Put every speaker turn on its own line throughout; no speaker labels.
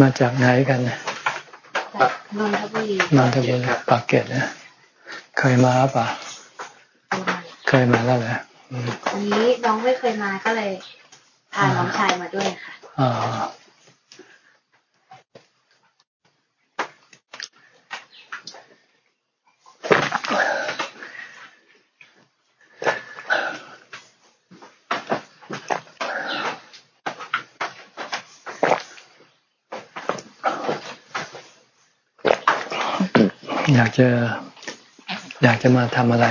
มาจากไหนกัน
จากนนทบุรี
นนทบุรีปากเกร็ดนะเคยมาป่ะเคยมาแล้วเหรอ
อันนี้น้องไม่เคยมาก็เลยพาน้องชายมาด้วยค่ะอ๋อ
จะ อยากจะมาทำอะไร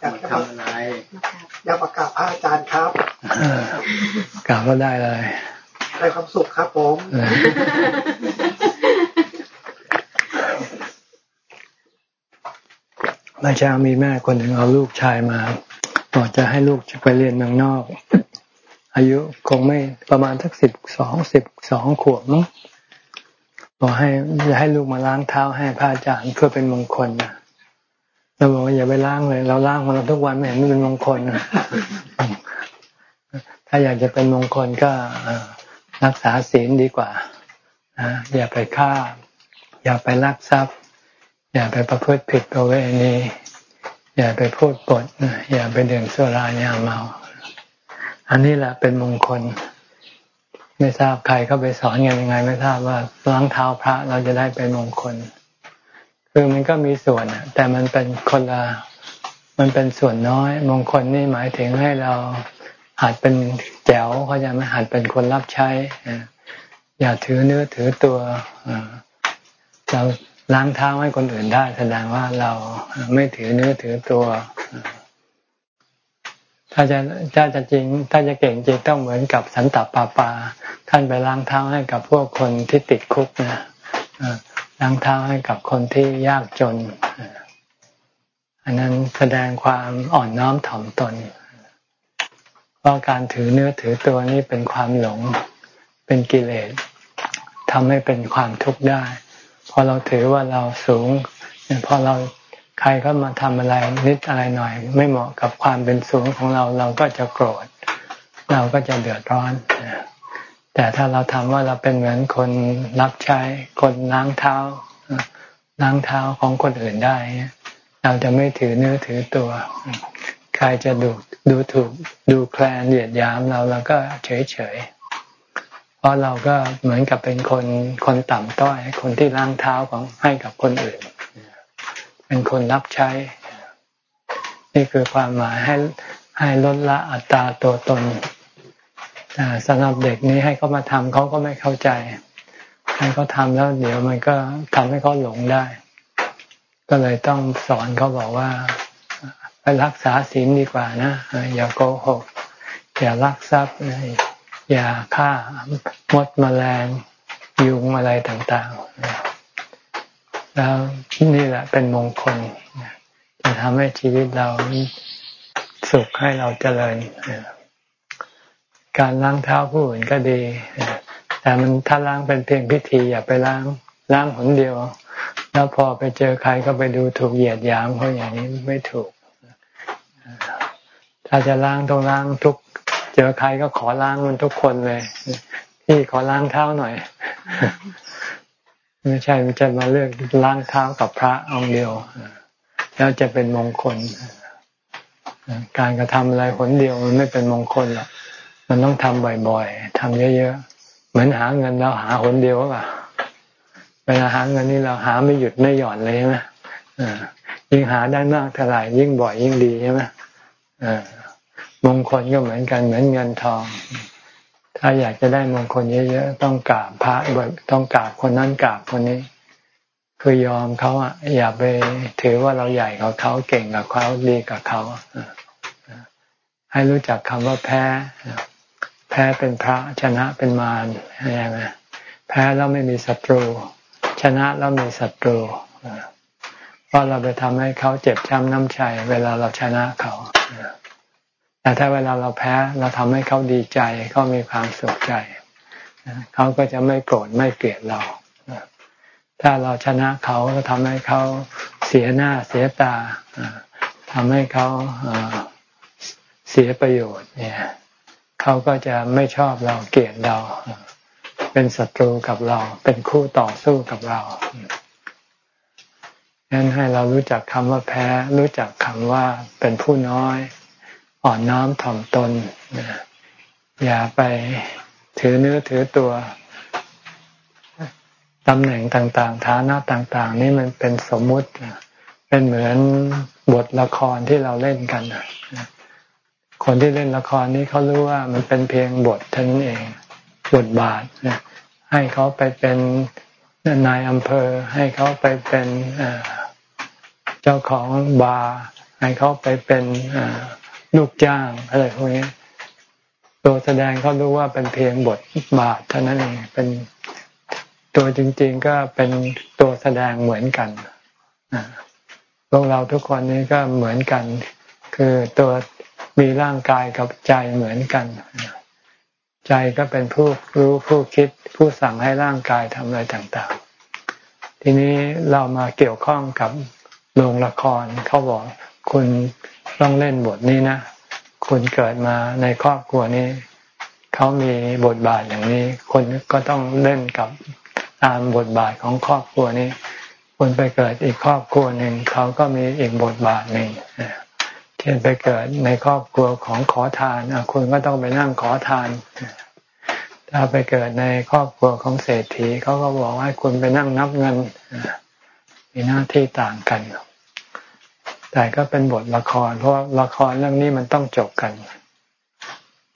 อยากจะทำอะไรอยากประกาศพระอาจารย์ครับ
กล่าวก็ได้เลย
ได้ความสุขครับผม
เมื่อเช้ามีแม่คนหนึ่งเอาลูกชายมาบอกจะให้ลูกไปเรียนเมืองนอก อายุคงไม่ประมาณสักสิบสองสิบสองขวบมั้ง บอกให้อย่าให้ลูกมาล้างเท้าให้พระอาจารย์เพื่อเป็นมงคลนะเราบอกว่าอย่าไปล้างเลย เราล้างมาเราทุกวันไม่เห็นมันเป็นมงคลถ้าอยากจะเป็นมงคลก็รักษาศีลดีกว่านะอย่าไปฆ่า อย่าไปลักทรัพย์ อย่าไปประพฤติผิดประเวณีอย่าไปพูดปดอย่าไปดื่มสุรายาเมา อันนี้แหละเป็นมงคล ไม่ทราบใครเข้าไปสอนกันยังไง ไม่ทราบว่าล้างเท้าพระเราจะได้เป็นมงคล คือมันก็มีส่วนแต่มันเป็นคนละมันเป็นส่วนน้อย มงคลนี่หมายถึงให้เราหัดเป็นแจ๋วเขาจะไม่หัดเป็นคนรับใช้อย่าถือเนื้อถือตัวเราล้างเท้าให้คนอื่นได้ แสดงว่าเราไม่ถือเนื้อถือตัว ถ้าจะถ้าจะจริง ถ้าจะเก่งจริงต้องเหมือนกับสันตปาปา ท่านไปล้างเท้าให้กับพวกคนที่ติดคุกนะล้างเท้าให้กับคนที่ยากจน อันนั้นแสดงความอ่อนน้อมถ่อมตนเพราะการถือเนื้อถือตัวนี้เป็นความหลง เป็นกิเลสทำให้เป็นความทุกข์ได้ พอเราถือว่าเราสูงพอเรา ใครก็มาทำอะไรนิดอะไรหน่อย ไม่เหมาะกับความเป็นสูงของเราเราก็จะโกรธ เราก็จะเดือดร้อน แต่ถ้าเราทำว่าเราเป็นเหมือนคนรับใช้คนล้างเท้าล้างเท้าของคนอื่นได้ เราจะไม่ถือเนื้อถือตัว ใครจะดูดูถูกดูแคลนเหยียดยามเราเราก็เฉยเฉยเพราะเราก็เหมือนกับเป็นคนคนต่ำต้อย คนที่ล้างเท้าของให้กับคนอื่น เป็นคนรับใช้ นี่คือความหมายให้ให้ลดละอัตราตัวตนแต่สำหรับเด็กนี้ให้เขามาทำเขาก็ไม่เข้าใจ ให้เขาทำแล้วเดี๋ยวมันก็ทำให้เขาหลงได้ ก็เลยต้องสอนเขาบอกว่าไปรักษาศีลดีกว่านะอย่าโกหก อย่าลักทรัพย์อย่าฆ่ามดมแมลงยุงอะไรต่างๆ แล้วนี่แหละเป็นมงคลจะทำให้ชีวิตเราสุขให้เราเจริญการล้างเท้าผู้อื่นก็ดี แต่มันถ้าล้างเป็นเพียงพิธี อย่าไปล้างล้างหนเดียว แล้วพอไปเจอใครก็ไปดูถูกเหยียดหยามเขาอย่างนี้ไม่ถูก ถ้าจะล้างต้องล้างทุก เจอใครก็ขอล้างมันทุกคนเลยพี่ขอล้างเท้าหน่อย ไม่ใช่จะมาเลือกล้างเท้ากับพระองค์เดียว แล้วจะเป็นมงคล การกระทำอะไรคนเดียวมันไม่เป็นมงคลหรอกมันต้องทำบ่อยๆทำเยอะๆ เหมือนหาเงินเราหาคนเดียวป่ะเวลาหาเงินนี่เราหาไม่หยุดไม่หย่อนเลยใช่ไหมยิ่งหาได้มากเท่าไหร่ยิ่งบ่อยยิ่งดีใช่ไหมมงคลก็เหมือนกันเหมือนเงินทอง ถ้าอยากจะได้มงคลเยอะๆต้องกราบพระบต้องกราบคนนั้นกราบคนนี้ คือยอมเขาอะ อย่าไปถือว่าเราใหญ่กว่าเขาเก่งกว่าเขาดีกว่าเขาให้รู้จักคำว่าแพ้ แพ้เป็นพระชนะเป็นมารใช่ไหมแพ้แล้วไม่มีศัตรู ชนะแล้วมีศัตรูเพราะเราไปทำให้เขาเจ็บช้ำน้ำใจเวลาเราชนะเขา แต่ถ้าเวลาเราแพ้เราทำให้เขาดีใจเขามีความสุขใจเขาก็จะไม่โกรธไม่เกลียดเรา ถ้าเราชนะเขาก็ทำให้เขาเสียหน้าเสียตาทำให้เขาเสียประโยชน์เนี่ยเขาก็จะไม่ชอบเราเกลียดเราเป็นศัตรูกับเรา เป็นคู่ต่อสู้กับเรางั้นให้เรารู้จักคำว่าแพ้ รู้จักคำว่าเป็นผู้น้อย อ่อนน้อมถ่อมตน อย่าไปถือเนื้อถือตัวตำแหน่งต่างๆ ฐานะต่าง ๆ นี่มันเป็นสมมุติ เป็นเหมือนบทละครที่เราเล่นกันคนที่เล่นละครนี้เขารู้ว่ามันเป็นเพียงบทเท่านั้นเองบทบาทนะให้เขาไปเป็นนายอำเภอ ให้เขาไปเป็นเจ้าของบาร์ให้เขาไปเป็น ลูกจ้างอะไรพวกนี้ตัวแสดงเขารู้ว่าเป็นเพียงบทบาทเท่านั้นเองเป็นตัวจริง ๆ ก็เป็นตัวแสดงเหมือนกันพวกเราทุกคนนี้ก็เหมือนกัน คือตัวมีร่างกายกับใจเหมือนกัน ใจก็เป็นผู้รู้ผู้คิด ผู้สั่งให้ร่างกายทำอะไรต่าง ๆ ทีนี้เรามาเกี่ยวข้องกับโรงละครเขาบอกคุณ ต้องเล่นบทนี้นะ คุณเกิดมาในครอบครัวนี้ เขามีบทบาทอย่างนี้คุณก็ต้องเล่นกับตามบทบาทของครอบครัวนี้คุณไปเกิดอีกครอบครัวหนึ่งเขาก็มีอีกบทบาทหนึ่งเช่นไปเกิดในครอบครัวของขอทานคุณก็ต้องไปนั่งขอทานถ้าไปเกิดในครอบครัวของเศรษฐีเขาก็บอกให้คุณไปนั่งนับเงินมีหน้าที่ต่างกัน แต่ก็เป็นบทละคร เพราะละครเรื่องนี้มันต้องจบกัน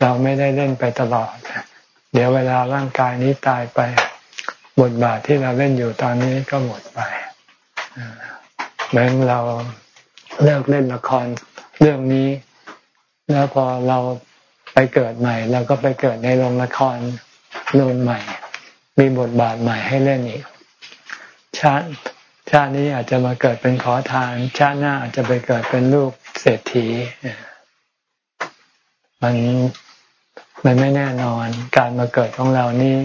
เราไม่ได้เล่นไปตลอด เดี๋ยวเวลาร่างกายนี้ตายไป บทบาทที่เราเล่นอยู่ตอนนี้ก็หมดไปเหมือนเราเลิกเล่นละครเรื่องนี้แล้วพอเราไปเกิดใหม่เราก็ไปเกิดในโรงละครโรงใหม่ มีบทบาทใหม่ให้เล่นอีกชาติ ชาตินี้อาจจะมาเกิดเป็นขอทาน ชาติหน้าอาจจะไปเกิดเป็นลูกเศรษฐี มันมันไม่แน่นอน การมาเกิดของเรานี่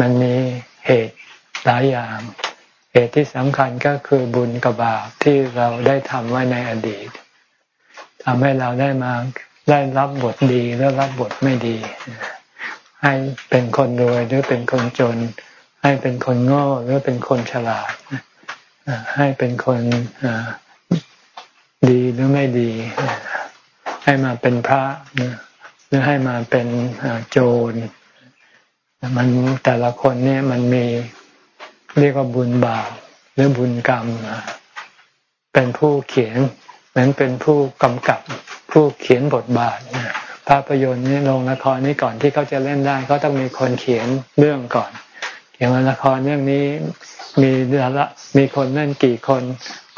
มันมีเหตุหลายอย่าง เหตุที่สำคัญก็คือบุญกับบาปที่เราได้ทำไว้ในอดีตทำให้เราได้มาได้รับบทดีหรือรับบทไม่ดี ให้เป็นคนรวยหรือเป็นคนจน ให้เป็นคนโง่หรือเป็นคนฉลาด ให้เป็นคนดีหรือไม่ดี ให้มาเป็นพระหรือให้มาเป็นโจรมันแต่ละคนเนี่ยมันมีเรียกว่าบุญบาปหรือบุญกรรมเป็นผู้เขียนเหมือนเป็นผู้กำกับผู้เขียนบทบาทภาพยนตร์นี่ลงละครนี่ก่อนที่เขาจะเล่นได้เขาต้องมีคนเขียนเรื่องก่อน เขียนละครเรื่องนี้มีละมีคนเล่นกี่คน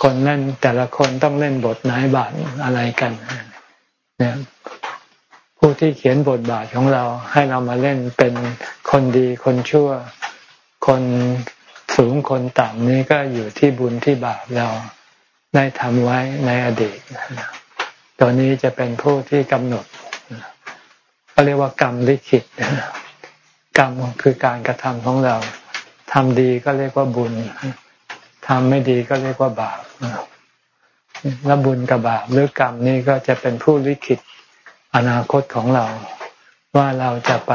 คนเล่นแต่ละคนต้องเล่นบทไหนบาทอะไรกันเนี่ยผู้ที่เขียนบทบาทของเราให้เรามาเล่นเป็นคนดีคนชั่ว คนสูงคนต่ำนี่ก็อยู่ที่บุญที่บาปเราได้ทำไว้ในอดีตตัวนี้จะเป็นผู้ที่กำหนดก็เรียกว่ากรรมลิขิต กรรมคือการกระทำของเราทำดีก็เรียกว่าบุญทำไม่ดีก็เรียกว่าบาปแล้วบุญกับบาปหรือกรรมนี่ก็จะเป็นผู้ลิขิตอนาคตของเรา ว่าเราจะไป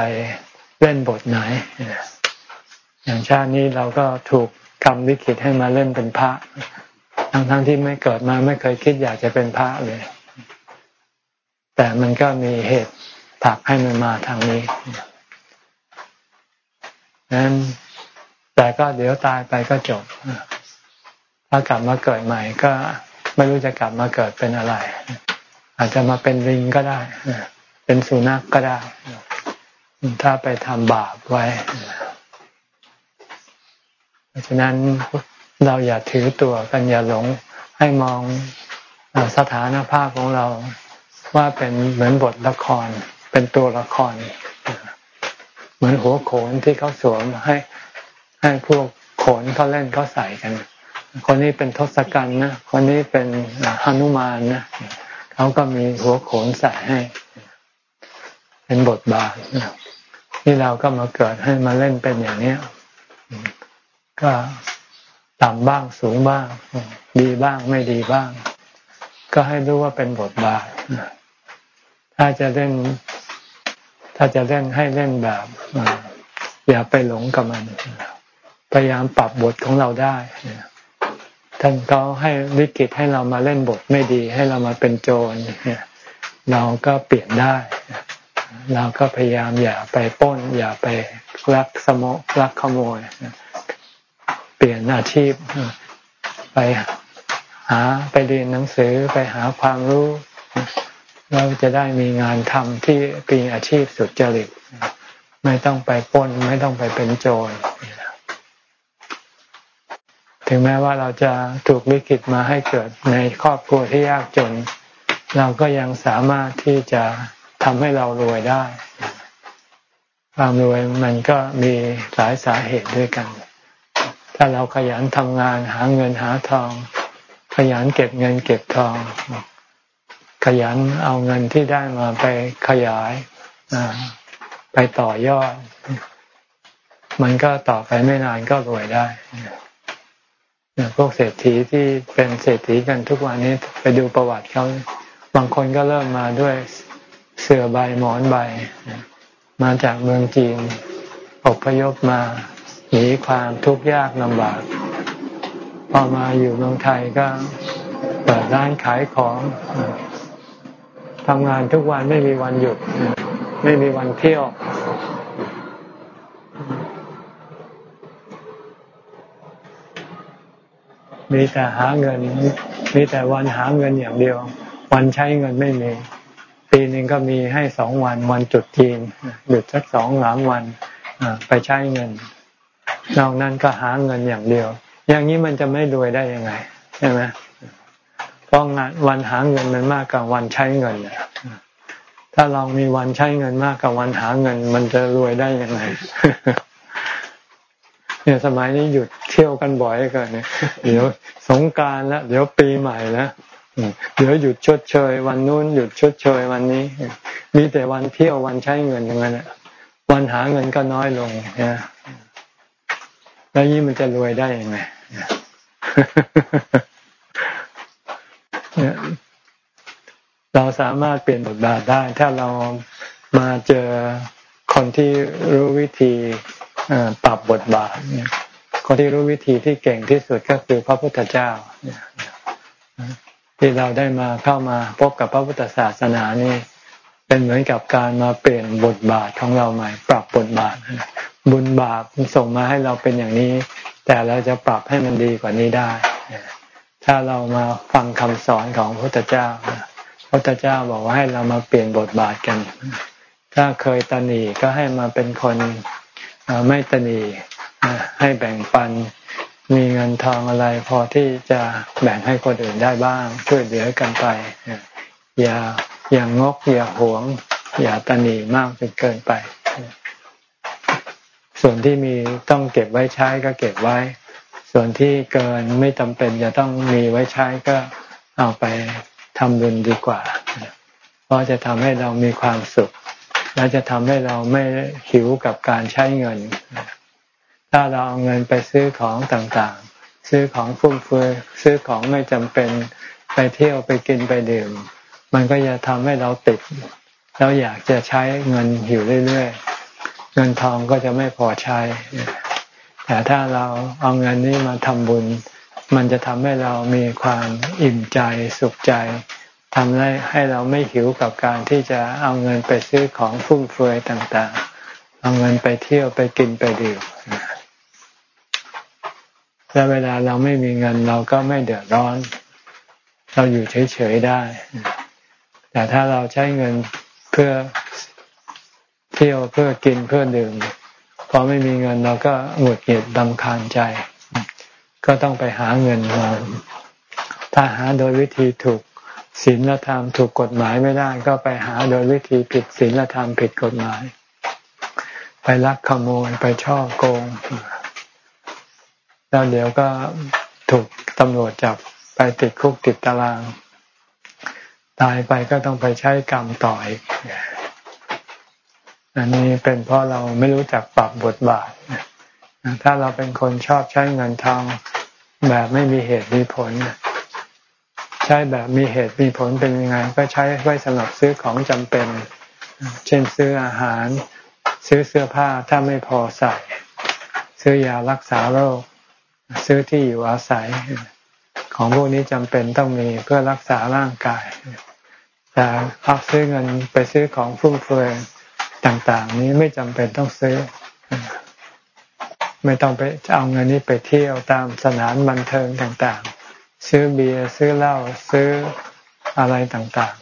เล่นบทไหน อย่างชาตินี้เราก็ถูกกรรมลิขิตให้มาเล่นเป็นพระ ทั้งๆทที่ไม่เกิดมาไม่เคยคิดอยากจะเป็นพระเลย แต่มันก็มีเหตุผลักให้มันมาทางนี้ นั้นแต่ก็เดี๋ยวตายไปก็จบ ถ้ากลับมาเกิดใหม่ก็ไม่รู้จะกลับมาเกิดเป็นอะไร อาจจะมาเป็นลิงก็ได้ เป็นสุนัขกก็ได้ ถ้าไปทำบาปไว้ เพราะฉะนั้นเราอย่าถือตัวกันอย่าหลงให้มองสถานภาพของเราว่าเป็นเหมือนบทละคร เป็นตัวละคร เหมือนหัวโขนที่เขาสวมให้ให้พวกโขนเขาเล่นเขาใส่กัน คนนี้เป็นทศกัณฐ์นะคนนี้เป็นฮนุมานนะเขาก็มีหัวโขนใส่ให้ เป็นบทบาทนี่เราก็มาเกิดให้มาเล่นเป็นอย่างนี้ก็ต่ำบ้างสูงบ้าง ดีบ้างไม่ดีบ้าง ก็ให้รู้ว่าเป็นบทบาท ถ้าจะเล่น ถ้าจะเล่นให้เล่นแบบ อย่าไปหลงกับมัน พยายามปรับบทของเราได้ท่านเขาให้วิกฤตให้เรามาเล่นบทไม่ดี ให้เรามาเป็นโจรเราก็เปลี่ยนได้ เราก็พยายามอย่าไปป้น อย่าไปลักสมลักขโมย เปลี่ยนอาชีพไปหาไปเรียนหนังสือไปหาความรู้ เราจะได้มีงานทำที่เป็นอาชีพสุดจริต ไม่ต้องไปป้นไม่ต้องไปเป็นโจรถึงแม้ว่าเราจะถูกวิกฤตมาให้เกิดในครอบครัวที่ยากจน เราก็ยังสามารถที่จะทำให้เรารวยได้ ความรวยมันก็มีหลายสาเหตุด้วยกัน ถ้าเราขยันทำงานหาเงินหาทอง ขยันเก็บเงินเก็บทอง ขยันเอาเงินที่ได้มาไปขยายไปต่อยอด มันก็ต่อไปไม่นานก็รวยได้พวกเศรษฐีที่เป็นเศรษฐีกันทุกวันนี้ไปดูประวัติเขาบางคนก็เริ่มมาด้วยเสื่อใบหมอนใบ มาจากเมืองจีนอพยพมาหนีความทุกข์ยากลำบากพอมาอยู่เมืองไทยก็เปิดร้านขายของ ทำงานทุกวันไม่มีวันหยุด ไม่มีวันเที่ยว มีแต่หาเงิน มีแต่วันหาเงินอย่างเดียว วันใช้เงินไม่มี ปีหนึ่งก็มีให้สองวัน วันจุดจีนหยุดสักสองสามวันไปใช้เงินนอกนั้นก็หาเงินอย่างเดียว อย่างนี้มันจะไม่รวยได้ยังไงใช่ไหม เพราะงานวันหาเงินมันมากกว่าวันใช้เงินถ้าเรามีวันใช้เงินมากกว่าวันหาเงิน มันจะรวยได้ยังไงเนี่ยสมัยนี้หยุดเที่ยวกันบ่อยกันเนี่ยเดี๋ยวสงการแล้วเดี๋ยวปีใหม่แล้วเดี๋ยวหยุดชดเชย วันนู้นหยุดชดเชยวันนี้ มีแต่วันเที่ยววันใช้เงินอย่างนั้นวันหาเงินก็น้อยลงนะแล้วยี่มันจะรวยได้ยังไง เราสามารถเปลี่ยนบทบาทได้ ถ้าเรามาเจอคนที่รู้วิธีปรับบทบาทคนที่รู้วิธีที่เก่งที่สุดก็คือพระพุทธเจ้าที่เราได้มาเข้ามาพบกับพระพุทธศาสนานี่เป็นเหมือนกับการมาเปลี่ยนบทบาทของเราใหม่ ปรับบทบาท บุญบาปส่งมาให้เราเป็นอย่างนี้ แต่เราจะปรับให้มันดีกว่านี้ได้ ถ้าเรามาฟังคำสอนของพระพุทธเจ้าพระพุทธเจ้าบอกว่าให้เรามาเปลี่ยนบทบาทกัน ถ้าเคยตนีก็ให้มาเป็นคนไม่ตนีให้แบ่งปันมีเงินทองอะไรพอที่จะแบ่งให้คนอื่นได้บ้าง ช่วยเหลือกันไป อย่าอย่างงกอย่าหวง อย่าตนีมากจนเกินไป ส่วนที่มีต้องเก็บไว้ใช้ก็เก็บไว้ ส่วนที่เกินไม่จำเป็นจะต้องมีไว้ใช้ก็เอาไปทำบุญดีกว่า เพราะจะทำให้เรามีความสุข และจะทำให้เราไม่หิวกับการใช้เงิน ถ้าเราเอาเงินไปซื้อของต่างๆ ซื้อของฟุ่มเฟือยซื้อของไม่จำเป็นไปเที่ยวไปกินไปดื่ม มันก็จะทำให้เราติด แล้วอยากจะใช้เงินหิวเรื่อยๆ เงินทองก็จะไม่พอใช้ แต่ถ้าเราเอาเงินนี้มาทำบุญ มันจะทำให้เรามีความอิ่มใจสุขใจทำให้ให้เราไม่หิวกับการที่จะเอาเงินไปซื้อของฟุ่มเฟือยต่างๆ เอาเงินไปเที่ยวไปกินไปดื่มแล้วเวลาเราไม่มีเงินเราก็ไม่เดือดร้อน เราอยู่เฉยๆได้ แต่ถ้าเราใช้เงินเพื่อเที่ยวเพื่อกินเพื่อดื่ม พอไม่มีเงินเราก็หงุดหงิดดำคาญใจ ก็ต้องไปหาเงินมาถ้าหาโดยวิธีถูกศีลธรรมถูกกฎหมายไม่ได้ ก็ไปหาโดยวิธีผิดศีลธรรมผิดกฎหมาย ไปลักขโมยไปช่อโกง แล้วเดี๋ยวก็ถูกตำรวจจับไปติดคุกติดตาราง ตายไปก็ต้องไปใช้กรรมต่ออีก อันนี้เป็นเพราะเราไม่รู้จักปรับบทบาท ถ้าเราเป็นคนชอบใช้เงินทองแบบไม่มีเหตุมีผล ใช้แบบมีเหตุมีผลเป็นยังไง ก็ใช้ไว้สำหรับซื้อของจำเป็น เช่นซื้ออาหาร ซื้อเสื้อผ้าถ้าไม่พอใส่ ซื้อยารักษาโรค ซื้อที่อยู่อาศัย ของพวกนี้จำเป็นต้องมีเพื่อรักษาร่างกาย แต่เอาซื้อเงินไปซื้อของฟุ่มเฟือย ต่างๆ นี้ไม่จำเป็นต้องซื้อ ไม่ต้องไปเอาเงินนี้ไปเที่ยวตามสถานบันเทิงต่างๆ ซื้อเบียร์ซื้อเหล้าซื้ออะไรต่าง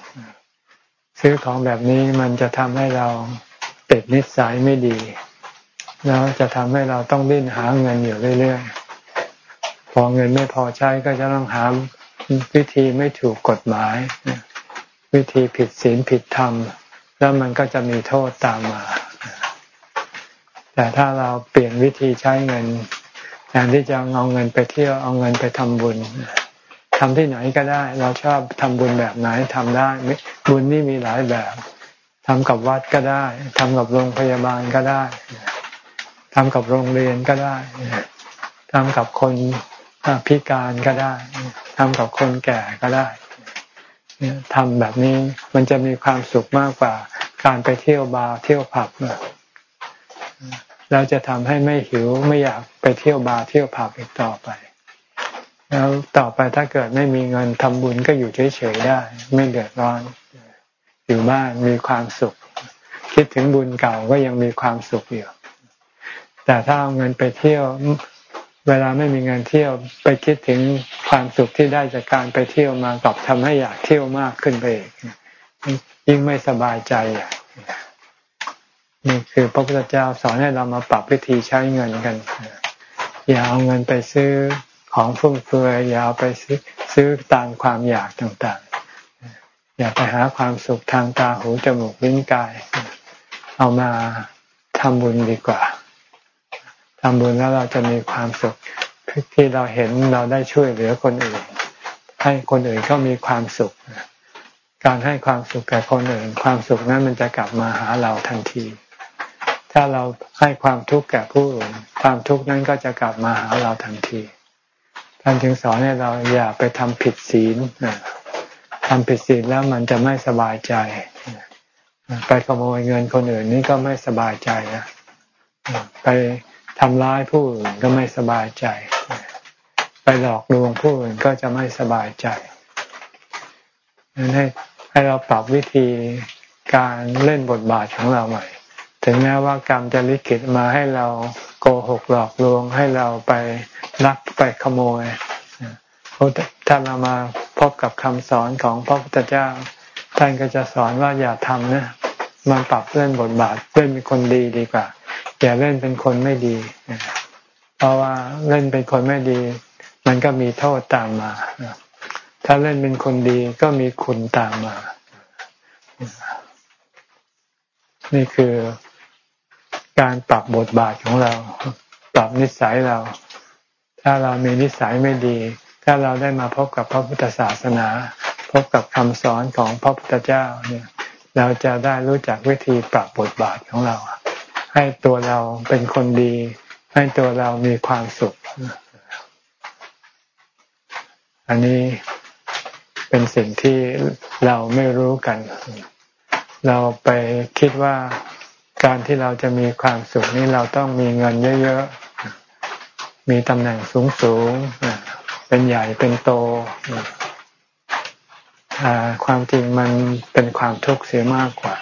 ๆ ซื้อของแบบนี้มันจะทำให้เราติดนิสัยไม่ดี แล้วจะทำให้เราต้องดิ้นหาเงินอยู่เรื่อยๆ พอเงินไม่พอใช้ก็จะต้องหาวิธีไม่ถูกกฎหมาย วิธีผิดศีลผิดธรรม แล้วมันก็จะมีโทษตามมา แต่ถ้าเราเปลี่ยนวิธีใช้เงินแทนที่จะเอาเงินไปเที่ยวเอาเงินไปทำบุญทำที่ไหนก็ได้ เราชอบทำบุญแบบไหนทำได้บุญนี่มีหลายแบบทำกับวัดก็ได้ทำกับโรงพยาบาลก็ได้ทำกับโรงเรียนก็ได้ทำกับคนพิการก็ได้ทำกับคนแก่ก็ได้ ทำแบบนี้มันจะมีความสุขมากกว่า การไปเที่ยวบาร์เที่ยวผับเราจะทำให้ไม่หิวไม่อยากไปเที่ยวบาร์เที่ยวผับอีกต่อไป แล้วต่อไปถ้าเกิดไม่มีเงินทำบุญก็อยู่เฉยๆได้ ไม่เดือดร้อน อยู่บ้านมีความสุข คิดถึงบุญเก่าก็ยังมีความสุขอยู่แต่ถ้าเอาเงินไปเที่ยว เวลาไม่มีเงินเที่ยวไปคิดถึง ความสุขที่ได้จากการไปเที่ยวมากลับทำให้อยากเที่ยวมากขึ้นไปอีกยิ่งไม่สบายใจนี่คือพระพุทธเจ้าสอนให้เรามาปรับวิธีใช้เงินกัน อย่าเอาเงินไปซื้อของฟุ่มเฟือยอย่าเอาไปซื้อซื้อตามความอยากต่างๆ อย่าไปหาความสุขทางตาหูจมูกลิ้นกาย เอามาทำบุญดีกว่าทำบุญแล้วเราจะมีความสุข ที่เราเห็นเราได้ช่วยเหลือคนอื่น ให้คนอื่นเขามีความสุข การให้ความสุขแก่คนอื่น ความสุขนั้นมันจะกลับมาหาเราทันที ถ้าเราให้ความทุกข์แก่ผู้อื่นความทุกข์นั้นก็จะกลับมาหาเราทันทีท่านจึงสอนให้เราอย่าไปทำผิดศีลทำผิดศีลแล้วมันจะไม่สบายใจ ไปขโมยเงินคนอื่นนี่ก็ไม่สบายใจนะไปทำร้ายผู้อื่นก็ไม่สบายใจ ไปหลอกลวงผู้อื่นก็จะไม่สบายใจนั้นให้ให้เราปรับวิธีการเล่นบทบาทของเราใหม่ ถึงแม้ว่ากรรมจะลิขิตมาให้เราโกหกหลอกลวง ให้เราไปลักไปขโมยถ้าเรามาพบกับคำสอนของพระพุทธเจ้าท่านก็จะสอนว่าอย่าทำนะมันปรับเล่นบทบาทเล่นเป็นคนดีดีกว่า อย่าเล่นเป็นคนไม่ดีเพราะว่าเล่นเป็นคนไม่ดี มันก็มีโทษตามมา ถ้าเล่นเป็นคนดีก็มีคุณตามมา นี่คือการปรับบทบาทของเรา ปรับนิสัยเรา ถ้าเรามีนิสัยไม่ดี ถ้าเราได้มาพบกับพระพุทธศาสนา พบกับคำสอนของพระพุทธเจ้าเนี่ย เราจะได้รู้จักวิธีปรับบทบาทของเรา ให้ตัวเราเป็นคนดี ให้ตัวเรามีความสุข อันนี้เป็นสิ่งที่เราไม่รู้กัน เราไปคิดว่าการที่เราจะมีความสุขนี้เราต้องมีเงินเยอะๆ มีตำแหน่งสูงๆ เป็นใหญ่เป็นโต ความจริงมันเป็นความทุกข์เสียมากกว่า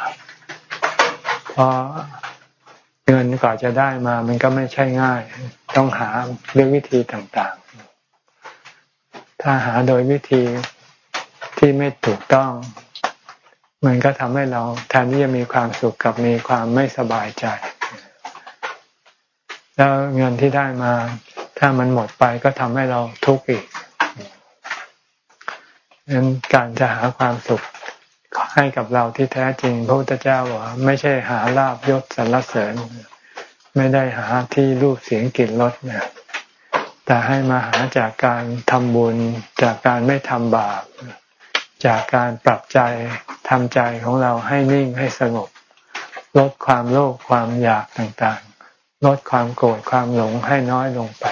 เพราะเงินก่อนจะได้มามันก็ไม่ใช่ง่าย ต้องหาด้วยวิธีต่างๆ ถ้าหาโดยวิธีที่ไม่ถูกต้อง มันก็ทำให้เราแทนที่จะมีความสุขกับมีความไม่สบายใจ แล้วเงินที่ได้มา ถ้ามันหมดไปก็ทำให้เราทุกข์อีกงนั้นการจะหาความสุขให้กับเราที่แท้จริงพระพุทธเจ้าบอกไม่ใช่หาลาบยศสรรเสริญ ไม่ได้หาที่รูปเสียงกลิ่นรสเนี่ย แต่ให้มาหาจากการทำบุญ จากการไม่ทำบาป จากการปรับใจทำใจของเราให้นิ่งให้สงบ ลดความโลภความอยากต่างๆ ลดความโกรธความหลงให้น้อยลงไป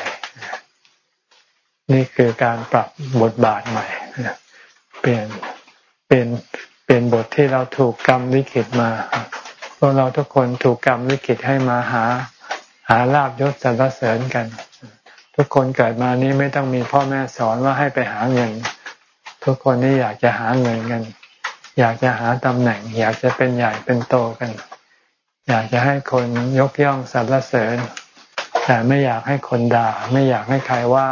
นี่คือการปรับบทบาทใหม่เปลี่ยนเป็นเป็นบทที่เราถูกกรรมลิขิตมาพวกเราทุกคนถูกกรรมลิขิตให้มาหา หาลาบยศสรรเสริญกัน ทุกคนเกิดมานี้ไม่ต้องมีพ่อแม่สอนว่าให้ไปหาเงิน ทุกคนนี่อยากจะหาเงินกัน อยากจะหาตำแหน่ง อยากจะเป็นใหญ่เป็นโตกัน อยากจะให้คนยกย่องสรรเสริญ แต่ไม่อยากให้คนด่า ไม่อยากให้ใครว่า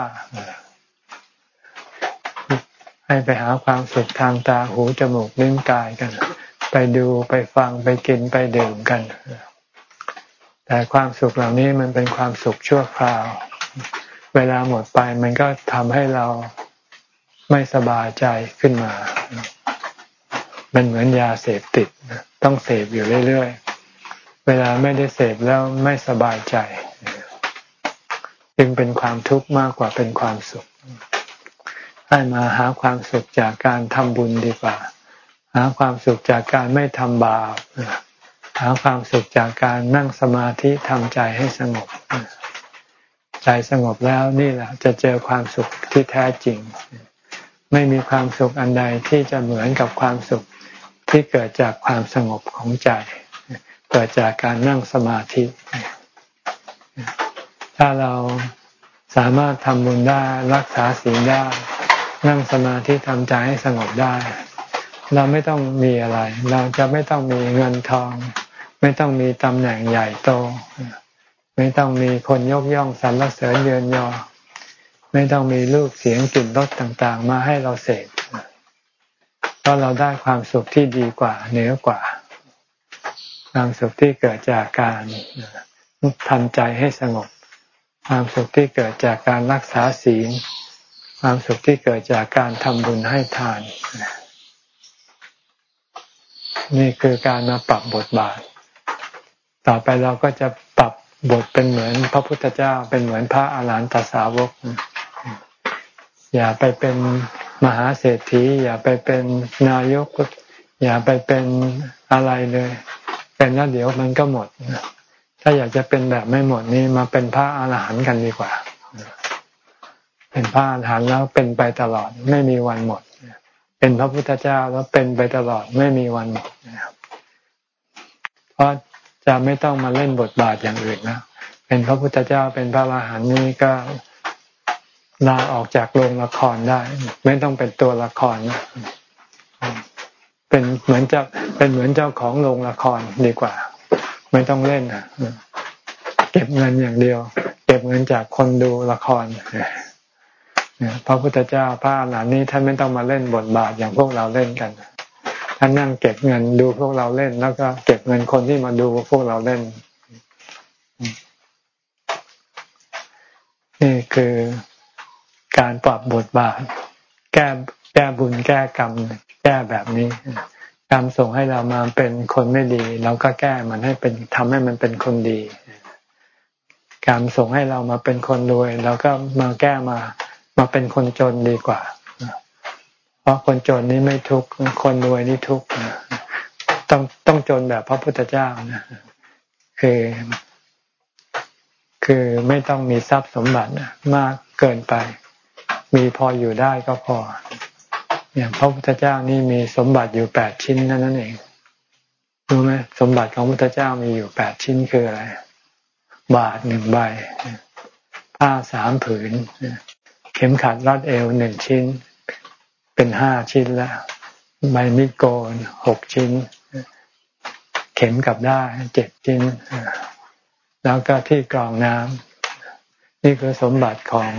ให้ไปหาความสุขทางตาหูจมูกลิ้นกายกัน ไปดูไปฟังไปกินไปดื่มกันแต่ความสุขเหล่านี้มันเป็นความสุขชั่วคราว เวลาหมดไปมันก็ทำให้เราไม่สบายใจขึ้นมา มันเหมือนยาเสพติด ต้องเสพอยู่เรื่อยๆ เวลาไม่ได้เสพแล้วไม่สบายใจ จึงเป็นความทุกข์มากกว่าเป็นความสุข ให้มาหาความสุขจากการทำบุญดีกว่า หาความสุขจากการไม่ทำบาปหาความสุขจากการนั่งสมาธิทำใจให้สงบ ใจสงบแล้วนี่แหละจะเจอความสุขที่แท้จริง ไม่มีความสุขอันใดที่จะเหมือนกับความสุขที่เกิดจากความสงบของใจ เกิดจากการนั่งสมาธิ ถ้าเราสามารถทำบุญได้รักษาศีลได้ นั่งสมาธิทำใจให้สงบได้ เราไม่ต้องมีอะไร เราจะไม่ต้องมีเงินทอง ไม่ต้องมีตำแหน่งใหญ่โต ไม่ต้องมีคนยกย่องสรรเสริญเยินยอ ไม่ต้องมีลูกเสียงกลิ่นรสต่างๆ มาให้เราเสพเพราะเราได้ความสุขที่ดีกว่าเหนือกว่า ความสุขที่เกิดจากการทำใจให้สงบ ความสุขที่เกิดจากการรักษาศีล ความสุขที่เกิดจากการทำบุญให้ทาน นี่คือการมาปรับบทบาท ต่อไปเราก็จะปรับ บทเป็นเหมือนพระพุทธเจ้า เป็นเหมือนพระอาหารหันตสาวก อย่าไปเป็นมหาเศรษฐี อย่าไปเป็นนายก อย่าไปเป็นอะไรเลย เป็นแล้วเดี๋ยวมันก็หมด ถ้าอยากจะเป็นแบบไม่หมดนี่มาเป็นพระอาหารหันต์กันดีกว่า เป็นพระอรหันต์แล้วเป็นไปตลอดไม่มีวันหมด เป็นพระพุทธเจ้าแล้วเป็นไปตลอดไม่มีวันหมดนะครับเพราะ จะไม่ต้องมาเล่นบทบาทอย่างอื่นนะเป็นพระพุทธเจ้าเป็นพระอรหันต์นี่ก็ลาออกจากโรงละครได้ ไม่ต้องเป็นตัวละครนะเป็นเหมือนเจ้าเป็นเหมือนเจ้าของโรงละครดีกว่า ไม่ต้องเล่นอะเก็บเงินอย่างเดียว เก็บเงินจากคนดูละครพระพุทธเจ้าพระอรหันต์นี้ท่านไม่ต้องมาเล่นบทบาทอย่างพวกเราเล่นกัน ท่านนั่งเก็บเงินดูพวกเราเล่น แล้วก็เก็บเงินคนที่มาดูพวกเราเล่น นี่คือการปรับบทบาท แก้แก้บุญแก้กรรม แก้แบบนี้กรรมส่งให้เรามาเป็นคนไม่ดี เราก็แก้มันให้เป็นทำให้มันเป็นคนดีกรรมส่งให้เรามาเป็นคนรวย เราก็มาแก้มามาเป็นคนจนดีกว่า ราะคนจนนี้ไม่ทุกข์ คนรวยนี่ทุกข์ต้องต้องจนแบบพระพุทธเจ้านะคือ คือไม่ต้องมีทรัพย์สมบัติมากเกินไป มีพออยู่ได้ก็พอ อย่างพระพุทธเจ้านี่มีสมบัติอยู่แปดชิ้นนั่นนั่นเองรู้ไหมสมบัติของพระพุทธเจ้ามีอยู่แปดชิ้นคืออะไร บาทหนึ่งใบ ผ้าสามผืน เข็มขัดรัดเอวหนึ่งชิ้น เป็นห้าชิ้นแล้วใบมีดโกนหกชิ้น เข็มกับได้เจ็ดชิ้น แล้วก็ที่กรองน้ำนี่คือสมบัติของ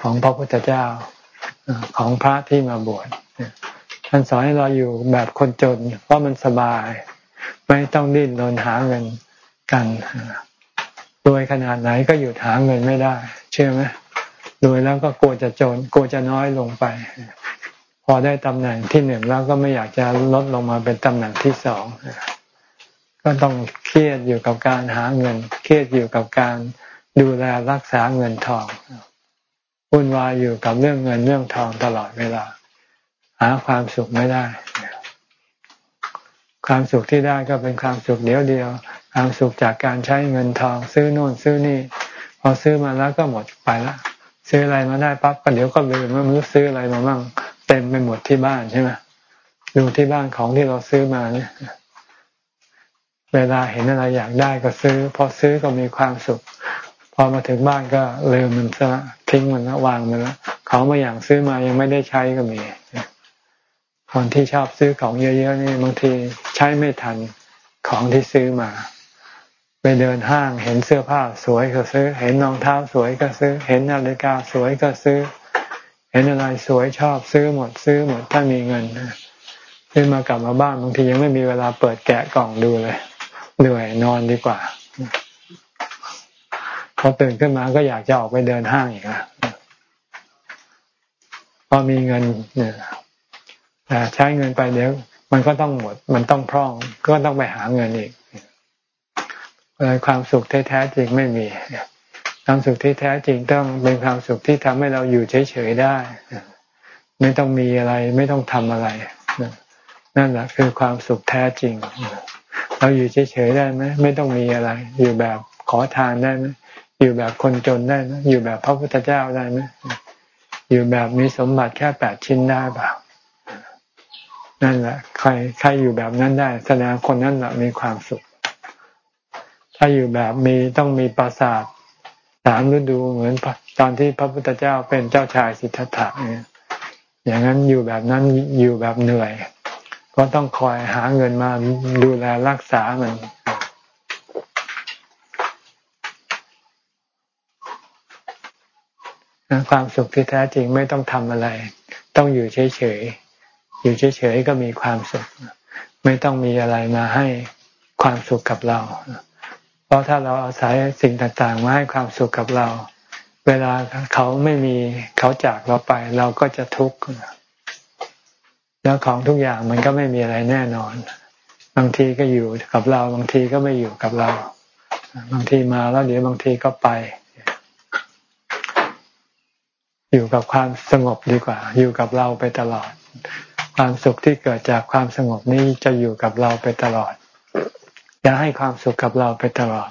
ของพระพุทธเจ้าของพระที่มาบวชท่านสอนให้เราอยู่แบบคนจน เพราะมันสบาย ไม่ต้องดิ้นรนหาเงินกันรวยขนาดไหนก็หยุดหาเงินไม่ได้ เชื่อไหมรวยแล้วก็กลัวจะจนกลัวจะน้อยลงไป พอได้ตำแหน่งที่หนึ่งแล้วก็ไม่อยากจะลดลงมาเป็นตำแหน่งที่สองก็ต้องเครียดอยู่กับการหาเงิน เครียดอยู่กับการดูแลรักษาเงินทองวุ่นวายอยู่กับเรื่องเงินเรื่องทองตลอดเวลา หาความสุขไม่ได้ ความสุขที่ได้ก็เป็นความสุขเดียวเดียว ความสุขจากการใช้เงินทอง ซื้อโน่นซื้อนี่ พอซื้อมาแล้วก็หมดไปละซื้ออะไรมาได้ปั๊บก็เดี๋ยวก็ลืมว่ามันซื้ออะไรมาบ้าง ต็มไปหมดที่บ้านใช่ไหมดูที่บ้านของที่เราซื้อมาเนี่ย เวลาเห็นอะไรอยากได้ก็ซื้อ พอซื้อก็มีความสุข พอมาถึงบ้านก็ลืมมันซะทิ้งมันล้วางมันล้วเขามาอย่างซื้อมายังไม่ได้ใช้ก็มีคนที่ชอบซื้อของเยอะๆนี่บางทีใช้ไม่ทันของที่ซื้อมา ไปเดินห้างเห็นเสื้อผ้าสวยก็ซื้อ เห็นรองเท้าสวยก็ซื้อ เห็นนาฬิกาสวยก็ซื้อ เห็นอะไรสวยชอบซื้อหมดซื้อหมดถ้ามีเงินซื้อมากลับมาบ้านบางทียังไม่มีเวลาเปิดแกะกล่องดูเลยเหนื่อยนอนดีกว่าพอตื่นขึ้นมาก็อยากจะออกไปเดินห้างอีกแล้วพอมีเงินเนี่ยใช้เงินไปเดี๋ยวมันก็ต้องหมด มันต้องพร่อง ก็ต้องไปหาเงินอีกความสุขแท้ๆจริงไม่มี ความสุขที่แท้จริงต้องเป็นความสุขที่ทำให้เราอยู่เฉยๆได้ ไม่ต้องมีอะไรไม่ต้องทำอะไร นั่นแหละคือความสุขแท้จริง เราอยู่เฉยๆได้ไหมไม่ต้องมีอะไร อยู่แบบขอทานได้ไหมอยู่แบบคนจนได้ไหมอยู่แบบพระพุทธเจ้าได้ไหมอยู่แบบมีสมบัติแค่แปดชิ้นได้เปล่านั่นแหละใครใครอยู่แบบนั้นได้ แสดงคนนั้นแหละมีความสุข ถ้าอยู่แบบมีต้องมีปราสาท สามฤดูเหมือนตอนที่พระพุทธเจ้าเป็นเจ้าชายสิทธัตถะเนี่ยอย่างนั้นอยู่แบบนั้นอยู่แบบเหนื่อย ก็ต้องคอยหาเงินมาดูแลรักษามันความสุขที่แท้จริงไม่ต้องทำอะไร ต้องอยู่เฉยๆ อยู่เฉยๆก็มีความสุข ไม่ต้องมีอะไรมาให้ความสุขกับเรา ราะถ้าเราอาศัยสิ่งต่างๆ มาให้ความสุขกับเรา เวลาเขาไม่มีเขาจากเราไป เราก็จะทุกข์แล้วของทุกอย่างมันก็ไม่มีอะไรแน่นอน บางทีก็อยู่กับเรา บางทีก็ไม่อยู่กับเรา บางทีมาแล้วเดี๋ยวบางทีก็ไป อยู่กับความสงบดีกว่า อยู่กับเราไปตลอด ความสุขที่เกิดจากความสงบนี้จะอยู่กับเราไปตลอด จะให้ความสุขกับเราไปตลอด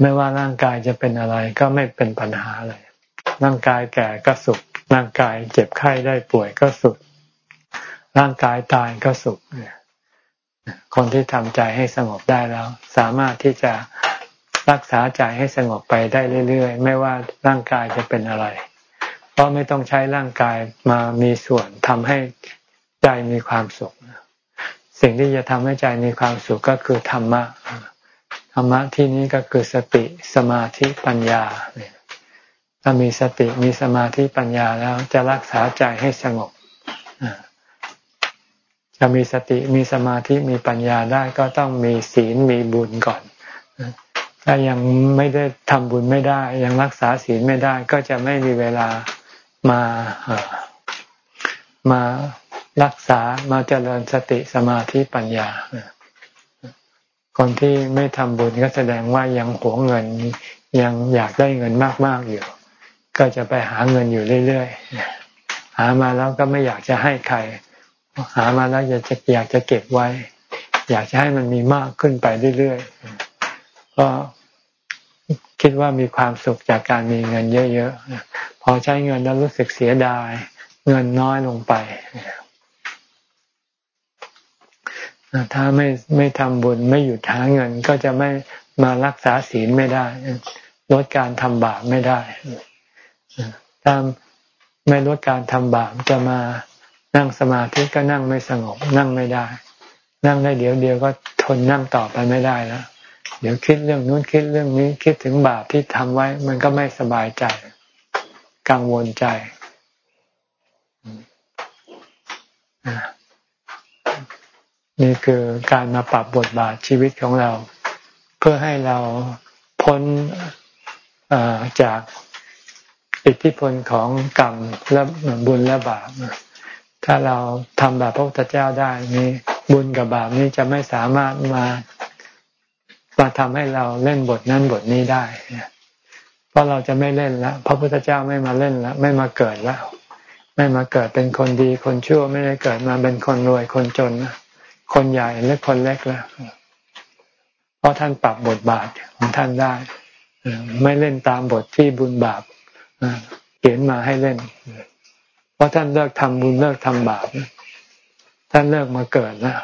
ไม่ว่าร่างกายจะเป็นอะไรก็ไม่เป็นปัญหาเลยร่างกายแก่ก็สุข ร่างกายเจ็บไข้ได้ป่วยก็สุข ร่างกายตายก็สุขคนที่ทำใจให้สงบได้แล้ว สามารถที่จะรักษาใจให้สงบไปได้เรื่อยๆ ไม่ว่าร่างกายจะเป็นอะไร เพราะไม่ต้องใช้ร่างกายมามีส่วนทำให้ใจมีความสุข สิ่งที่จะทำให้ใจมีความสุขก็คือธรรมะธรรมะที่นี้ก็คือสติสมาธิปัญญาถ้ามีสติมีสมาธิปัญญาแล้วจะรักษาใจให้สงบจะมีสติมีสมาธิมีปัญญาได้ก็ต้องมีศีลมีบุญก่อน ถ้ายังไม่ได้ทำบุญไม่ได้ ยังรักษาศีลไม่ได้ ก็จะไม่มีเวลามามา รักษามาเจริญสติสมาธิปัญญา คนที่ไม่ทำบุญก็แสดงว่ายังหวงเงินยังอยากได้เงินมาก ๆ อยู่ ก็จะไปหาเงินอยู่เรื่อย ๆ หามาแล้วก็ไม่อยากจะให้ใคร หามาแล้วอยากจะอยากจะเก็บไว้ อยากจะให้มันมีมากขึ้นไปเรื่อยๆก็คิดว่ามีความสุขจากการมีเงินเยอะ ๆ พอใช้เงินแล้วรู้สึกเสียดาย เงินน้อยลงไป ถ้าไม่ไม่ทำบุญไม่หยุดหาเงินก็จะไม่มารักษาศีลไม่ได้ลดการทำบาปไม่ได้ถ้าไม่ลดการทำบาปจะมานั่งสมาธิก็นั่งไม่สงบ นั่งไม่ได้ นั่งได้เดี๋ยวเดียวก็ทนนั่งต่อไปไม่ได้แล้วเดี๋ยวคิดเรื่องนู้นคิดเรื่องนี้คิดถึงบาปที่ทำไว้ มันก็ไม่สบายใจกังวลใจ นี่คือการมาปรับบทบาทชีวิตของเรา เพื่อให้เราพ้นจากอิทธิพลของกรรมและบุญและบาปถ้าเราทำแบบพระพุทธเจ้าได้นี่บุญกับบาปนี้จะไม่สามารถมามาทำให้เราเล่นบทนั้นบทนี้ได้เพราะเราจะไม่เล่นแล้วพระพุทธเจ้าไม่มาเล่นแล้วไม่มาเกิดแล้ว ไม่มาเกิดเป็นคนดีคนชั่วไม่ได้เกิดมาเป็นคนรวยคนจน คนใหญ่หรือคนเล็กแล้วเพราะท่านปรับบทบาทของท่านได้ไม่เล่นตามบทที่บุญบาปเขียนมาให้เล่น เพราะท่านเลิกทำบุญเลิกทำบาปท่านเลิกมาเกิดแล้ว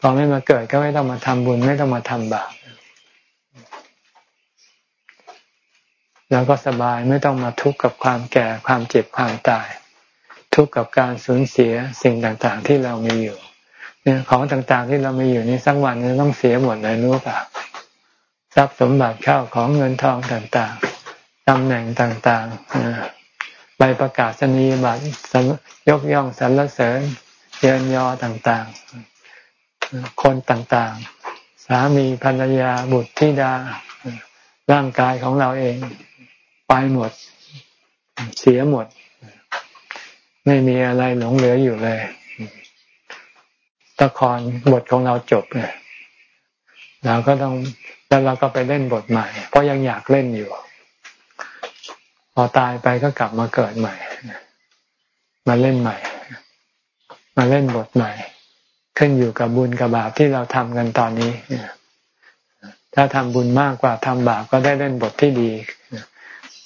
พอไม่มาเกิดก็ไม่ต้องมาทำบุญไม่ต้องมาทำบาปแล้วก็สบายไม่ต้องมาทุกข์กับความแก่ความเจ็บความตาย ทุกข์กับการสูญเสียสิ่งต่างๆที่เรามีอยู่ ของต่างๆที่เรามีอยู่นี้สักวันจะต้องเสียหมดเลยรู้ป่ะทรัพย์สมบัติเข้าของเงินทองต่างๆตำแหน่งต่างๆใบประกาศนียบัตรยกย่องสรรเสริญเยินยอต่างๆ คนต่างๆ สามีภรรยาบุตรธิดาร่างกายของเราเองไปหมด เสียหมด ไม่มีอะไรหลงเหลืออยู่เลย ละครบทของเราจบเนี่ยเราก็ต้องแล้วเราก็ไปเล่นบทใหม่ เพราะยังอยากเล่นอยู่ พอตายไปก็กลับมาเกิดใหม่มาเล่นใหม่ มาเล่นบทใหม่ ขึ้นอยู่กับบุญกับบาปที่เราทำกันตอนนี้ถ้าทำบุญมากกว่าทำบาปก็ได้เล่นบทที่ดี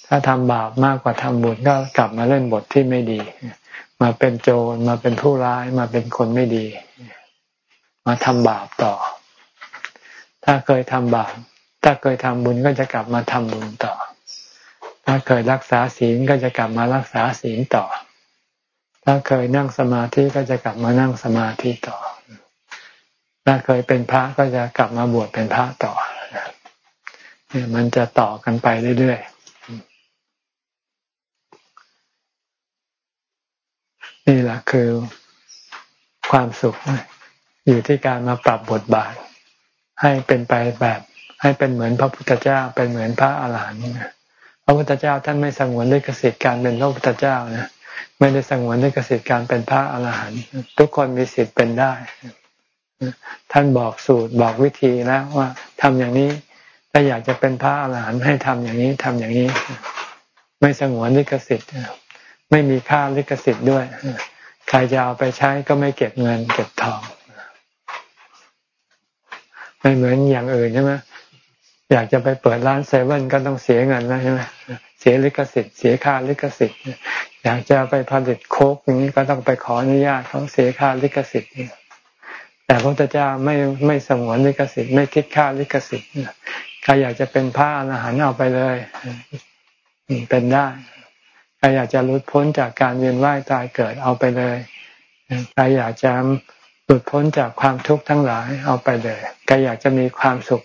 ถ้าทำบาปมากกว่าทำบุญก็กลับมาเล่นบทที่ไม่ดี มาเป็นโจรมาเป็นผู้ร้ายมาเป็นคนไม่ดี มาทำบาปต่อ ถ้าเคยทำบาป ถ้าเคยทำบุญก็จะกลับมาทำบุญต่อ ถ้าเคยรักษาศีลก็จะกลับมารักษาศีลต่อ ถ้าเคยนั่งสมาธิก็จะกลับมานั่งสมาธิต่อ ถ้าเคยเป็นพระก็จะกลับมาบวชเป็นพระต่อเนี่ยมันจะต่อกันไปเรื่อยๆนี่แหละคือความสุข อยู่ที่การมาปรับบทบาท ให้เป็นไปแบบ ให้เป็นเหมือนพระพุทธเจ้า เป็นเหมือนพระอาหารหันต์พระพุทธเจ้าท่านไม่สงวนลิขสิทธิ์การเป็นพระพุทธเจ้านะไม่ได้สงวนลิขสิทธิ์การเป็นพระอาหารหันต์ทุกคนมีสิทธิ์เป็นได้ ท่านบอกสูตรบอกวิธีแล้วว่าทำอย่างนี้ ถ้าอยากจะเป็นพระอาหารหันต์ให้ทำอย่างนี้ทำอย่างนี้ ไม่สงวนลิขสิทธิ์ไม่มีค่าลิขสิทธิ์ด้วย ใครจะเอาไปใช้ก็ไม่เก็บเงินเก็บทอง ไม่เหมือนอย่างอื่นใช่ไหมอยากจะไปเปิดร้านเซเว่นก็ต้องเสียเงินนะใช่ไหมเสียลิขสิทธิ์เสียค่าลิขสิทธิ์อยากจะไปผลิตโคกอย่างนี้ก็ต้องไปขออนุญาตเขาเสียค่าลิขสิทธิ์แต่พระพุทธเจ้าไม่ไม่สงวนลิขสิทธิ์ไม่คิดค่าลิขสิทธิ์ใครอยากจะเป็นพระอรหันต์เอาไปเลยเป็นได้ใครอยากจะหลุดพ้นจากการเวียนว่ายตายเกิดเอาไปเลยใครอยากจะหลุดพ้นจากความทุกข์ทั้งหลายเอาไปเลย ใครอยากจะมีความสุข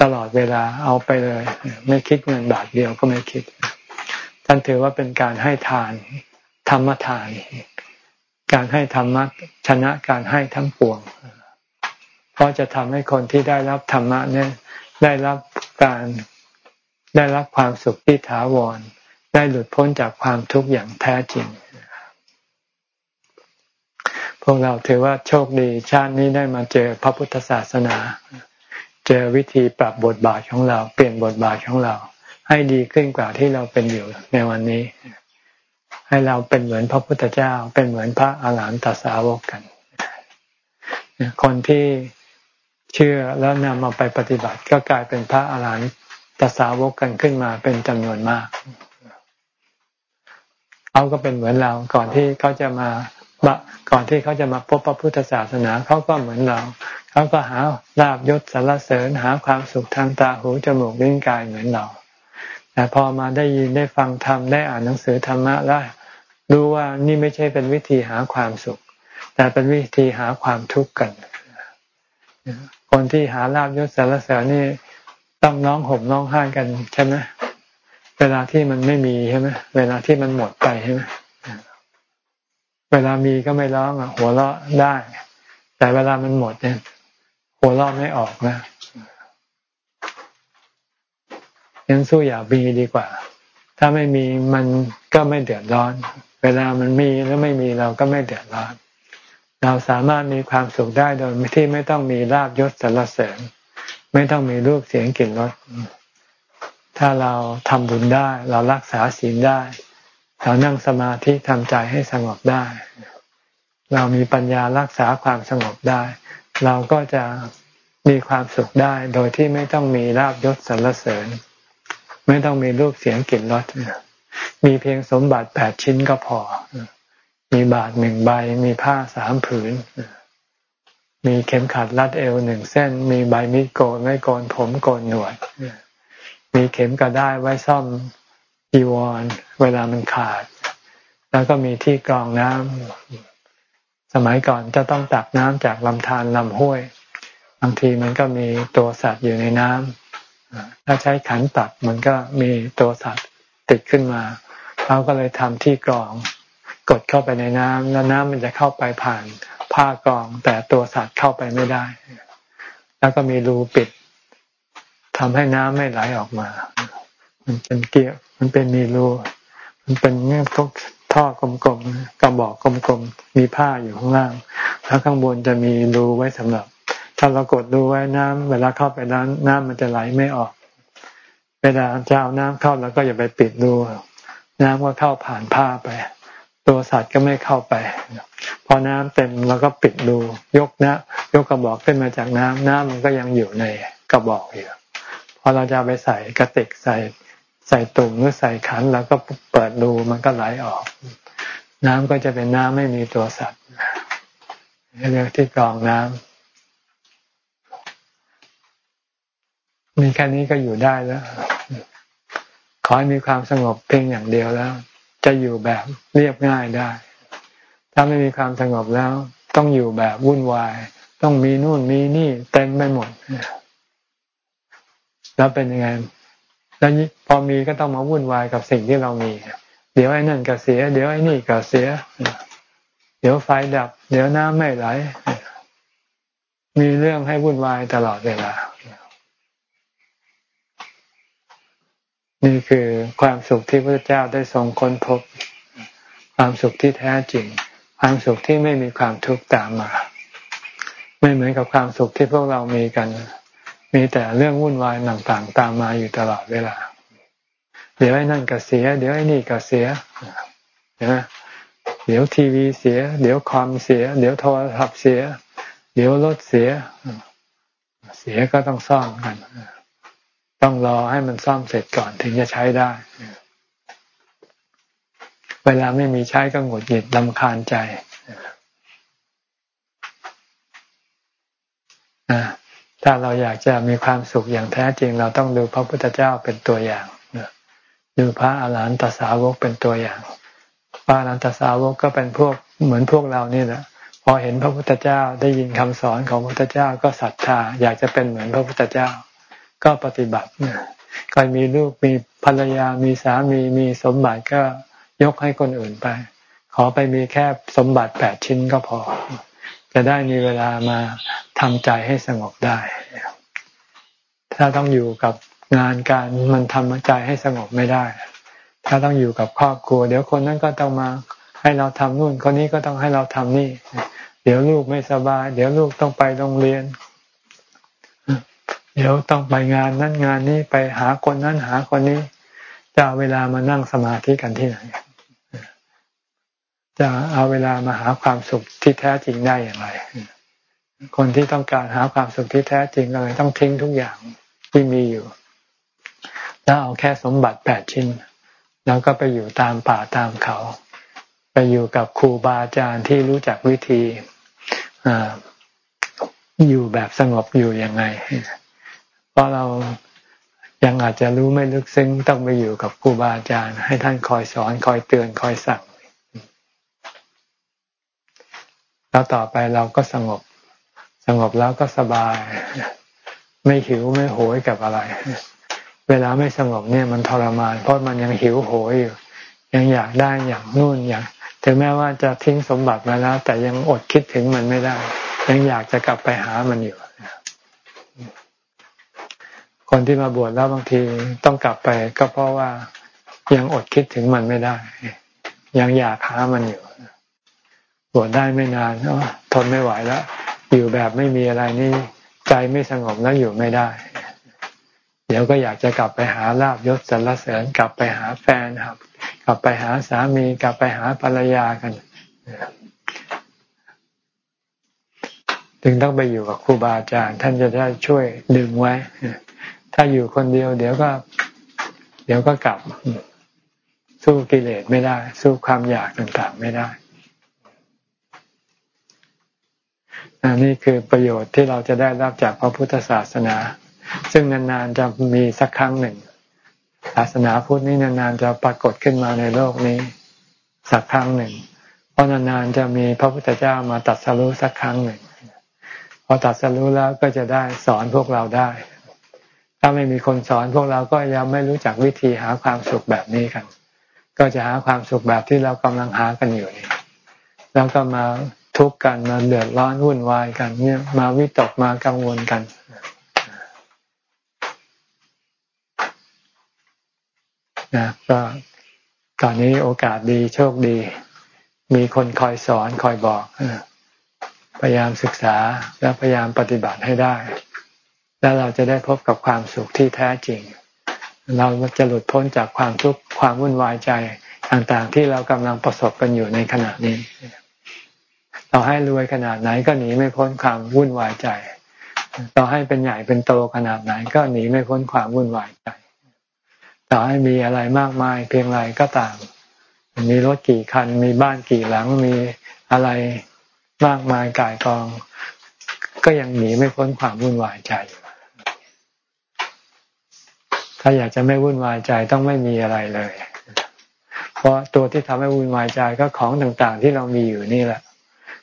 ตลอดเวลาเอาไปเลย ไม่คิดเงินบาทเดียวก็ไม่คิด ท่านถือว่าเป็นการให้ทานธรรมทาน การให้ธรรมะชนะการให้ทั้งปวง เพราะจะทำให้คนที่ได้รับธรรมะเนี่ยได้รับการได้รับความสุขที่ถาวร ได้หลุดพ้นจากความทุกข์อย่างแท้จริง พวกเราถือว่าโชคดีชาตินี้ได้มาเจอพระพุทธศาสนา เจอวิธีปรับบทบาทของเราเปลี่ยนบทบาทของเรา ให้ดีขึ้นกว่าที่เราเป็นอยู่ในวันนี้ ให้เราเป็นเหมือนพระพุทธเจ้า เป็นเหมือนพระอาหารหันตสาวกกัน คนที่เชื่อแล้วนำมาไปปฏิบัติก็กลายเป็นพระอาหารหันตสาวกกันขึ้นมาเป็นจำนวนมากเขาก็เป็นเหมือนเราก่อนที่เขาจะมา ก่อนที่เขาจะมาพบพระพุทธศาสนาเขาก็เหมือนเราเขาก็หาลาบยศสรรเสริญหาความสุขทางตาหูจมูกลิ้นกายเหมือนเรา แต่พอมาได้ยินได้ฟังธรรมได้อ่านหนังสือธรรมะแล้วรู้ว่านี่ไม่ใช่เป็นวิธีหาความสุข แต่เป็นวิธีหาความทุกข์กัน คนที่หาลาบยศสรรเสริญนี่ต้องร้องห่มร้องไห้กันใช่ไหมเวลาที่มันไม่มีใช่ไหมเวลาที่มันหมดไปใช่ไหม เวลามีก็ไม่ร้องอะหัวเราะได้ แต่เวลามันหมดเนี่ยหัวเราะไม่ออกนะยังสู้อย่ามีดีกว่า ถ้าไม่มีมันก็ไม่เดือดร้อน เวลามันมีแล้วไม่มีเราก็ไม่เดือดร้อน เราสามารถมีความสุขได้โดยที่ไม่ต้องมีลาบยศสรรเสริญ ไม่ต้องมีรูปเสียงกลิ่นรสถ้าเราทำบุญได้ เรารักษาศีลได้ เรานั่งสมาธิทำใจให้สงบได้ เรามีปัญญารักษาความสงบได้ เราก็จะมีความสุขได้โดยที่ไม่ต้องมีลาบยศสรรเสริญ ไม่ต้องมีรูปเสียงกลิ่นรสมีเพียงสมบัติแปดชิ้นก็พอ มีบาทหนึ่งใบ มีผ้าสามผืน มีเข็มขัดรัดเอวหนึ่งเส้น มีใบมีดโกนไม่โกนผมโกนหนวด มีเข็มกระได้ไว้ซ่อม จีวร เวลามันขาด แล้วก็มีที่กรองน้ำสมัยก่อนจะต้องตักน้ำจากลำธารลำห้วย บางทีมันก็มีตัวสัตว์อยู่ในน้ำถ้าใช้ขันตักมันก็มีตัวสัตว์ติดขึ้นมาเขาก็เลยทำที่กรองกดเข้าไปในน้ำแล้วน้ำมันจะเข้าไปผ่านผ้ากรอง แต่ตัวสัตว์เข้าไปไม่ได้ แล้วก็มีรูปิดทำให้น้ำไม่ไหลออกมา มันเป็นเกี่ยว มันเป็นมีรูมันเป็นเงี้ยทุกท่อกลมๆกระบอกกลมๆมีผ้าอยู่ข้างล่าง แล้วข้างบนจะมีรูไว้สำหรับ ถ้าเรากดรูไว้น้ำเวลาเข้าไปน้ำน้ำมันจะไหลไม่ออก เวลาจะเอาน้ำเข้าแล้วก็อย่าไปปิดรูน้ำก็เข้าผ่านผ้าไป ตัวสัตว์ก็ไม่เข้าไป พอน้ำเต็มเราก็ปิดดูยกนะยกกระบอกขึ้นมาจากน้ำน้ำมันก็ยังอยู่ในกระบอกอยู่พอเราจะไปใส่กระติกใส่ ใส่ตุ่มหรือใส่ขันแล้วก็เปิดดูมันก็ไหลออก น้ำก็จะเป็นน้ำไม่มีตัวสัตว์เรียกที่กรองน้ำมีแค่นี้ก็อยู่ได้แล้ว ขอให้มีความสงบเพียงอย่างเดียวแล้ว จะอยู่แบบเรียบง่ายได้ ถ้าไม่มีความสงบแล้ว ต้องอยู่แบบวุ่นวาย ต้องมีนู่นมีนี่เต็มไปหมดแล้วเป็นยังไง แล้วพอมีก็ต้องมาวุ่นวายกับสิ่งที่เรามี เดี๋ยวไอ้นั่นก็เสีย เดี๋ยวไอ้นี่ก็เสีย เดี๋ยวไฟดับ เดี๋ยวน้ำไม่ไหล มีเรื่องให้วุ่นวายตลอดเวลา นี่คือความสุขที่พระเจ้าได้ทรงค้นพบ ความสุขที่แท้จริง ความสุขที่ไม่มีความทุกข์ตามมา ไม่เหมือนกับความสุขที่พวกเรามีกัน มีแต่เรื่องวุ่นวายต่างๆ ตามมาอยู่ตลอดเวลา เดี๋ยวไอ้นั่นก็เสีย เดี๋ยวไอ้นี่ก็เสียนะเดี๋ยวทีวีเสีย เดี๋ยวคอมเสีย เดี๋ยวโทรศัพท์เสีย เดี๋ยวรถเสีย เสียก็ต้องซ่อมกัน ต้องรอให้มันซ่อมเสร็จก่อนถึงจะใช้ได้ เวลาไม่มีใช้ก็หงุดหงิดลำคาญใจ ถ้าเราอยากจะมีความสุขอย่างแท้จริง เราต้องดูพระพุทธเจ้าเป็นตัวอย่างดูพระอาหารหันตสาวกเป็นตัวอย่าง พระอาหารหันตสาวกก็เป็นพวกเหมือนพวกเรานี่แหละพอเห็นพระพุทธเจ้าได้ยินคำสอนของพระพุทธเจ้าก็ศรัทธา อยากจะเป็นเหมือนพระพุทธเจ้า ก็ปฏิบัติก็มีลูกมีภรรยามีสามีมีสมบัติก็ยกให้คนอื่นไป ขอไปมีแค่สมบัติแปดชิ้นก็พอ จะได้มีเวลามาทำใจให้สงบได้ ถ้าต้องอยู่กับงานการมันทำใจให้สงบไม่ได้ ถ้าต้องอยู่กับครอบครัว เดี๋ยวคนนั้นก็ต้องมาให้เราทำนู่น คนนี้ก็ต้องให้เราทำนี่ เดี๋ยวลูกไม่สบาย เดี๋ยวลูกต้องไปโรงเรียน เดี๋ยวต้องไปงานนั้นงานนี้ไปหาคนนั้นหาคนนี้จะเเวลามานั่งสมาธิกันที่ไหน จะเอาเวลามาหาความสุขที่แท้จริงได้อย่างไร คนที่ต้องการหาความสุขที่แท้จริงก็เลยต้องทิ้งทุกอย่างที่มีอยู่ แล้วเอาแค่สมบัติแปดชิ้น แล้วก็ไปอยู่ตามป่าตามเขา ไปอยู่กับครูบาอาจารย์ที่รู้จักวิธีอยู่แบบสงบอยู่ยังไง เพราะเรายังอาจจะรู้ไม่ลึกซึ้งต้องไปอยู่กับครูบาอาจารย์ ให้ท่านคอยสอนคอยเตือนคอยสั่ง แล้วต่อไปเราก็สงบ สงบแล้วก็สบาย ไม่หิวไม่โหยกับอะไร เวลาไม่สงบเนี่ยมันทรมาน เพราะมันยังหิวโหยอยู่ ยังอยากได้อย่างนู่นอย่างถึงแม้ว่าจะทิ้งสมบัติมาแล้ว แต่ยังอดคิดถึงมันไม่ได้ ยังอยากจะกลับไปหามันอยู่คนที่มาบวชแล้วบางทีต้องกลับไป ก็เพราะว่ายังอดคิดถึงมันไม่ได้ ยังอยากหามันอยู่ วชได้ไม่นานทนไม่ไหวแล้ว อยู่แบบไม่มีอะไรนี่ใจไม่สงบแล้วอยู่ไม่ได้ เดี๋ยวก็อยากจะกลับไปหาลาบยศสรรเสริญกลับไปหาแฟนครับ กลับไปหาสามีกลับไปหาภรรยากันจึงต้องไปอยู่กับครูบาอาจารย์ท่านจะได้ช่วยดึงไว้ ถ้าอยู่คนเดียว เดี๋ยวก็ เดี๋ยวก็กลับ สู้กิเลสไม่ได้ สู้ความอยากต่างๆไม่ได้ นี่คือประโยชน์ที่เราจะได้รับจากพระพุทธศาสนา ซึ่งนานๆจะมีสักครั้งหนึ่ง ศาสนาพุทธนี่นานๆจะปรากฏขึ้นมาในโลกนี้ สักครั้งหนึ่ง เพราะนานๆจะมีพระพุทธเจ้ามาตัดสรุสักครั้งหนึ่ง พอตัดสรุแล้วก็จะได้สอนพวกเราได้ ถ้าไม่มีคนสอนพวกเราก็ยังไม่รู้จักวิธีหาความสุขแบบนี้กัน ก็จะหาความสุขแบบที่เรากำลังหากันอยู่นี่แล้วก็มา ทุกข์กันมาเดือดร้อนวุ่นวายกันเนี่ยมาวิตกมากังวลกัน นะก็ตอนนี้โอกาสดีโชคดี มีคนคอยสอนคอยบอกพยายามศึกษาและพยายามปฏิบัติให้ได้ แล้วเราจะได้พบกับความสุขที่แท้จริง เราจะหลุดพ้นจากความทุกข์ความวุ่นวายใจต่างๆ ที่เรากำลังประสบกันอยู่ในขณะนี้ ต่อให้รวยขนาดไหนก็หนีไม่พ้นความวุ่นวายใจ ต่อให้เป็นใหญ่เป็นโตขนาดไหนก็หนีไม่พ้นความวุ่นวายใจ ต่อให้มีอะไรมากมาย เพียงไรก็ตาม มีรถกี่คัน มีบ้านกี่หลัง มีอะไรมากมายกายกอง ก็ยังหนีไม่พ้นความวุ่นวายใจ ถ้าอยากจะไม่วุ่นวายใจต้องไม่มีอะไรเลย เพราะตัวที่ทำให้วุ่นวายใจก็ของต่างๆ ที่เรามีอยู่นี่แหละ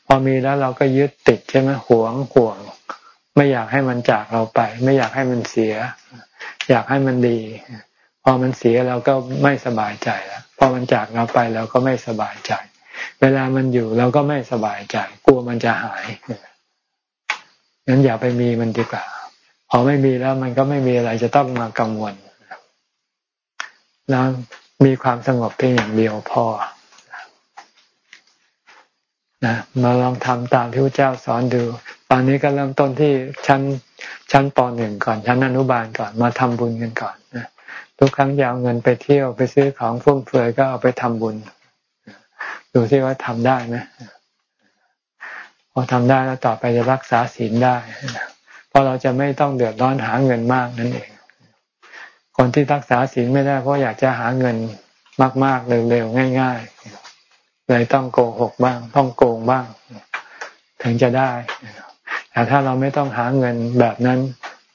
พอมีแล้วเราก็ยึดติดใช่ไหมหวงห่วง ไม่อยากให้มันจากเราไป ไม่อยากให้มันเสีย อยากให้มันดี พอมันเสียเราก็ไม่สบายใจแล้วพอมันจากเราไปเราก็ไม่สบายใจ เวลามันอยู่เราก็ไม่สบายใจ กลัวมันจะหายงั้นอย่าไปมีมันดีกว่าพอไม่มีแล้วมันก็ไม่มีอะไรจะต้องมากังวลแล้วมีความสงบเพียงอย่างเดียวพอ นะมาลองทำตามที่พระเจ้าสอนดู ตอนนี้ก็เริ่มต้นที่ชั้นชั้นปหนึ่งก่อน ชั้นอนุบาลก่อนมาทำบุญกันก่อนนะทุกครั้งยาวเงินไปเที่ยวไปซื้อของฟุ่มเฟือยก็เอาไปทำบุญ ดูซิว่าทำได้ไหมพอทำได้แล้วต่อไปจะรักษาศีลได้เพราะเราจะไม่ต้องเดือดร้อนหาเงินมากนั่นเอง คนที่รักษาศีลไม่ได้เพราะอยากจะหาเงินมาก ๆเร็วๆง่าย ๆ เลยต้องโกหกบ้าง ต้องโกงบ้าง ถึงจะได้แต่ถ้าเราไม่ต้องหาเงินแบบนั้น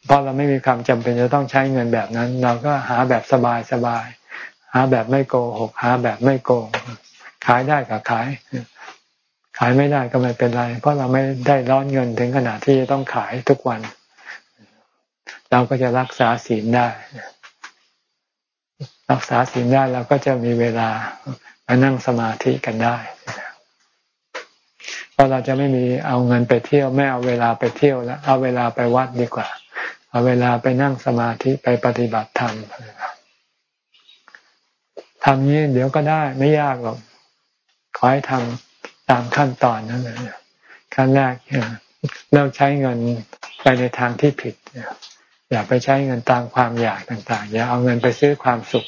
เพราะเราไม่มีความจำเป็นจะต้องใช้เงินแบบนั้น เราก็หาแบบสบายสบายหาแบบไม่โกหกหาแบบไม่โกงขายได้ก็ขาย ขายไม่ได้ก็ไม่เป็นไร เพราะเราไม่ได้ร้อนเงินถึงขนาดที่จะต้องขายทุกวัน เราก็จะรักษาศีลได้ รักษาศีลได้เราก็จะมีเวลา มานั่งสมาธิกันได้เพราะเราจะไม่มีเอาเงินไปเที่ยวไม่เอาเวลาไปเที่ยวแล้วเอาเวลาไปวัดดีกว่า เอาเวลาไปนั่งสมาธิไปปฏิบัติธรรมทำนี้เดี๋ยวก็ได้ไม่ยากหรอกขอให้ทำตามขั้นตอนนั่นแหละขั้นแรกเลิกใช้เงินไปในทางที่ผิดอย่าไปใช้เงินตามความอยากต่าง ๆ อย่าเอาเงินไปซื้อความสุข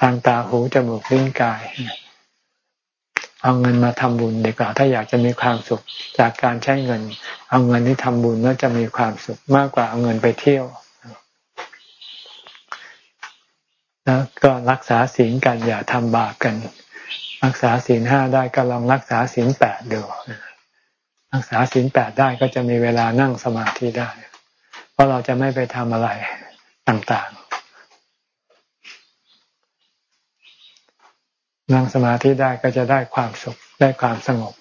ทางตาหูจมูกลิ้นกาย เอาเงินมาทำบุญดีกว่า ถ้าอยากจะมีความสุขจากการใช้เงิน เอาเงินที่ทำบุญแล้วจะมีความสุขมากกว่าเอาเงินไปเที่ยวแล้วก็รักษาศีลกันอย่าทำบาปกัน รักษาศีลห้าได้ก็ลองรักษาศีลแปดดูรักษาศีลแปดได้ก็จะมีเวลานั่งสมาธิได้ เพราะเราจะไม่ไปทำอะไรต่าง นั่งสมาธิได้ก็จะได้ความสุขได้ความสงบ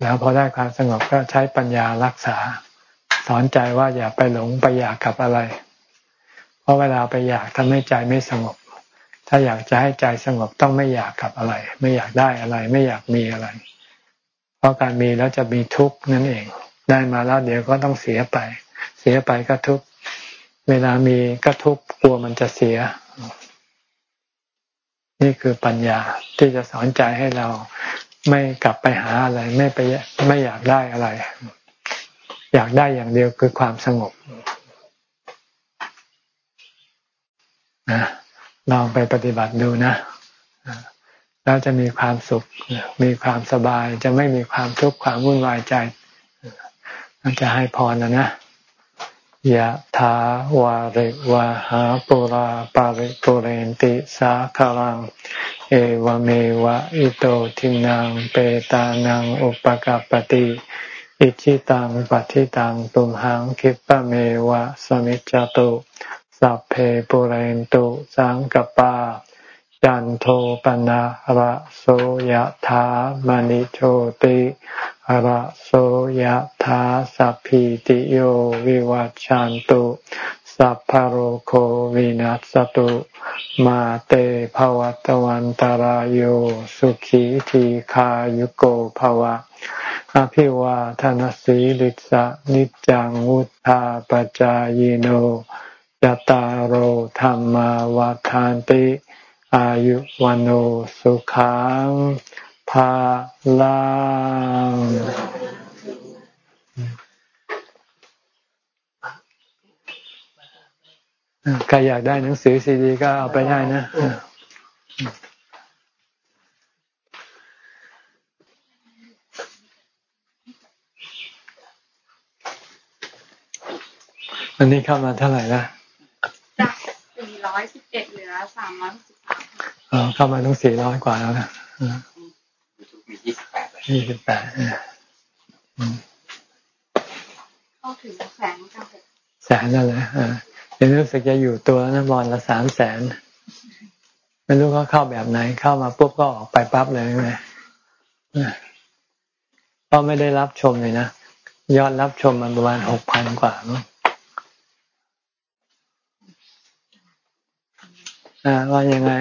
แล้วพอได้ความสงบก็ใช้ปัญญารักษา สอนใจว่าอย่าไปหลงไปอยากกับอะไร เพราะเวลาไปอยากทำให้ใจไม่สงบ ถ้าอยากจะให้ใจสงบต้องไม่อยากกับอะไร ไม่อยากได้อะไร ไม่อยากมีอะไร เพราะการมีแล้วจะมีทุกข์นั่นเอง ได้มาแล้วเดี๋ยวก็ต้องเสียไป เสียไปก็ทุกข์เวลามีก็ทุกข์กลัวมันจะเสีย นี่คือปัญญาที่จะสอนใจให้เราไม่กลับไปหาอะไร ไม่ไปไม่อยากได้อะไร อยากได้อย่างเดียวคือความสงบนะลองไปปฏิบัติดูนะแล้วจะมีความสุข มีความสบาย จะไม่มีความทุกข์ความวุ่นวายใจมันจะให้พรนะนะ ยะถาวาริวะหาปุราปาริปุเรนติสาคารัง เอวเมวะอิโตทินังเปตานังอุปกัปติอิชิตังปัฏิตังตุมหังคิปะเมวะสมิจจตุสัพเพปุเรนตุสังกปาจันโทปนะระโสยธามณิโชติ อระโสยธาสัพพิติโยวิวัจจันตุสัพพโรโควินัสตุมาเตภวัตวันตารโยสุขีทีขายุโกภวะอภิวาทานสีลิสะนิจังวุธาปจายโนยตารโอธรรมวาทานติ อายุวันโอสุขัง ภาลังใครอยากได้หนังสือซีดีก็เอาไปได้นะ อันนี้เข้ามาเท่าไหร่ละ
จากสี่ร้อยสิบเอ็ดเหลือสามร้อยสิบสาม
อ๋อเข้ามาต้องสี่ร้อยกว่าแล้วนะ
มียี่สิบแปด
ยี่สิบแปด
เข้าถึงแสนจ้า
แสนนั่นเลยอ่าเดี๋ยวรู้สึกจะอยู่ตัวนะบอลละสามแสนไม่รู้เขาเข้าแบบไหน เข้ามาปุ๊บก็ออกไปปั๊บเลยไหมก็ไม่ได้รับชมเลยนะยอดรับชมมันประมาณหกพันกว่ามั้งอ่าว่ายังไง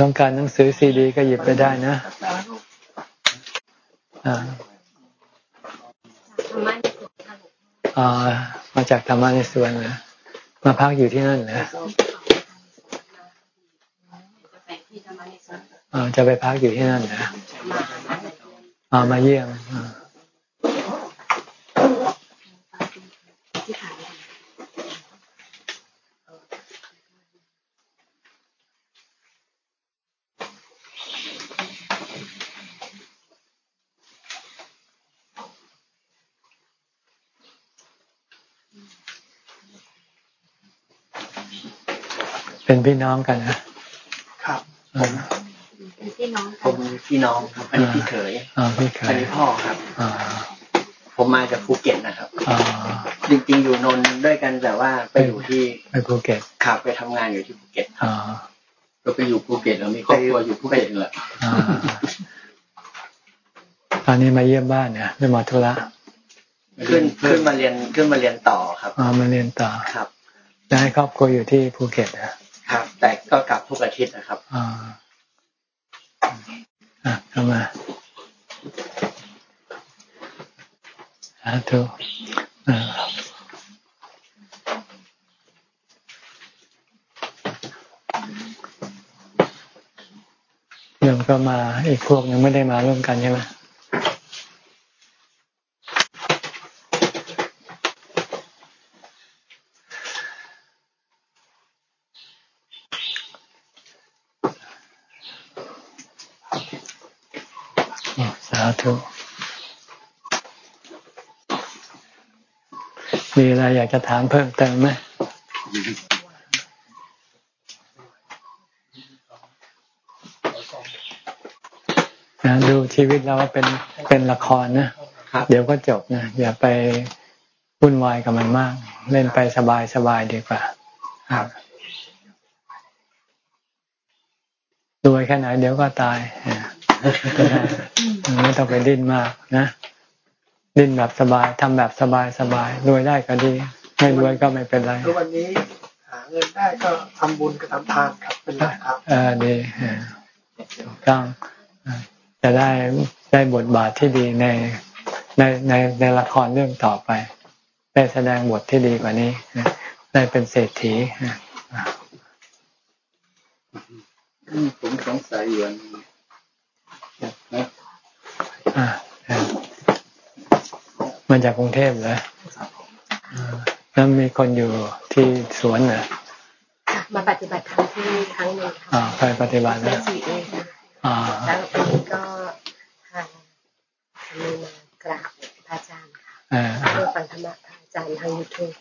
ต้องการหนังสือซีดี ก็หยิบไปได้นะอ่ามาจากธรรมะในสวนนะมาพักอยู่ที่นั่นนะอ่าจะไปพักอยู่ที่นั่นนะมาเยี่ยม เป็นพี่น้องกันนะครับ
ผม
พี่น้อง
ผมพี่น้องครับอันนี้พี่เขย
อ่าพี่เขย
อันนี้พ่อครับ
อ่า
ผมมาจากภูเก็ตนะครับอ่าจริงๆอยู่นนท์ด้วยกันแต่ว่าไปอยู่ที่
ไปภูเก็ต
ขับไปทำงานอยู่ที่ภูเก็ต
อ่า
ก็ไปอยู่ภูเก็ตแล้วมีครอบครัวอยู่ภูเก็ตแหละ
ตอนนี้มาเยี่ยมบ้านเนี่ยไม่มาธุระ
ขึ้นขึ้นมาเรียนขึ้นมาเรียนต่อครับ
อ่ามาเรียนต่อ
ครับ
จะให้ครอบครัวอยู่ที่ภูเก็ตนะครับ
แต่ก็กลับทุกอาทิตย์นะครับ
อ่าอะเข้ามาสาธุอ่าเดี๋ยวก็มาอีกพวกยังไม่ได้มาร่วมกันใช่ไหม ธุมีอะไรอยากจะถามเพิ่มเติมไหมนะดูชีวิตเราเป็นเป็นละครนะ เดี๋ยวก็จบนะ อย่าไปวุ่นวายกับมันมาก เล่นไปสบายสบายดีกว่าครับรวยแค่ไหนเดี๋ยวก็ตาย ไม่ต้องไปดิ้นมากนะดิ้นแบบสบายทำแบบสบายสบายรวยได้ก็ดี ไม่รวยก็ไม่เป็นไร
วันนี้หาเงินได้ก็ทำบุญกับทำทานครับเป็นหลักครับ
เออดีถูกต้องจะได้ได้บทบาทที่ดีในในในในละครเรื่องต่อไป ได้แสดงบทที่ดีกว่านี้ ได้เป็นเศรษฐี
ผมสงสัยอยู่
มาจากกรุงเทพเลยแล้วมีคนอยู่ที่สวนเหรอ
มาปฏิบัติธรรมที่ครั้งหนึ่ง
ค่ะอ่าไปปฏิบัติแล้ว
สี่เองค่ะแล้ววันนี้ก็ทางมีมากราบพระอาจารย์ค่ะเพื่อฟังธรรมะพระอาจารย์ทางยูทูบ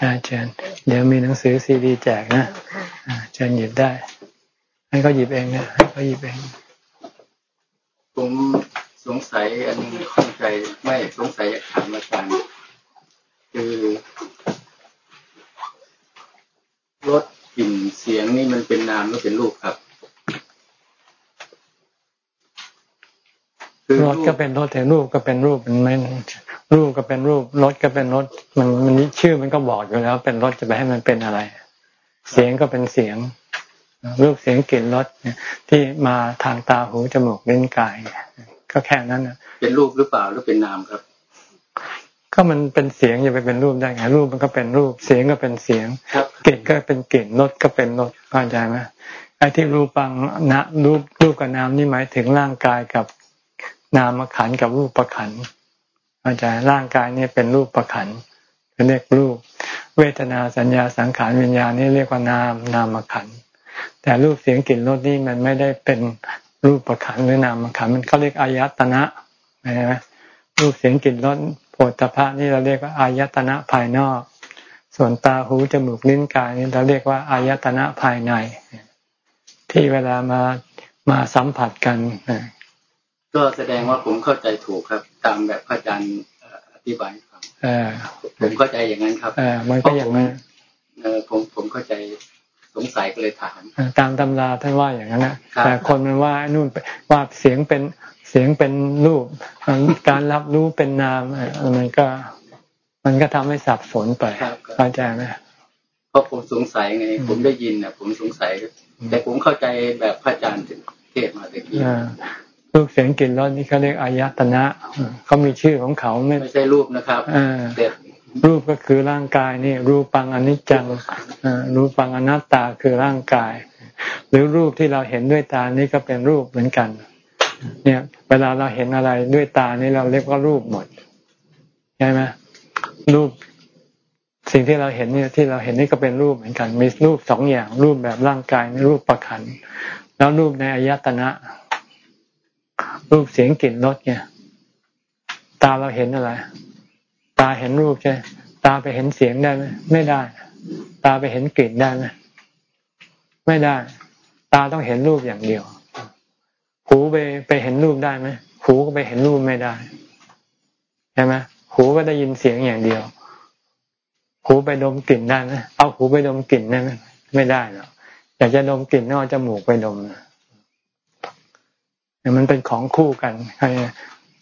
ค่ะ
เชิญเดี๋ยวมีหนังสือซีดีแจกนะเชิญหยิบได้ ให้เขาหยิบเองนะให้เขาหยิบเอง
ผมสงสัยอันข้องใจไม่สงสัยอยากถามอาจารย์คือรถกลิ่นเสียงนี่มันเป็นนามหรือเป็นรูปครับ
รถก็เป็นรถแต่รูปก็เป็นรูปมันไม่รูปก็เป็นรูปรถก็เป็นรถมันมันชื่อมันก็บอกอยู่แล้ว เป็นรถจะไปให้มันเป็นอะไร เสียงก็เป็นเสียง รูปเสียงกลิ่นรสที่มาทางตาหูจมูกลิ้นกาย ก็แค่นั้น
เป็นรูปหรือเปล่าหรือเป็นนามครับ
ก็มันเป็นเสียงอย่าไปเป็นรูปได้ไงรูปมันก็เป็นรูปเสียงก็เป็นเสียงกลิ่นก็เป็นกลิ่นรสก็เป็นรสเข้าใจไหมไอ้ที่รูปังนะรูปรูปกับนามนี่หมายถึงร่างกายกับนามขันกับรูปประขันเข้าใจร่างกายนี่เป็นรูปประขันเรียกรูป เวทนาสัญญาสังขารวิญญาณนี่เรียกว่านามนามขัน แต่รูปเสียงกลิ่นรสนี่มันไม่ได้เป็นรูปประขันหรือนามขันมันเขาเรียกอายตนะนะรูปเสียงกลิ่นรสโผฏฐพะนี่เราเรียกว่าอายตนะภายนอก ส่วนตาหูจมูกลิ้นกายนี่เราเรียกว่าอายตนะภายใน ที่เวลามามาสัมผัสกัน
ก็แสดงว่าผมเข้าใจถูกครับ ตามแบบพระอาจารย์อธิบายครับผมเข้าใจอย่างนั้นครับ
มันก็อย่างนั้น
ผมผมเข้าใจ สงสัยก็เลยถาม
ตามตำราท่านว่าอย่างนั้นนะแต่คนมันว่านู่นว่าเสียงเป็นเสียงเป็นรูป การรับรู้เป็นนามมันก็ มันก็ทำให้สับสนไปเข้าใจไหม
เพราะผมสงสัยไง ผมได้ยินนะผมสงสัย แต่ผมเข้าใจแบบพระอาจารย์เทศมาตะกี้
รูปเสียงกลิ่นรสนี่เขาเรียกอายตนะเขามีชื่อของเขา
ไม่ไม่ใช่รูปนะครับ
เด็ด รูปก็คือร่างกายนี่รูปังอนิจจังรูปังอนัตตาคือร่างกาย หรือรูปที่เราเห็นด้วยตานี่ก็เป็นรูปเหมือนกัน เนี่ย เวลาเราเห็นอะไรด้วยตานี่เราเรียกว่ารูปหมดใช่ไหมรูปสิ่งที่เราเห็นเนี่ยที่เราเห็นนี่ก็เป็นรูปเหมือนกัน มีรูปสองอย่างรูปแบบร่างกายรูปประคันแล้วรูปในอายตนะ รูปเสียงกลิ่นรสเนี่ย ตาเราเห็นอะไร ตาเห็นรูปใช่ตาไปเห็นเสียงได้ไหมไม่ได้ ตาไปเห็นกลิ่นได้ไหมไม่ได้ ตาต้องเห็นรูปอย่างเดียว หูไปไปเห็นรูปได้ไหมหูก็ไปเห็นรูปไม่ได้ใช่ไหมหูก็ได้ยินเสียงอย่างเดียว หูไปดมกลิ่นได้ไหมเอาหูไปดมกลิ่นได้ไหมไม่ได้หรอกอยากจะดมกลิ่นนอกจมูกไปดมนะมันเป็นของคู่กัน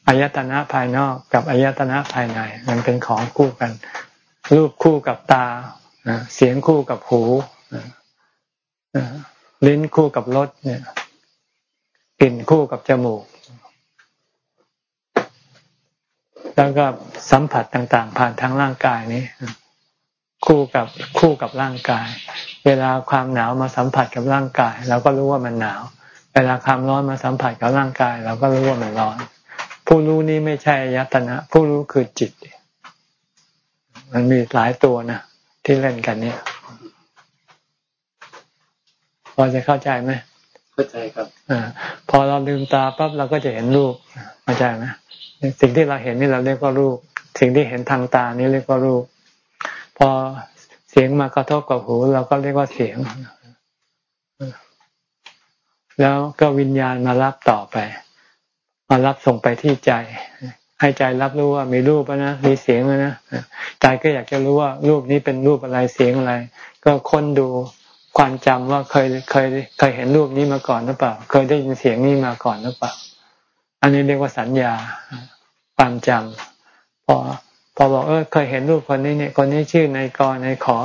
อายตนะภายนอกกับอายตนะภายใน มันเป็นของคู่กัน รูปคู่กับตาเสียงคู่กับหูลิ้นคู่กับรสเนี่ยกลิ่นคู่กับจมูก แล้วก็สัมผัสต่างๆ ผ่านทางร่างกายนี้คู่กับคู่กับร่างกาย เวลาความหนาวมาสัมผัสกับร่างกาย เราก็รู้ว่ามันหนาว เวลาความร้อนมาสัมผัสกับร่างกาย เราก็รู้ว่ามันร้อน ผู้รู้นี้ไม่ใช่ยตนะ ผู้รู้คือจิต มันมีหลายตัวนะที่เล่นกันเนี่ยพอจะเข้าใจไหม
เข้าใจครับ
อ่าพอเราลืมตาปั๊บเราก็จะเห็นรูปเข้าใจไหมสิ่งที่เราเห็นนี่เราเรียกว่ารูป สิ่งที่เห็นทางตานี่เรียกว่ารูป พอเสียงมากระทบกับหู เราก็เรียกว่าเสียง แล้วก็วิญญาณมารับต่อไป มารับส่งไปที่ใจ ให้ใจรับรู้ว่ามีรูปนะมีเสียงนะใจก็อยากจะรู้ว่ารูปนี้เป็นรูปอะไรเสียงอะไร ก็ค้นดูความจำว่าเคยเคยเคยเห็นรูปนี้มาก่อนหรือเปล่า เคยได้ยินเสียงนี้มาก่อนหรือเปล่า อันนี้เรียกว่าสัญญาความจำพอพอบอกเออเคยเห็นรูปคนนี้เนี่ยคนนี้ชื่อในกรในขอ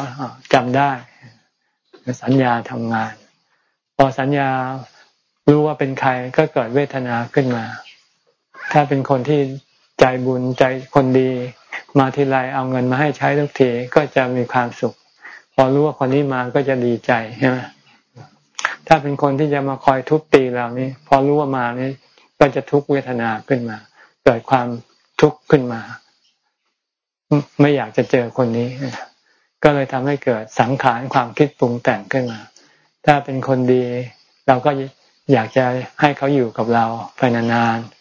จำได้ สัญญาทำงาน พอสัญญารู้ว่าเป็นใครก็เกิดเวทนาขึ้นมา ถ้าเป็นคนที่ใจบุญใจคนดี มาทีไรเอาเงินมาให้ใช้ทุกทีก็จะมีความสุข พอรู้ว่าคนนี้มาก็จะดีใจใช่ไหมถ้าเป็นคนที่จะมาคอยทุบตีเรานี่พอรู้ว่ามานี่ก็จะทุกเวทนาขึ้นมา เกิดความทุกข์ขึ้นมา ไม่อยากจะเจอคนนี้ ก็เลยทำให้เกิดสังขารความคิดปรุงแต่งขึ้นมา ถ้าเป็นคนดี เราก็อยากจะให้เขาอยู่กับเราไปนานๆ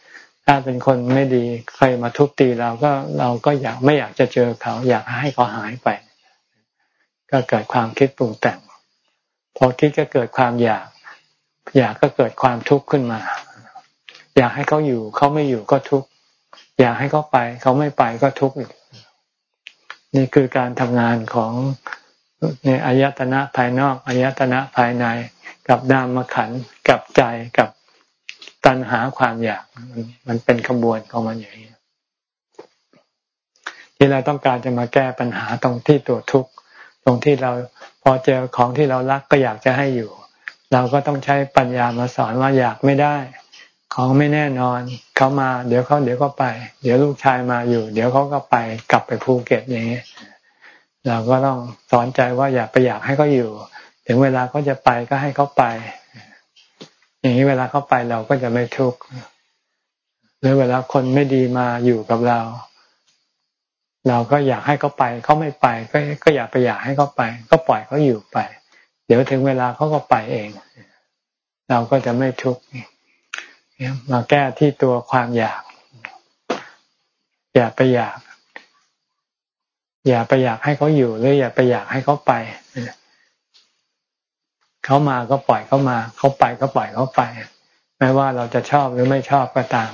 ถ้าเป็นคนไม่ดีใครมาทุบตีเราก็เราก็อยากไม่อยากจะเจอเขา อยากให้เขาหายไป ก็เกิดความคิดปรุงแต่งพอคิดก็เกิดความอยาก อยากก็เกิดความทุกข์ขึ้นมา อยากให้เขาอยู่เขาไม่อยู่ก็ทุกข์อยากให้เขาไป เขาไม่ไปก็ทุกข์นี่คือการทำงานของในอายตนะภายนอกอายตนะภายใน กับนามขันกับใจกับ ตัณหาความอยากมันมันเป็นขบวนของมันอย่างนี้ที่เราต้องการจะมาแก้ปัญหาตรงที่ตัวทุกข์ตรงที่เราพอเจอของที่เรารักก็อยากจะให้อยู่ เราก็ต้องใช้ปัญญามาสอนว่าอยากไม่ได้ ของไม่แน่นอนเขามา เดี๋ยวเขาเดี๋ยวก็ไป เดี๋ยวลูกชายมาอยู่ เดี๋ยวเขาก็ไปกลับไปภูเก็ตอย่างนี้เราก็ต้องสอนใจว่าอยากไปอยากให้เขาอยู่ ถึงเวลาเขาจะไปก็ให้เขาไป อย่างนี้เวลาเขาไปเราก็จะไม่ทุกข์หรือเวลาคนไม่ดีมาอยู่กับเรา เราก็อยากให้เขาไปเขาไม่ไป ก็ก็อยากไปอยากให้เขาไป ก็ปล่อยเขาอยู่ไป เดี๋ยวถึงเวลาเขาก็ไปเอง เราก็จะไม่ทุกข์มาแก้ที่ตัวความอยาก อย่าไปอยาก อย่าไปอยากให้เขาอยู่หรืออย่าไปอยากให้เขาไป เขามาก็ปล่อยเขามา เขาไปก็ปล่อยเขาไป ไม่ว่าเราจะชอบหรือไม่ชอบก็ตาม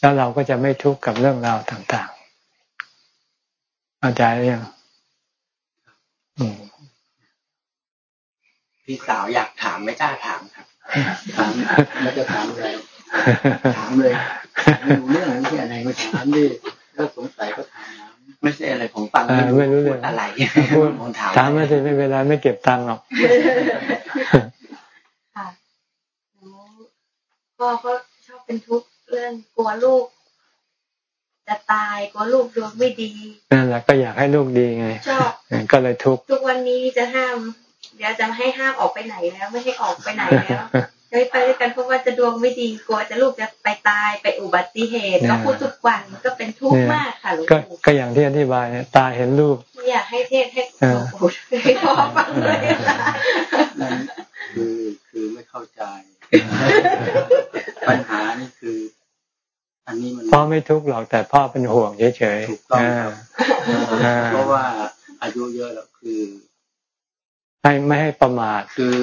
แล้วเราก็จะไม่ทุกข์กับเรื่องราวต่างๆอาจารย์ยัง
พี่สาวอยากถามไม่กล้าถามครับ
ถามแล้วจะถามอะไรถามเลยไม่รู้เรื่องอะไรไม่ถามดิก็สงสัยก็ถาม
ไม่ใช่อะไรผมฟัง
ไม่รู้เรื่อง
อะไร
ผมถามถามไม่ใช่ไม่เวลาไม่เก็บตังค์หรอก
ค่ะพ่อก็ชอบเป็นทุกข์เรื่องกลัวลูก จะตายกลัวลูกดวงไม่ดี
นั่นแหละก็อยากให้ลูกดีไง
ชอบ
ก็เลยทุกข์
ทุกวันนี้จะห้าม เดี๋ยวจะให้ห้ามออกไปไหนแล้ว ไม่ให้ออกไปไหนแล้ว ไม่ไปด้วยกันเพราะว่าจะดวงไม่ดีกลัวจะลูกจะไปตายไปอุบัติเหตุก็พูดทุกวันก็เป็นทุกข์มากค่ะหลวงปู่
ก็อย่างที่อธิบายตาเห็นรูป
อยากให้เทศให้ให้พ่อฟังเลย
คือคือไม่เข้าใจ ปัญหานี่คือ อันนี้มัน
พ่อไม่ทุกข์หรอกแต่พ่อเป็นห่วงเฉย
ๆถูกต้องครับเพราะว่าอายุเยอะแล้วคือ
ให้ไม่ให้ประมาท
คือ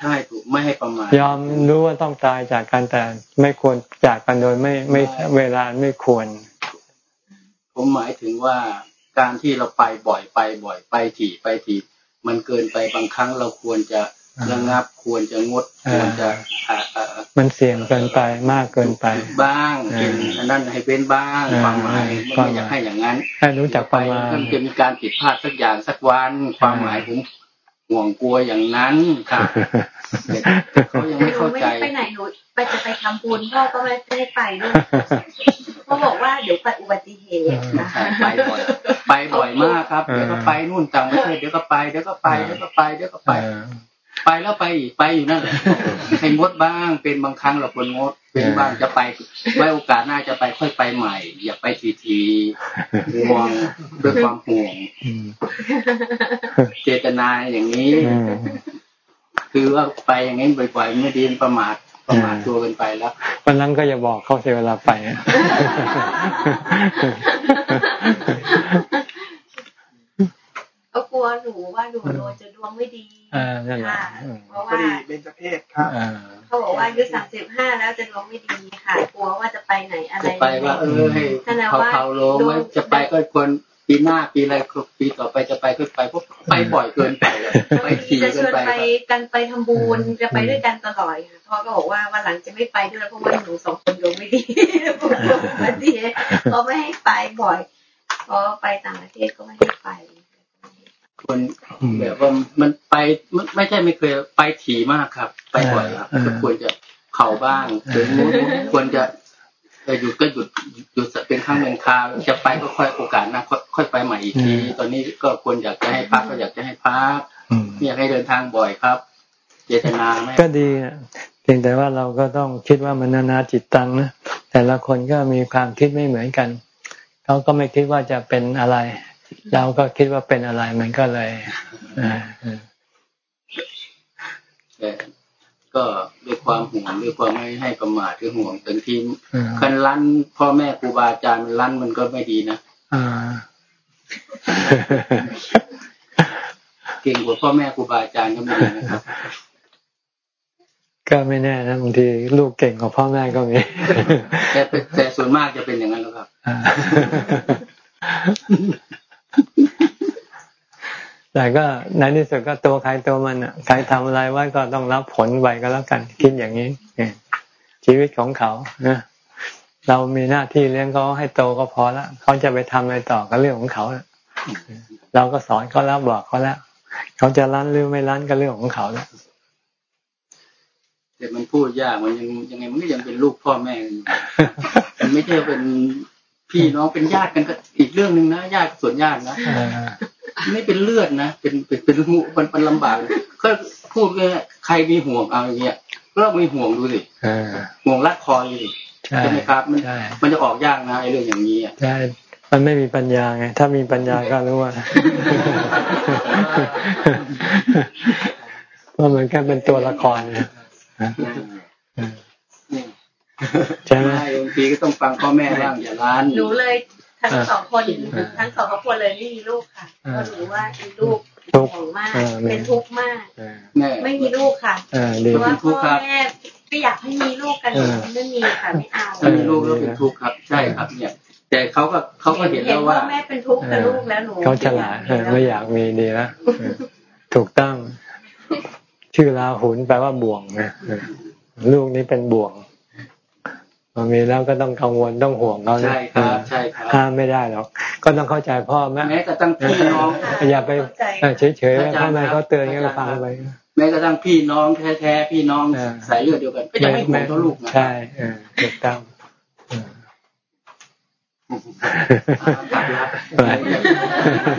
ใช่ถูกไม่ให้ประมาท
ยอมรู้ว่าต้องตายจากกันแต่ไม่ควรจากกันโดยไม่ไม่เวลาไม่ควร
ผมหมายถึงว่าการที่เราไปบ่อยไปบ่อยไปถี่ไปถี่มันเกินไปบางครั้งเราควรจะระงับควรจะงดควรจะ
มันเสี่ยงเกินไปมากเกินไป
บ้างกินอันนั้นให้เป็นบ้างความหมายไม่อยากให้อย่างนั้น
ให้รู้จักประมาณ
จะมีการผิดพลาดสักอย่างสักวันความหมายผม ห่วงกลัวอย่างนั้นค่ะเขายังไม่เข้าใจ
ไปไหนหนูไปจะไปทำบุญพ่อก็ไม่ได้ไปด้วยเขาบอกว่าเดี๋ยวไปอุบัติเหตุ
ไปบ่อยไปบ่อยมากครับเดี๋ยวก็ไปนู่นต่างประเทศเดี๋ยวก็ไปเดี๋ยวก็ไปเดี๋ยวก็ไปเดี๋ยวก็ไป ไปแล้วไปอีกไปอยู่นั่นแหละให้งดบ้างเป็นบางครั้งเราควรงด เป็นบ้างจะไปไว้โอกาสหน้าจะไปค่อยไปใหม่ อย่าไปทีทีห่วงด้วยความห่วงเจตนาอย่างนี้ คือว่าไปอย่างนี้บ่อยๆไม่ดีประมาทประมาทตัวกันไปแล้ว
วันนั้นก็อย่าบอกเขาเสียเวลาไป
ก็กลัวหนูว่าหนูโดนจะดวงไม่ดีค่ะเพราะว่า
เบญจเพศครับ
เขาบอกว่าอายุสามสิบห้าแล้วจะดวงไม่ดีค่ะ กลัวว่าจะไปไหนอะไร
จะไปว่าเออให้เขาเขาลงจะไปก็ควรปีหน้าปีอะไรปีต่อไปจะไปก็ไปพวกไปบ่อยเกินไปไปที
เกินไปกันไปทำบุญจะไปด้วยกันตลอดพ่อก็บอกว่าวันหลังจะไม่ไปด้วยเพราะว่าหนูสองคนดวงไม่ดีดวงไม่ดีเขาไม่ให้ไปบ่อยพอไปต่างประเทศก็ไม่ให้ไป
คนแบบว่ามันไปไม่ใช่ไม่เคยไปถี่มากครับ ไปบ่อยครับควรจะเข่าบ้างหรือควรจะหยุดก็หยุดหยุดเป็นครั้งหนึ่งคราวจะไปก็ค่อยโอกาสนะค่อยไปใหม่อีกทีตอนนี้ก็ควรอยากจะให้พักก็อยากจะให้พักอยากให้เดินทางบ่อยครับเจตนาไหม
ก็ดีเพียงแต่ว่าเราก็ต้องคิดว่ามันนานาจิตตังนะแต่ละคนก็มีความคิดไม่เหมือนกันเขาก็ไม่คิดว่าจะเป็นอะไร เราก็คิดว่าเป็นอะไรมันก็เลย
ก็ด้วยความห่วงด้วยความไม่ให้ประมาทคือห่วงถึงทีมคันรั้นพ่อแม่ครูบาอาจารย์มันรั้นมันก็ไม่ดีนะเก่งกว่าพ่อแม่ครูบาอาจารย์ก็มีนะครับ
ก็ไม่แน่นะบางทีลูกเก่งกว่าพ่อแม่ก็มี
แต่แต่ส่วนมากจะเป็นอย่างนั้นแล้วครับ
แต่ก็ในที่สุดก็ตัวใครตัวมันอะใครทำอะไรไว้ก็ต้องรับผลไปก็แล้วกันคิดอย่างนี้ชีวิตของเขานะเรามีหน้าที่เลี้ยงเขาให้โตก็พอละเขาจะไปทำอะไรต่อก็เรื่องของเขาเราก็สอนเขาแล้วบอกเขาแล้วเขาจะรั้นหรือไม่รั้นก็เรื่องของเขาแล้ว
แต่มันพูดยากมันยังยังไงมันก็ยังเป็นลูกพ่อแม่มันไม่ใช่เป็น พี่น้องเป็นญาติกันก็อีกเรื่องหนึ่งนะญาติส่วนญาตินะไม่เป็นเลือดนะเป็นเป็นเป็นมันเป็นลำบากก็พูดเลยใครมีห่วงเอาอย่างเงี้ยก็มีห่วงดูสิห่วงรัดคออยู่สิใช่ไหมครับ มันมันจะออกยากนะไอ้เรื่องอย่างนี้อะ
ใช่มันไม่มีปัญญาไง ถ้ามีปัญญาก็รู้ว่าว่ามันแค่เป็นตัวละครเนี่ย
ใช่ไหมบางทีก็ต้องฟังพ่อแม่บ้างอย่าล้าน
หนูเลยทั้งสองคนทั้งสองครอบครัวเลยไม่มีลูกค่ะเพราะหนูว่ามีลูกห่วงมากเป็นทุกข์มากไม่มีลูกค่ะเพราะว่าพ่อแม่ก็อยากให้มีลูกกันไม่มีค่ะไม่เอา
ไม่มีลูกแล้วเป็นทุกข์ครับ ใช่ครับเนี่ยแต่เขาก็เขาก็เห็นแล้วว่า
แม่เป็นทุกข์กับลูกแล้วหนู
เขาฉลาดไม่อยากมีดีแล้วถูกต้อง ชื่อลาหุนแปลว่าบ่วงนะลูกนี้เป็นบ่วง มีแล้วก็ต้องกังวลต้องห่วงเขา
ใช่ครับใช่ครับ
ห้ามไม่ได้หรอก ก็ต้องเข้าใจพ่อแม่
แม้กระทั่งพี่น้อง
อย่าไปเฉยๆพ่อแม่เขาเตือนก็ฟังไป
แม้กระทั่งพี่น้องแท้ๆพี่น้องสายเลือดเดียวกัน ก็จะไม่ห่วงเท่าลูกนะ
ใช่ถูกต้อง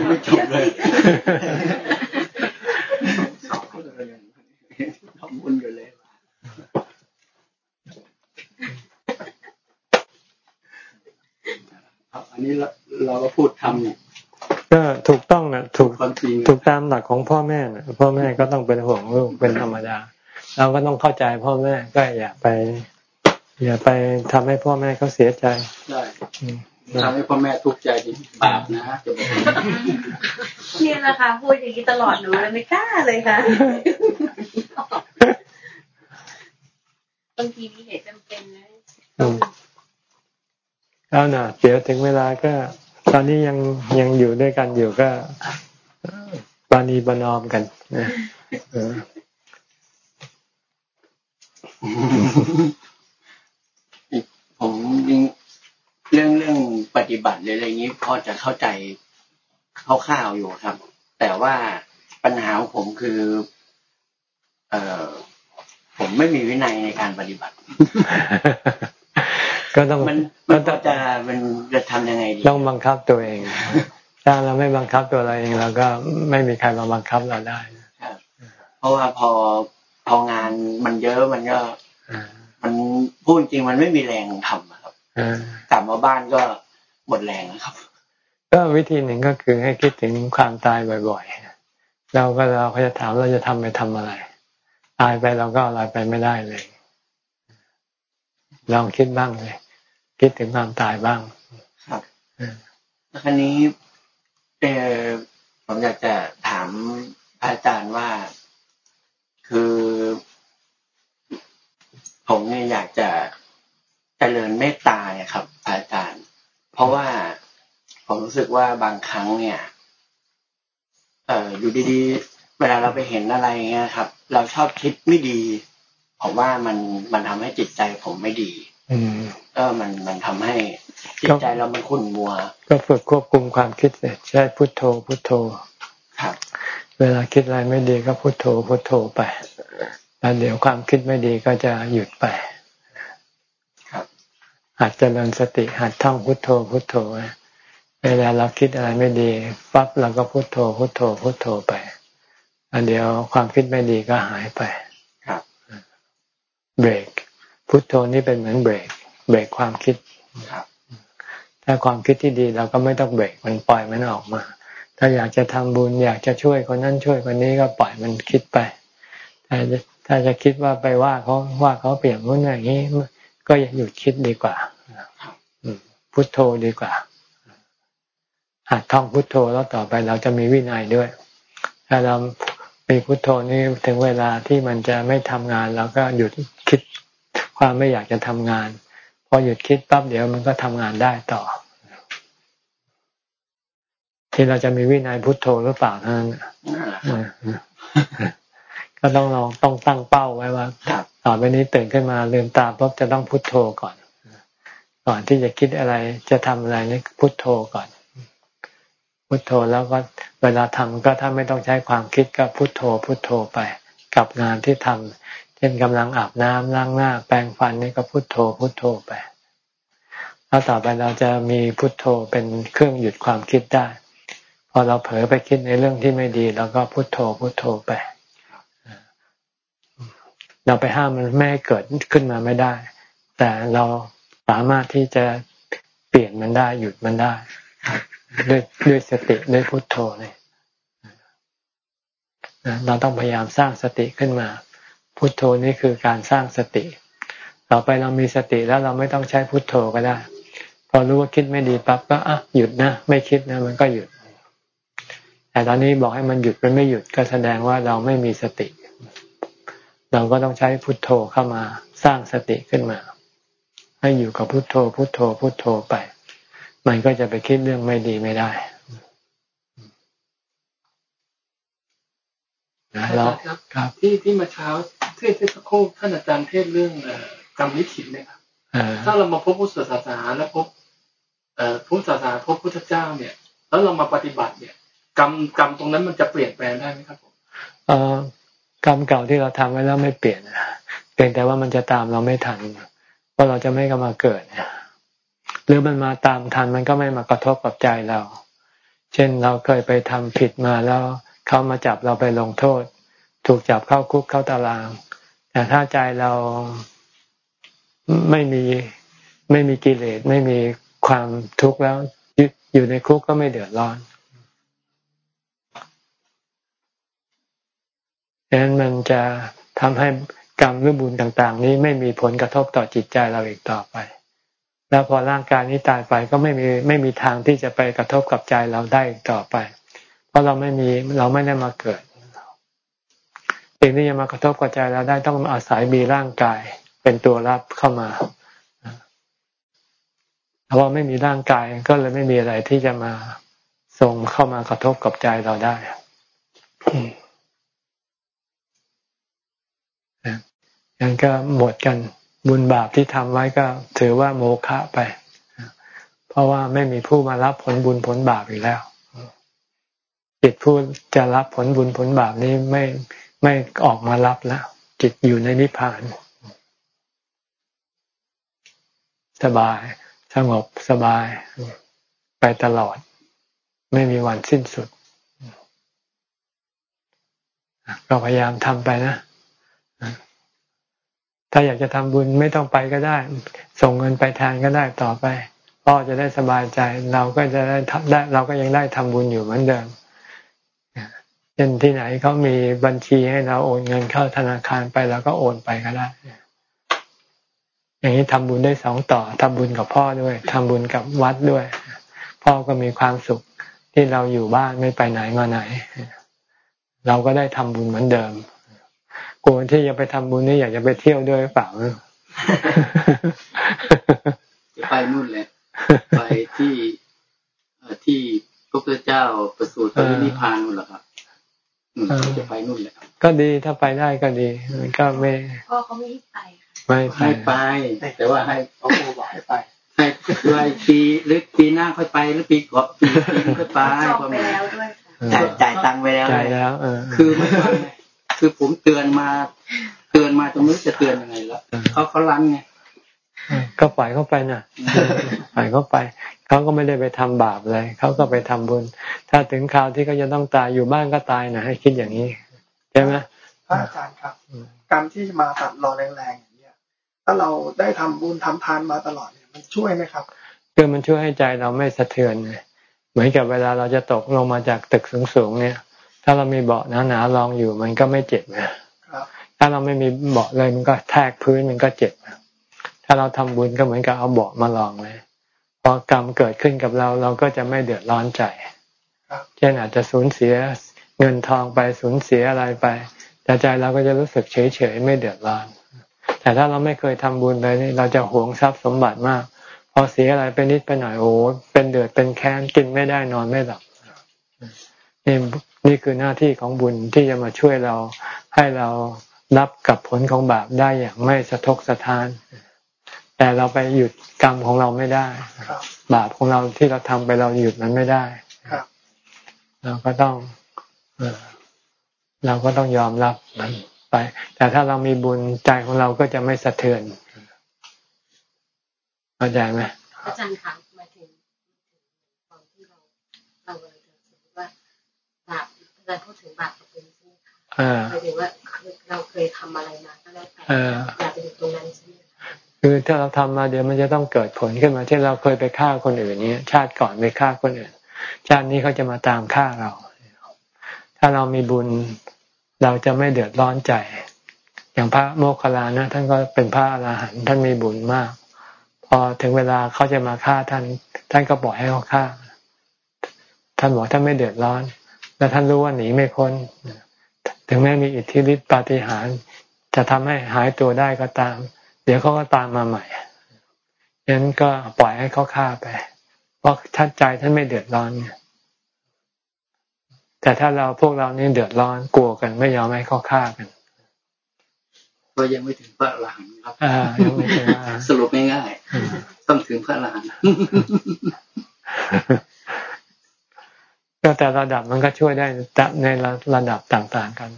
ไม่จบเลยทำบุญอยู่เลยอั นนี้เราก็พูดทำเนี่ย
ก็ถูกต้องนะถูกถูกตามหลักของพ่อแม่นะพ่อแม่ก็ต้องเป็นห่วงลูกเป็นธรรมดา เราก็ต้องเข้าใจพ่อแม่ก็อย่าไป อย่าไปทำให้พ่อแม่เขาเสียใจ
ใช่ทำให้พ่อแม่ทุกข์ใจดีบาปนะจะบอก
นี่แหละค่ะพูดอย่างนี้ตลอดหนูเลยไม่กล้าเลยค่ะบางทีมีเหตุจำเป็นนะ
แล้วนะเดี๋ยวถึงเวลาก็ ตอนนี้ยังยังอยู่ด้วยกันอยู่ก็ปานีบนอมกันนะ
ผมยิงเรื่องเรื่องปฏิบัติอะไรอย่างนี้พอจะเข้าใจคร่าวๆอยู่ครับ แต่ว่าปัญหาของผมคือ เออผมไม่มีวินัยในการปฏิบัติ
ก็ต้อง
มันมันจะมันจะทำยังไงดี
ต้องบังคับตัวเอง ถ้าเราไม่บังคับตัวเราเองเราก็ไม่มีใครมาบังคับเราได้
เพราะว่าพอพองานมันเยอะมันก็มันพูดจริงมันไม่มีแรงทำครับกลับมาบ้านก็หมดแรงนะครับ
ก็วิธีหนึ่งก็คือให้คิดถึงความตายบ่อยๆเราก็เราก็จะถามเราจะทำไปทำอะไร ตายไปเราก็อะไรไปไม่ได้เลย ลองคิดบ้างเลย คิดถึงความตายบ้าง
ครับแล้วครนี้เออผมอยากจะถามอาจารย์ว่าคือ ผมเนี่ยอยากจะเจริญเมตตาเนี่ยครับ อาจารย์ เพราะว่าผมรู้สึกว่าบางครั้งเนี่ย เอออยู่ดีๆ เวลาเราไปเห็นอะไรเงี้ยครับ เราชอบคิดไม่ดี ผมว่ามันมันทำให้จิตใจผมไม่ดี อืมก็มันมันทำให้จิตใจเรามันขุ่นมัว
ก็ฝึกควบคุมความคิดเลยใช้พุทโธพุทโธ
ครับ
เวลาคิดอะไรไม่ดีก็พุทโธพุทโธไปแล้วเดี๋ยวความคิดไม่ดีก็จะหยุดไป
ครับ
หัดเจริญสติหัดท่องพุทโธพุทโธเวลาเราคิดอะไรไม่ดีปั๊บเราก็พุทโธพุทโธพุทโธไปแล้วเดี๋ยวความคิดไม่ดีก็หายไปเบรก พุทโธนี่เป็นเหมือนเบรก เบรกความคิดถ้าความคิดที่ดีเราก็ไม่ต้องเบรกมันปล่อยมันออกมา ถ้าอยากจะทำบุญอยากจะช่วยคนนั้นช่วยคนนี้ก็ปล่อยมันคิดไปถ้าถ้าจะคิดว่าไปว่าเขาว่าเขาเปลี่ยนนู้นอย่างนี้ ก็อย่าหยุดคิดดีกว่าพุทโธดีกว่าหัดท่องพุทโธแล้วต่อไปเราจะมีวินัยด้วย ถ้าเรามีพุทโธนี่ถึงเวลาที่มันจะไม่ทำงานเราก็หยุดคิด ความไม่อยากจะทำงาน พอหยุดคิดปั๊บเดี๋ยวมันก็ทำงานได้ต่อ ที่เราจะมีวินัยพุทโธหรือเปล่านั้นก็ต้องลองต้องตั้งเป้าไว้ว่าต่อไปนี้ตื่นขึ้นมาลืมตาปุ๊บจะต้องพุทโธก่อน ก่อนที่จะคิดอะไรจะทำอะไรนี่พุทโธก่อน พุทโธแล้วก็เวลาทำก็ถ้าไม่ต้องใช้ความคิดก็พุทโธพุทโธไป กับงานที่ทำ เช่นกำลังอาบน้ำล้างหน้า แปรงฟันนี่ก็พุทโธพุทโธไปแล้วต่อไปเราจะมีพุทโธเป็นเครื่องหยุดความคิดได้ พอเราเผลอไปคิดในเรื่องที่ไม่ดีเราก็พุทโธพุทโธไป เราไปห้ามมันไม่ให้เกิดขึ้นมาไม่ได้ แต่เราสามารถที่จะเปลี่ยนมันได้หยุดมันได้ ด้วยด้วยสติด้วยพุทโธเนี่ยเราต้องพยายามสร้างสติขึ้นมา พุทโธนี่คือการสร้างสติ ต่อไปเรามีสติแล้วเราไม่ต้องใช้พุทโธก็ได้ พอรู้ว่าคิดไม่ดีปั๊บก็อะหยุดนะ ไม่คิดนะมันก็หยุด แต่ตอนนี้บอกให้มันหยุดมันไม่หยุดก็แสดงว่าเราไม่มีสติ เราก็ต้องใช้พุทโธเข้ามาสร้างสติขึ้นมา ให้อยู่กับพุทโธ พุทโธ พุทโธไป มันก็จะไปคิดเรื่องไม่ดีไม่ได้
นะเราครับ ที่ที่มาเช้าเทศเทศโคท่านอาจารย์เทศเรื่องกรรมวิถิตเนี่ยครับถ้าเรามาพบพุทธศาสนาแล้วพบพุทธศาสนาพบพุทธเจ้าเนี่ย แล้วเรามาปฏิบัติเนี่ย กรรมกรรมตรงนั้นมันจะเปลี่ยนแปลงได้ไหมครับผม
กรรมเก่าที่เราทำไว้แล้วไม่เปลี่ยนเพียงแต่ว่ามันจะตามเราไม่ทันเพราะเราจะไม่กลับมาเกิดเนี่ยหรือมันมาตามทันมันก็ไม่มากระทบกับใจเรา เช่นเราเคยไปทำผิดมาแล้ว เขามาจับเราไปลงโทษ ถูกจับเข้าคุกเข้าตาราง แต่ถ้าใจเราไม่มีไม่มีกิเลสไม่มีความทุกข์แล้วอยู่ในคุกก็ไม่เดือดร้อนดังนั้นมันจะทำให้กรรมหรือบุญต่าง ๆ นี้ไม่มีผลกระทบต่อจิตใจเราอีกต่อไป แล้วพอร่างกายนี้ตายไปก็ไม่มีไม่มีทางที่จะไปกระทบกับใจเราได้ต่อไป เพราะเราไม่มีเราไม่ได้มาเกิดสิ่งที่จะมากระทบกับใจเราได้ต้องอาศัยมีร่างกายเป็นตัวรับเข้ามาเพราะาไม่มีร่างกายก็เลยไม่มีอะไรที่จะมาส่งเข้ามากระทบกับใจเราได้ยังก็หมดกันบุญบาปที่ทำไว้ก็ถือว่าโมฆะไป เพราะว่าไม่มีผู้มารับผลบุญผลบาปอีกแล้ว จิตผู้จะรับผลบุญผลบาปนี้ไม่ไม่ออกมารับแล้ว จิตอยู่ในนิพพาน สบาย สงบสบาย ไปตลอด ไม่มีวันสิ้นสุด ก็พยายามทำไปนะ ถ้าอยากจะทำบุญไม่ต้องไปก็ได้ ส่งเงินไปแทนก็ได้ต่อไปพ่อจะได้สบายใจ เราก็จะได้ทำได้ เราก็ยังได้ทำบุญอยู่เหมือนเดิม ช่นที่ไหนเขามีบัญชีให้เราโอนเงินเข้าธนาคารไปแล้วก็โอนไปก็ได้ อย่างนี้ทำบุญได้สองต่อทำบุญกับพ่อด้วยทำบุญกับวัดด้วย พ่อก็มีความสุขที่เราอยู่บ้านไม่ไปไหนมาไหน เราก็ได้ทำบุญเหมือนเดิมกลัวที่จะไปทำบุญนี่อยากจะไปเที่ยวด้วยเปล่า
จะไปนู่นแหละไปที่ที่พระพุทธเจ้าประสูติปรินิพพานนู่นหละครับ จะไปนู่นแหละ
ก็ดีถ้าไปได้ก็ดีก็ไม่
พ่อเขาไม่ให้ไป
ไม่
ให้ไปแต่ว่าให้เขาบอกให้ไปให้ด้วยปีหรือปีหน้าค่อยไปหรือปีก่อนปีค่อยไป
ไปแล้วด้วย
จ่ายจ่ายตังค์ไปแล้ว
จ่ายแล้ว
คือไม่ไปคือผมเตือนมา เตือนมาตรงนี้จะเตือนยังไงละเขาเขาลันไง
ก็ปล่อยเข้าไปน่ะปล่อยเข้าไป เขาก็ไม่ได้ไปทำบาปเลยเขาก็ไปทำบุญ ถ้าถึงคราวที่เขาจะต้องตายอยู่บ้านก็ตายนะให้คิดอย่างนี้ใช่ไหม
พระอาจารย์ครับ กรรมที่มาตัดรอแรงๆอย่างเนี้ยถ้าเราได้ทำบุญทำทานมาตลอดเนี่ยมันช่วยไหมครับ
คือมันช่วยให้ใจเราไม่สะเทือนเลยเหมือนกับเวลาเราจะตกลงมาจากตึกสูงๆเนี่ย ถ้าเรามีเบาะหนาๆรองอยู่มันก็ไม่เจ็บนะถ้าเราไม่มีเบาะเลยมันก็แทกพื้นมันก็เจ็บ ถ้าเราทำบุญก็เหมือนกับเอาเบาะมาลองเลยพอกรรมเกิดขึ้นกับเราเราก็จะไม่เดือดร้อนใจเช่นอาจจะสูญเสียเงินทองไปสูญเสียอะไรไปแต่ใจเราก็จะรู้สึกเฉยเฉยไม่เดือดร้อน แต่ถ้าเราไม่เคยทำบุญเลยนี่เราจะหวงทรัพย์สมบัติมาก พอเสียอะไรไปนิดไปหน่อยโอ้เป็นเดือดเป็นแค้นกินไม่ได้นอนไม่หลับนี่นี่คือหน้าที่ของบุญที่จะมาช่วยเราให้เรารับกับผลของบาปได้อย่างไม่สะทกสะท้าน แต่เราไปหยุดกรรมของเราไม่ได้บาปของเราที่เราทำไปเราหยุดมันไม่ได้เราก็ต้องเราก็ต้องยอมรับมันไป แต่ถ้าเรามีบุญใจของเราก็จะไม่สะเทือนเข้าใจไหม
อาจารย์คะมาถึงตอนที่เราเราเลยถึงว่าบาปเราพูดถึงบาปกับเป็นใช่ไหมคะหมายถึงว่าเราเคยทำอะไรมาก็แล้วแต่อย่าไปถึงตรงนั้นใช่ไหม
คือถ้าเราทำมาเดี๋ยวมันจะต้องเกิดผลขึ้นมาเช่นเราเคยไปฆ่าคนอื่นนี้ชาติก่อนไปฆ่าคนอื่น ชาตินี้เขาจะมาตามฆ่าเรา ถ้าเรามีบุญเราจะไม่เดือดร้อนใจ อย่างพระโมคคัลลานะท่านก็เป็นพระอรหันต์ท่านมีบุญมาก พอถึงเวลาเขาจะมาฆ่าท่าน ท่านก็ปล่อยให้เขาฆ่า ท่านบอกท่านไม่เดือดร้อน และท่านรู้ว่าหนีไม่พ้นถึงแม้มีอิทธิฤทธิปาฏิหาริย์จะทำให้หายตัวได้ก็ตาม ดี๋ยวเขาก็ตามมาใหม่ฉะนั้นก็ปล่อยให้เขาฆ่าไป เพราะท่านใจท่านไม่เดือดร้อนเนี่ยแต่ถ้าเราพวกเรานี่เดือดร้อนกลัวกันไม่ยอมให้เขาฆ่ากัน
ก็ยังไม่ถึงพระอรหันต์ครับ
อ่ายังไม่ถึง
สรุปง่ายๆต้องถึงพระอรหันต์
ก็แต่ระดับมันก็ช่วยได้ในระดับต่าง ๆ กัน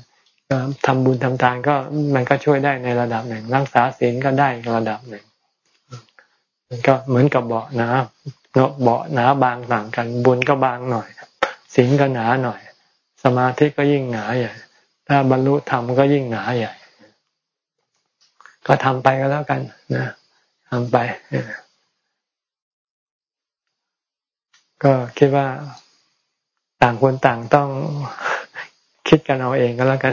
ทำบุญทำทานก็มันก็ช่วยได้ในระดับหนึ่ง รักษาศีลก็ได้ระดับหนึ่ง มันก็เหมือนกับเบาะนะเนาะเบาะหนาบางต่างกัน บุญก็บางหน่อยศีลก็หนาหน่อย สมาธิก็ยิ่งหนาใหญ่ถ้าบรรลุธรรมก็ยิ่งหนาใหญ่ ก็ทำไปก็แล้วกันนะทำไปก็คิดว่าต่างคนต่างต้อง คิดกันเอาเองก็แล้วกัน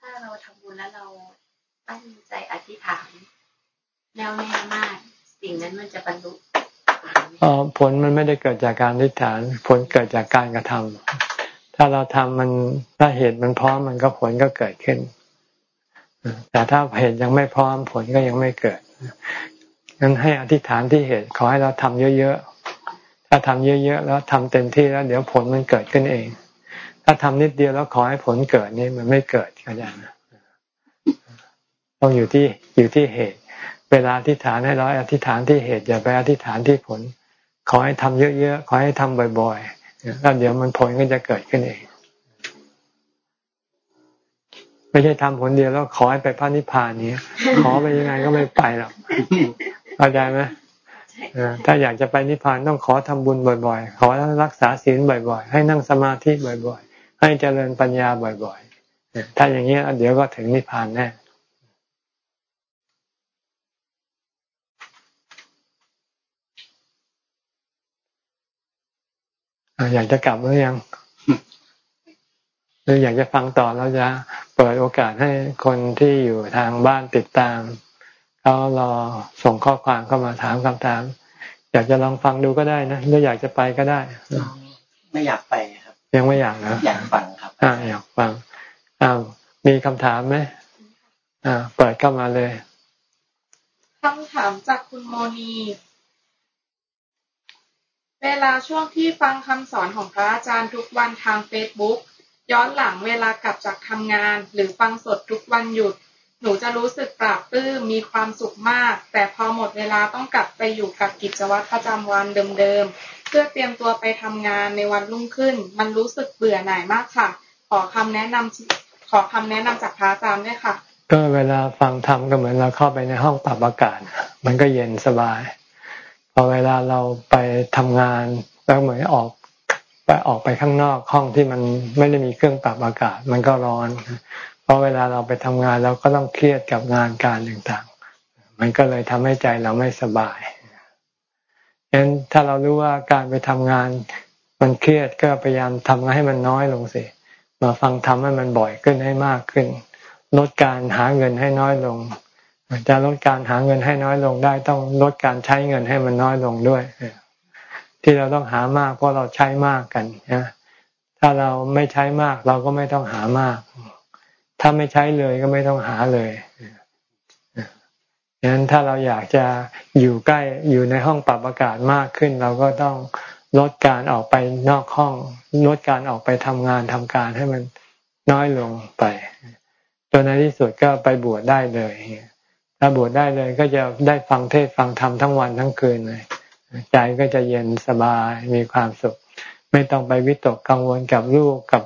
ถ้าเราทำบุญแล้วเราตั้งใจอธิษฐานแน่วแน่มาก สิ่งนั้นมันจะบรรลุ
อ๋อผลมันไม่ได้เกิดจากการทิฏฐาน ผลเกิดจากการกระทำถ้าเราทำมันถ้าเหตุมันพร้อมมันก็ผลก็เกิดขึ้นแต่ถ้าเหตุยังไม่พร้อมผลก็ยังไม่เกิด งั้นให้อธิษฐานที่เหตุ ขอให้เราทำเยอะๆ ถ้าทำเยอะๆ แล้วทำเต็มที่แล้ว เดี๋ยวผลมันเกิดขึ้นเอง ถ้าทำนิดเดียวแล้วขอให้ผลเกิดนี่มันไม่เกิดก็ได้นะต้องอยู่ที่อยู่ที่เหตุ เวลาอธิษฐานให้เราอธิษฐานที่เหตุ อย่าไปอธิษฐานที่ผล ขอให้ทำเยอะๆ ขอให้ทำบ่อยๆ แล้วเดี๋ยวมันผลก็จะเกิดขึ้นเอง ไม่ใช่ทำผลเดียวแล้วขอให้ไปพระนิพพานนี้ขอไปยังไงก็ไม่ไปหรอก เข้าใจไหมถ้าอยากจะไปนิพพานต้องขอทำบุญบ่อย ๆ ขอรักษาศีลบ่อย ๆ ให้นั่งสมาธิบ่อย ๆ ให้เจริญปัญญาบ่อย ๆ ถ้าอย่างนี้เดี๋ยวก็ถึงนิพพานแน่อยากจะกลับหรือยังหรืออยากจะฟังต่อเราจะเปิดโอกาสให้คนที่อยู่ทางบ้านติดตาม เขารอส่งข้อความเข้ามาถามคำถาม อยากจะลองฟังดูก็ได้นะหรืออยากจะไปก็ได้
ไม่อยากไปครับ
ยังไม่อยากนะ
อยากฟังครับ
อ่าอยากฟังอ้าวมีคำถามไหมอ่า เปิดเข้ามาเลย
คำถามจากคุณโมนีเวลาช่วงที่ฟังคำสอนของพระอาจารย์ทุกวันทางเฟซบุ๊กย้อนหลังเวลากลับจากทำงาน หรือฟังสดทุกวันหยุดห นูจะรู้สึกปราบปลื้มมีความสุขมาก แต่พอหมดเวลาต้องกลับไปอยู่กับกิจวัตรประจำวันเดิมๆ เพื่อเตรียมตัวไปทำงานในวันรุ่งขึ้น มันรู้สึกเบื่อหน่ายมากค่ะ ขอคำแนะนำขอคำแนะนำจากพระอาจารย์ด้วยค่ะ
ก็เวลาฟังธรรมก็เหมือนเราเข้าไปในห้องปรับอากาศ มันก็เย็นสบาย พอเวลาเราไปทำงานแล้วเหมือนออกไปออกไปข้างนอกห้องที่มันไม่ได้มีเครื่องปรับอากาศ มันก็ร้อน เพราะเวลาเราไปทำงานเราก็ต้องเครียดกับงานการต่างๆ มันก็เลยทำให้ใจเราไม่สบายฉะนั้นถ้าเรารู้ว่าการไปทำงาน มันเครียดก็พยายามทำให้มันน้อยลงสิมาฟังทำให้มันบ่อยขึ้นให้มากขึ้น ลดการหาเงินให้น้อยลงจะลดการหาเงินให้น้อยลงได้ ต้องลดการใช้เงินให้มันน้อยลงด้วยที่เราต้องหามากเพราะเราใช้มากกันนะถ้าเราไม่ใช้มากเราก็ไม่ต้องหามาก ถ้าไม่ใช้เลยก็ไม่ต้องหาเลยดังนั้นถ้าเราอยากจะอยู่ใกล้อยู่ในห้องปรับอากาศมากขึ้น เราก็ต้องลดการออกไปนอกห้อง ลดการออกไปทำงานทำการให้มันน้อยลงไปจนในที่สุดก็ไปบวชได้เลย ถ้าบวชได้เลยก็จะได้ฟังเทศฟังธรรมทั้งวันทั้งคืนเลย ใจก็จะเย็นสบายมีความสุข ไม่ต้องไปวิตกกังวลกับลูกกับ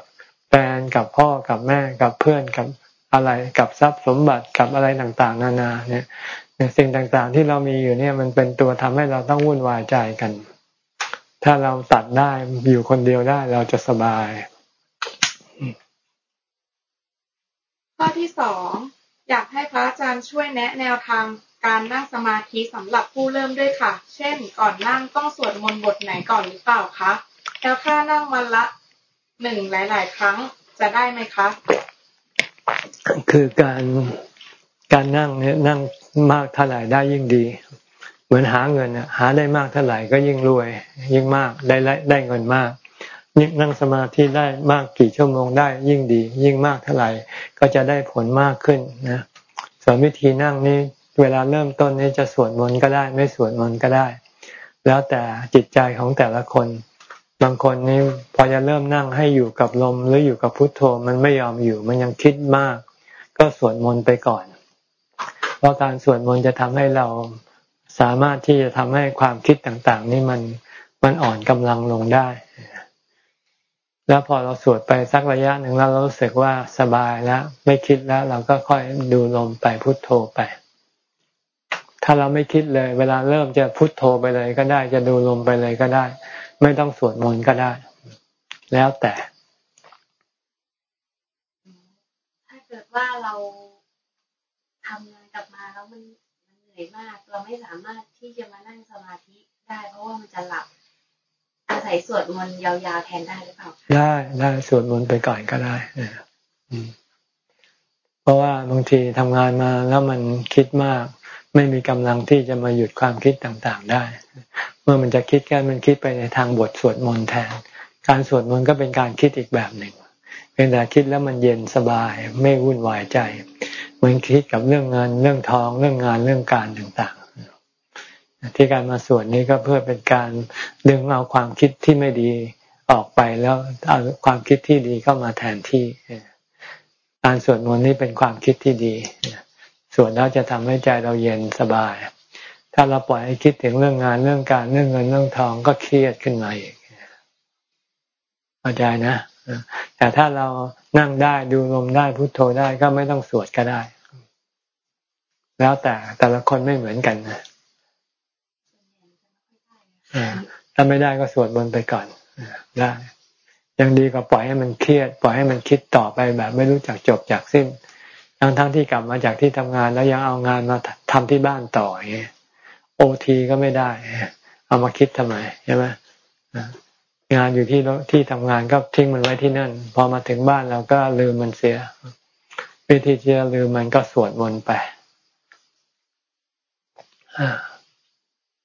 แฟนกับพ่อกับแม่กับเพื่อนกับอะไรกับทรัพย์สมบัติกับอะไรต่างๆ นานาเนี่ยสิ่งต่างๆที่เรามีอยู่เนี่ยมันเป็นตัวทำให้เราต้องวุ่นวายใจกัน ถ้าเราตัดได้อยู่คนเดียวได้เราจะสบาย
ข้อที่สองอยากให้พระอาจารย์ช่วยแนะแนวทางการนั่งสมาธิสำหรับผู้เริ่มด้วยค่ะ เช่น ก่อนนั่งต้องสวดมนต์บทไหนก่อนหรือเปล่าคะแล้วถ้านั่งวันละ หนึ่งหลาย ๆ ครั้งจะได้ไหมคะ
คือการการนั่งเนี่ยนั่งมากเท่าไหร่ได้ยิ่งดี เหมือนหาเงินหาได้มากเท่าไหร่ก็ยิ่งรวย ยิ่งมากได้ได้เงินมากยิ่งนั่งสมาธิได้มากกี่ชั่วโมงได้ยิ่งดี ยิ่งมากเท่าไหร่ก็จะได้ผลมากขึ้นนะส่วนวิธีนั่งนี้เวลาเริ่มต้นนี้จะสวดมนต์ก็ได้ ไม่สวดมนต์ก็ได้ แล้วแต่จิตใจของแต่ละคน บางคนนี่พอจะเริ่มนั่งให้อยู่กับลมหรืออยู่กับพุทโธมันไม่ยอมอยู่มันยังคิดมาก ก็สวดมนต์ไปก่อน เพราะการสวดมนต์จะทำให้เราสามารถที่จะทำให้ความคิดต่างๆ นี่มันมันอ่อนกำลังลงได้ แล้วพอเราสวดไปสักระยะหนึ่งแล้วเรารู้สึกว่าสบายแล้ว ไม่คิดแล้ว เราก็ค่อยดูลมไปพุทโธไป ถ้าเราไม่คิดเลย เวลาเริ่มจะพุทโธไปเลยก็ได้ จะดูลมไปเลยก็ได้ ไม่ต้องสวดมนต์ก็ได้ แล้วแต่
ถ้าเกิดว่าเราทำงานกลับมาแล้วมันมันเหนื่อยมาก เราไม่สามารถที่จะมานั่งสมาธิได้ เพราะว่ามันจะหลับอาศัยสวดมนต์ยาวๆแทนได้หรือเปล่าได้
ได้สวดมนต์ไปก่อนก็ได้เพราะว่าบางทีทำงานมาแล้วมันคิดมาก ไม่มีกำลังที่จะมาหยุดความคิดต่างๆได้ เมื่อมันจะคิดกันมันคิดไปในทางบทสวดมนต์แทน การสวดมนต์ก็เป็นการคิดอีกแบบหนึ่งเป็นแต่คิดแล้วมันเย็นสบายไม่วุ่นวายใจเหมือนคิดกับเรื่องเงินเรื่องทองเรื่องงานเรื่องการต่างๆ ที่การมาสวดนี้ก็เพื่อเป็นการดึงเอาความคิดที่ไม่ดีออกไปแล้วเอาความคิดที่ดีเข้ามาแทนที่การสวดมนต์นี้เป็นความคิดที่ดี สวดแล้วจะทำให้ใจเราเย็นสบาย ถ้าเราปล่อยให้คิดถึงเรื่องงานเรื่องการเรื่องเงินเรื่องทองก็เครียดขึ้นมาอีกเข้าใจนะแต่ถ้าเรานั่งได้ดูลมได้พุโทโธได้ก็ไม่ต้องสวดก็ได้ แล้วแต่แต่ละคนไม่เหมือนกันนะถ้าไม่ได้ก็สวดบนไปก่อนได้ยังดีกว่าปล่อยให้มันเครียด ปล่อยให้มันคิดต่อไปแบบ ไม่รู้จักจบจากสิ้น ทั้งทั้งที่กลับมาจากที่ทำงานแล้วยังเอางานมาทำที่บ้านต่ออย่างเงี้ยโอทีก็ไม่ได้ เอามาคิดทำไมใช่ไหมงานอยู่ที่ที่ทำงานก็ทิ้งมันไว้ที่นั่น พอมาถึงบ้านเราก็ลืมมันเสียวิธีจะลืมมันก็สวดมนต์ไป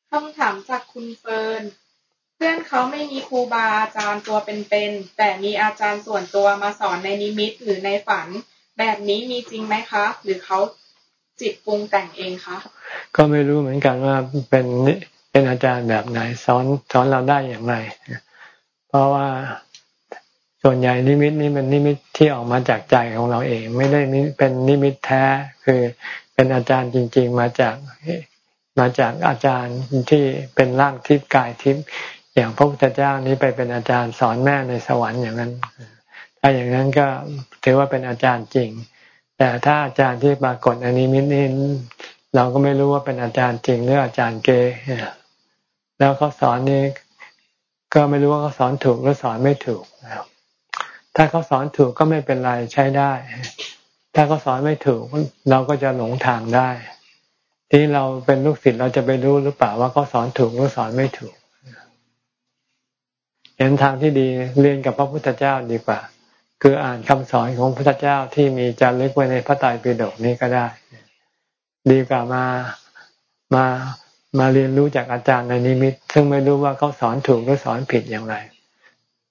คำถามจากคุณเฟิร์นเพื่อนเขาไม่มีครูบาอาจารย์ตัวเป็นๆแต่มีอาจารย์ส่วนตัวมาสอนในนิมิตหรือในฝัน แบบนี้มีจริงไหมคะ หรือเขาจิตปรุงแต่งเองคะ
ก็ไม่รู้เหมือนกันว่าเป็นเป็นอาจารย์แบบไหนสอนสอนเราได้อย่างไรเพราะว่าส่วนใหญ่นิมิตนี้เป็นนิมิตที่ออกมาจากใจของเราเอง ไม่ได้เป็นนิมิตแท้คือเป็นอาจารย์จริง ๆ มาจากมาจากอาจารย์ที่เป็นร่างทิพย์กายทิพย์อย่างพระพุทธเจ้านี้ไปเป็นอาจารย์สอนแม่ในสวรรค์อย่างนั้น ถ้าอย่างนั้นก็ถือว่าเป็นอาจารย์จริง แต่ถ้าอาจารย์ที่ปรากฏอันนี้มินี้เราก็ไม่รู้ว่าเป็นอาจารย์จริงหรืออาจารย์เกแล้วเขาสอนนี้ก็ไม่รู้ว่าเขาสอนถูกหรือสอนไม่ถูกถ้าเขาสอนถูกก็ไม่เป็นไรใช้ได้ ถ้าเขาสอนไม่ถูกเราก็จะหลงทางได้ที่เราเป็นลูกศิษย์เราจะไปรู้หรือเปล่าว่าเขาสอนถูกหรือสอนไม่ถูกเห็นทางที่ดีเรียนกับพระพุทธเจ้าดีกว่า คืออ่านคำสอนของพระพุทธเจ้าที่มีจารึกไว้ในพระไตรปิฎกนี้ก็ได้ ดีกว่ามามามาเรียนรู้จากอาจารย์ในนิมิต ซึ่งไม่รู้ว่าเขาสอนถูกหรือสอนผิดอย่างไร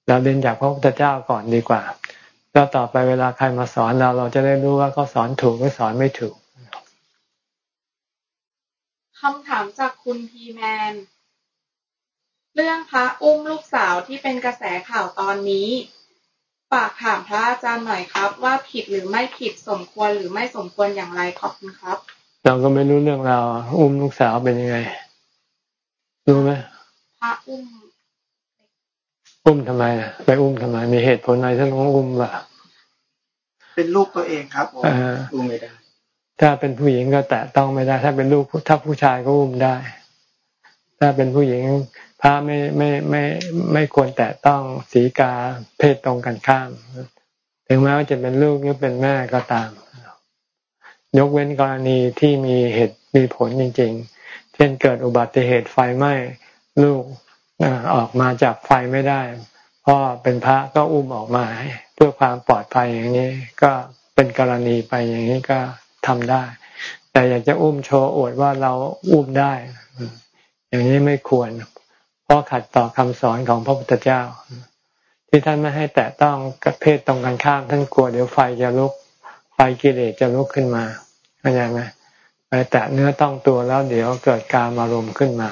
เราเรียนจากพระพุทธเจ้าก่อนดีกว่า แล้วต่อไปเวลาใครมาสอนเราเราจะได้รู้ว่าเขาสอนถูกหรือสอนไม่ถูก
คำถามจากคุณพีแมน เรื่องพระอุ้มลูกสาวที่เป็นกระแสข่าวตอนนี้ ฝากถามพระอาจารย์หน่อยครับ ว่าผิดหรือไม่ผิดสมควรหรือไม่สมควรอย่างไรขอบคุณครับ
เราก็ไม่รู้เรื่องราวอุ้มลูกสาวเป็นยังไง รู้ไหม
พระอุ้ม
อุ้มทำไมไปอุ้มทำไม มีเหตุผลอะไรที่ต้องอุ้มวะ
เป็นลูกตัวเองครับ
อุ้มไม่ได้ถ้าเป็นผู้หญิงก็แตะต้องไม่ได้ ถ้าเป็นลูกถ้าผู้ชายก็อุ้มได้ ถ้าเป็นผู้หญิงพระไม่ไม่ไม่ไม่ควรแตะต้องสีกาเพศตรงกันข้าม ถึงแม้ว่าจะเป็นลูกหรือเป็นแม่ก็ตาม ยกเว้นกรณีที่มีเหตุมีผลจริง ๆ เช่นเกิดอุบัติเหตุไฟไหม้ลูกออกมาจากไฟไม่ได้พ่อเป็นพระก็อุ้มออกมาเพื่อความปลอดภัยอย่างนี้ ก็เป็นกรณีไปอย่างนี้ก็ทำได้ แต่อยากจะอุ้มโชว์อวดว่าเราอุ้มได้ อย่างนี้ไม่ควร เพราะขัดต่อคำสอนของพระพุทธเจ้า ที่ท่านไม่ให้แตะต้องกับเพศตรงกันข้าม ท่านกลัวเดี๋ยวไฟจะลุก ไฟกิเลสจะลุกขึ้นมาเข้าใจไหมไปแตะเนื้อต้องตัวแล้วเดี๋ยวเกิดการอารมณ์ขึ้นมา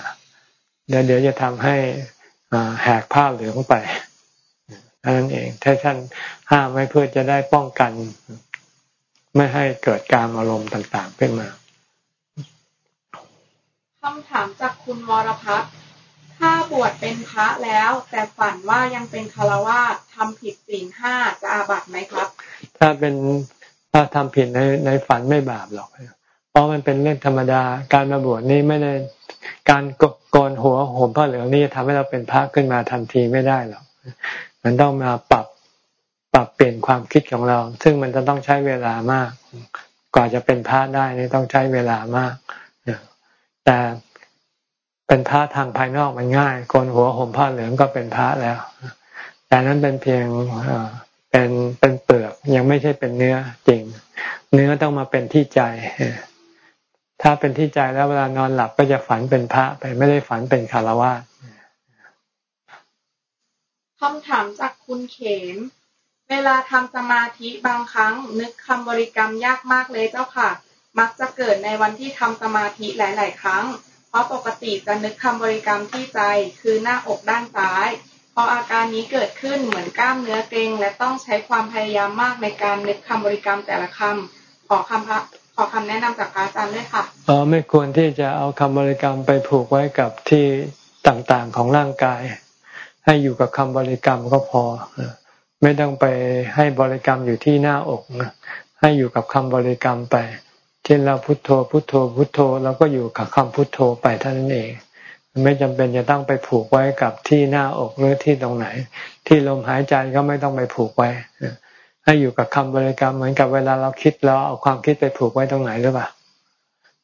เดี๋ยวเดี๋ยวจะทำให้แหกผ้าเหลืองไปนั่นเองถ้าท่านห้ามไว้เพื่อจะได้ป้องกัน ไม่ให้เกิดการอารมณ์ต่างๆขึ้นมา
คำถามจากคุณวรพัฒน์ ถ้าบวชเป็นพระแล้ว แต่ฝันว่ายังเป็นคารวะทำผิดศีลห้าจะอาบัติไหมครับ
ถ้าเป็นถ้าทำผิดในในฝันไม่บาปหรอก เพราะมันเป็นเรื่องธรรมดา การมาบวชนี่ไม่ได้ การโกนหัวห่มผ้าเหลืองนี่จะทำให้เราเป็นพระขึ้นมาทันทีไม่ได้หรอก มันต้องมาปรับปรับเปลี่ยนความคิดของเรา ซึ่งมันจะต้องใช้เวลามาก กว่าจะเป็นพระได้นี่ต้องใช้เวลามาก แต่เป็นพระทางภายนอกมันง่ายโกนหัวห่มผ้าเหลืองก็เป็นพระแล้ว แต่นั้นเป็นเพียงเป็นเป็นเปลือกยังไม่ใช่เป็นเนื้อจริง เนื้อต้องมาเป็นที่ใจ ถ้าเป็นที่ใจแล้วเวลานอนหลับก็จะฝันเป็นพระไปไม่ได้ฝันเป็นคารวะ
คำถามจากคุณเขมเวลาทำสมาธิบางครั้งนึกคำบริกรรมยากมากเลยเจ้าค่ะ มักจะเกิดในวันที่ทำสมาธิหลาย ๆ ครั้ง เพราะปกติจะนึกคำบริกรรมที่ใจคือหน้าอกด้านซ้าย พออาการนี้เกิดขึ้นเหมือนกล้ามเนื้อเกร็ง และต้องใช้ความพยายามมากในการนึกคำบริกรรมแต่ละคำขอคำพระขอคำแนะนำจากพระอาจารย์ด้วยค่ะ
อ๋อไม่ควรที่จะเอาคำบริกรรมไปผูกไว้กับที่ต่างๆของร่างกาย ให้อยู่กับคำบริกรรมก็พอ ไม่ต้องไปให้บริกรรมอยู่ที่หน้าอกให้อยู่กับคำบริกรรมไป เช่นเราพุโทโธพุโทโธพุโทโธเราก็อยู่กับคำพุโทโธไปเท่านั้นเอง ไม่จำเป็นจะต้องไปผูกไว้กับที่หน้าอกหรือที่ตรงไหน ที่ลมหายใจก็ไม่ต้องไปผูกไว้ให้อยู่กับคำบริกรรมเหมือนกับเวลาเราคิดเราเอาความคิดไปผูกไว้ตรงไหนหรือเปล่า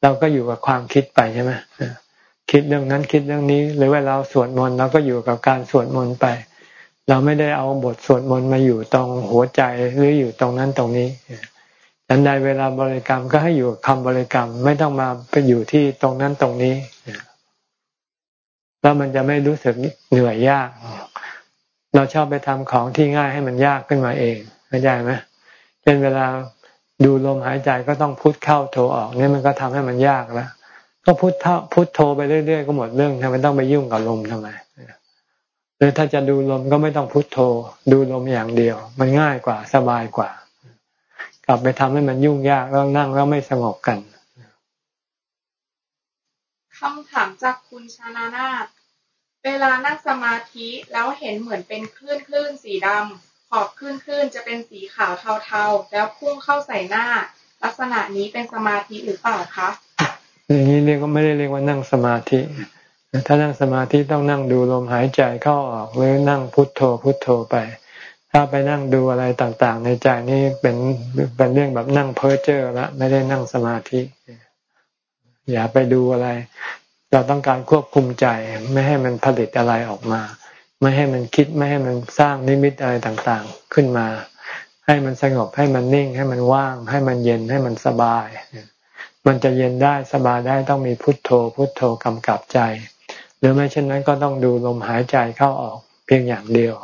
เราก็อยู่กับความคิดไปใช่ไหมคิดเรื่องนั้นคิดเรื่องนี้หรือว่าเราสวดมนต์เราก็อยู่กับการสวดมนต์ไป เราไม่ได้เอาบทสวดมนต์มาอยู่ตรงหัวใจหรืออยู่ตรงนั้นตรงนี้ ดังใดเวลาบริกรรมก็ให้อยู่กับคำบริกรรมไม่ต้องมาไปอยู่ที่ตรงนั้นตรงนี้แล้วมันจะไม่รู้สึกเหนื่อยยาก เราชอบไปทำของที่ง่ายให้มันยากขึ้นมาเองเข้าใจไหมเช่นเวลาดูลมหายใจก็ต้องพุทเข้าโทออกนี่มันก็ทำให้มันยากแล้วก็พุทเท่าพุทโทไปเรื่อยๆก็หมดเรื่องทำไมต้องไปยุ่งกับลมทำไมหรือถ้าจะดูลมก็ไม่ต้องพุทโทดูลมอย่างเดียว มันง่ายกว่าสบายกว่า กลับไปทำให้มันยุ่งยากแล้วนั่งแล้วไม่สงบกัน
คำถามจากคุณชานานาเวลานั่งสมาธิแล้วเห็นเหมือนเป็นคลื่นคลื่นสีดำขอบขึ้นขึ้นจะเป็นสีขาวเทาๆ แล้วพุ่งเข้าใส่หน้า ลักษณะนี้เป็นสมาธิหรือเปล่าคะ
อย่างนี้เรียกว่าไม่ได้เรียกว่านั่งสมาธิ ถ้านั่งสมาธิต้องนั่งดูลมหายใจเข้าออกหรือนั่งพุทโธพุทโธไป ถ้าไปนั่งดูอะไรต่างๆ ในใจนี่เป็นเป็นเรื่องแบบนั่งเพ้อเจ้อละไม่ได้นั่งสมาธิอย่าไปดูอะไร เราต้องการควบคุมใจ ไม่ให้มันผลิตอะไรออกมา ไม่ให้มันคิดไม่ให้มันสร้างนิมิตอะไรต่างๆ ขึ้นมา ให้มันสงบให้มันนิ่ง ให้มันว่าง ให้มันเย็นให้มันสบาย มันจะเย็นได้สบายได้ต้องมีพุทโธ พุทโธกำกับใจ หรือไม่เช่นนั้นก็ต้องดูลมหายใจเข้าออกเพียงอย่างเดียว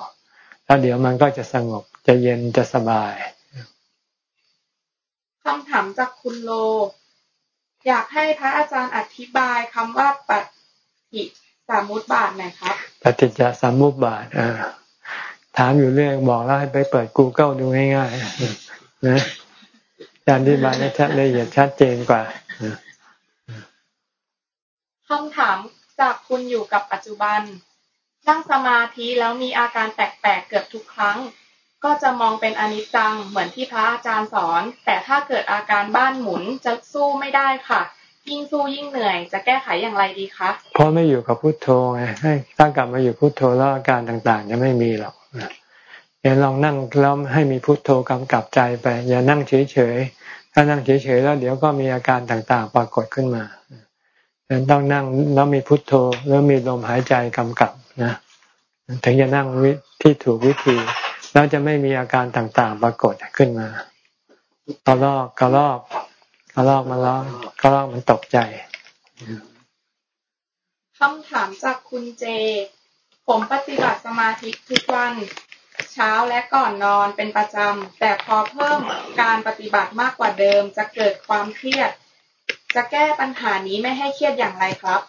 แล้วเดี๋ยวมันก็จะสงบจะเย็นจะสบาย
คำถามจากคุณโล อยากให้พระอาจารย์อธิบายคำว่าปฏิสามุติบาทหน่อยครับ
ปฏิจจสมุปบาทอ่าถามอยู่เรื่องบอกแล้วให้ไปเปิด Google ดูง่ายๆนะการอธิบายให้ชัดละเอียดชัดเจนกว่า
คำถามจากคุณอยู่กับปัจจุบัน นั่งสมาธิแล้วมีอาการแปลกๆเกือบทุกครั้ง ก็จะมองเป็นอนิจจังเหมือนที่พระอาจารย์สอน แต่ถ้าเกิดอาการบ้านหมุนจะสู้ไม่ได้ค่ะ ยิ่งสู้ยิ่งเหนื่อย จะแก้ไขอย่างไรดีคะ
เพราะไม่อยู่กับพุทโธไงให้ถ้ากลับมาอยู่พุทโธแล้วอาการต่างๆ จะไม่มีหรอกอย่าลองนั่งแล้วให้มีพุทโธกำกับใจไปอย่านั่งเฉยๆถ้านั่งเฉยๆแล้วเดี๋ยวก็มีอาการต่างๆ ปรากฏขึ้นมาดังนั้นต้องนั่งแล้วมีพุทโธแล้วมีลมหายใจกำกับ นะถึงจะนั่งที่ถูกวิธี แล้วจะไม่มีอาการต่างๆ ปรากฏขึ้นมากระลอกกระลอกกระลอกมาล้อกระลอกมันตกใจ
คำถามจากคุณเจ ผมปฏิบัติสมาธิทุกวันเช้าและก่อนนอนเป็นประจำ แต่พอเพิ่มการปฏิบัติมากกว่าเดิม จะเกิดความเครียด จะแก้ปัญหานี้ไม่ให้เครียดอย่างไรครับ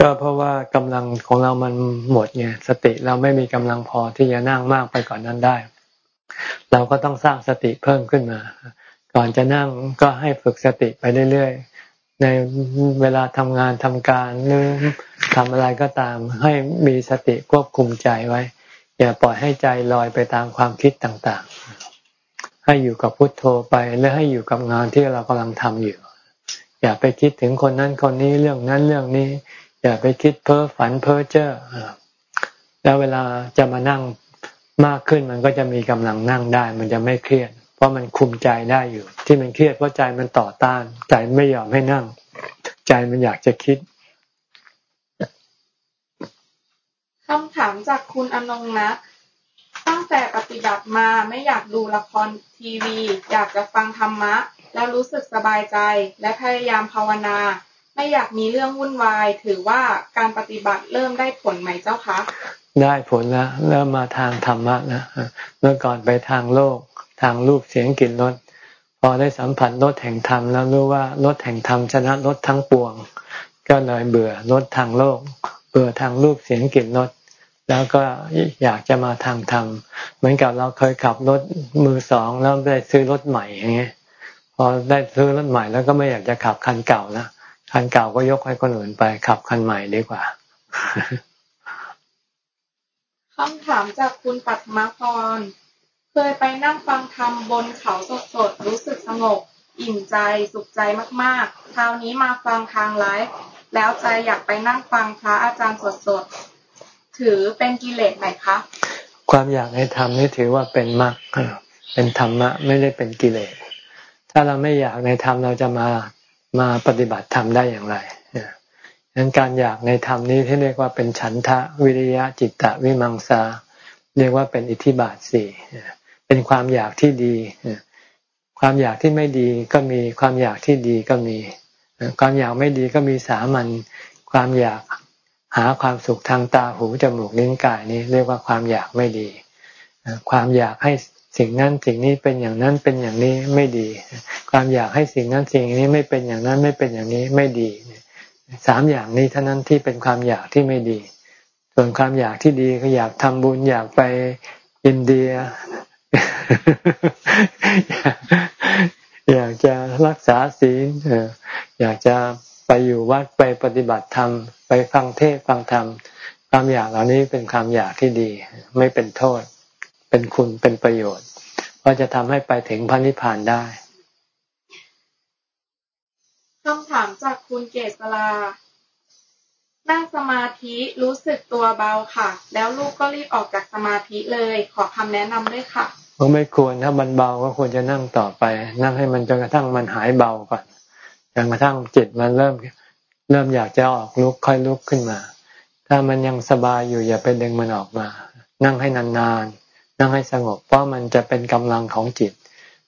ก็เพราะว่ากำลังของเรามันหมดไงสติเราไม่มีกำลังพอที่จะนั่งมากไปก่อนนั้นได้ เราก็ต้องสร้างสติเพิ่มขึ้นมา ก่อนจะนั่งก็ให้ฝึกสติไปเรื่อยๆในเวลาทำงานทำการหรือทำอะไรก็ตามให้มีสติควบคุมใจไว้ อย่าปล่อยให้ใจลอยไปตามความคิดต่างๆ ให้อยู่กับพุทโธไปและให้อยู่กับงานที่เรากำลังทำอยู่ อย่าไปคิดถึงคนนั้นคนนี้เรื่องนั้นเรื่องนี้ อย่าไปคิดเพ้อฝันเพ้อเจ้อแล้วเวลาจะมานั่งมากขึ้นมันก็จะมีกำลังนั่งได้ มันจะไม่เครียด เพราะมันคุมใจได้อยู่ ที่มันเครียดเพราะใจมันต่อต้าน ใจไม่ยอมให้นั่ง ใจมันอยากจะคิด
คำถามจากคุณอนงนะตั้งแต่ปฏิบัติมาไม่อยากดูละครทีวี อยากจะฟังธรรมะ แล้วรู้สึกสบายใจ และพยายามภาวนา ไม่อยากมีเรื่องวุ่นวาย ถือว่าการปฏิบัติเริ่มได้ผลไหมเจ้าคะ
ได้ผลแล้วเริ่มมาทางธรรมะนะเมื่อก่อนไปทางโลก ทางรูปเสียงกลิ่นรสพอได้สัมผัสรสแห่งธรรมแล้วรู้ว่ารสแห่งธรรมชนะรสทั้งปวง ก็เลยเบื่อรสทางโลก เบื่อทางรูปเสียงกลิ่นรสแล้วก็อยากจะมาทางธรรมเหมือนกับเราเคยขับรถมือสองแล้วได้ซื้อรถใหม่อย่างเงี้ยพอได้ซื้อรถใหม่แล้วก็ไม่อยากจะขับคันเก่าแล้ว คันเก่าก็ยกให้คนอื่นไป ขับคันใหม่ดีกว่า
คำถามจากคุณปัตมพรเคยไปนั่งฟังธรรมบนเขาสดๆ รู้สึกสงบ อิ่มใจสุขใจมากๆ คราวนี้มาฟังทางไลฟ์แล้วใจอยากไปนั่งฟังพระอาจารย์สดๆ ถือเป็นกิเลสไหมคะ
ความอยากในธรรมนี่ถือว่าเป็นมรรคเป็นธรรมะไม่ได้เป็นกิเลส ถ้าเราไม่อยากในธรรมเราจะมา มาปฏิบัติธรรมได้อย่างไรดังนั้นการอยากในธรรมนี้ที่เรียกว่าเป็นฉันทะวิริยะจิตตะวิมังสาเรียกว่าเป็นอิทธิบาทสี่เป็นความอยากที่ดีความอยากที่ไม่ดีก็มีความอยากที่ดีก็มีความอยากไม่ดีก็มีสามัญความอยากหาความสุขทางตาหูจมูกลิ้นกายนี้ เรียกว่าความอยากไม่ดี ความอยากให้ สิ่งนั้นสิ่งนี้เป็นอย่างนั้นเป็นอย่างนี้ไม่ดี ความอยากให้สิ่งนั้นสิ่งนี้ไม่เป็นอย่างนั้นไม่เป็นอย่างนี้ไม่ดีสามอย่างนี้เท่านั้นที่เป็นความอยากที่ไม่ดี ส่วนความอยากที่ดีก็อยากทำบุญอยากไปอินเดีย อยากจะรักษาศีลอยากจะไปอยู่วัดไปปฏิบัติธรรม ไปฟังเทศฟังธรรม ความอยากเหล่านี้เป็นความอยากที่ดี ไม่เป็นโทษ เป็นคุณเป็นประโยชน์เพราะจะทำให้ไปถึงพระนิพพานได้
คำถามจากคุณเกษลานั่งสมาธิรู้สึกตัวเบาค่ะ แล้วลูกก็รีบออกจากสมาธิเลย ขอคำแนะนำด้วยค่ะ
ก็ไม่ควรถ้ามันเบาก็ควรจะนั่งต่อไป นั่งให้มันจนกระทั่งมันหายเบาก่อนจนกระทั่งจิตมันเริ่มเริ่มอยากจะออกลุกค่อยลุกขึ้นมา ถ้ามันยังสบายอยู่อย่าไปดึงมันออกมา นั่งให้นานๆ นั่งให้สงบเพราะมันจะเป็นกำลังของจิต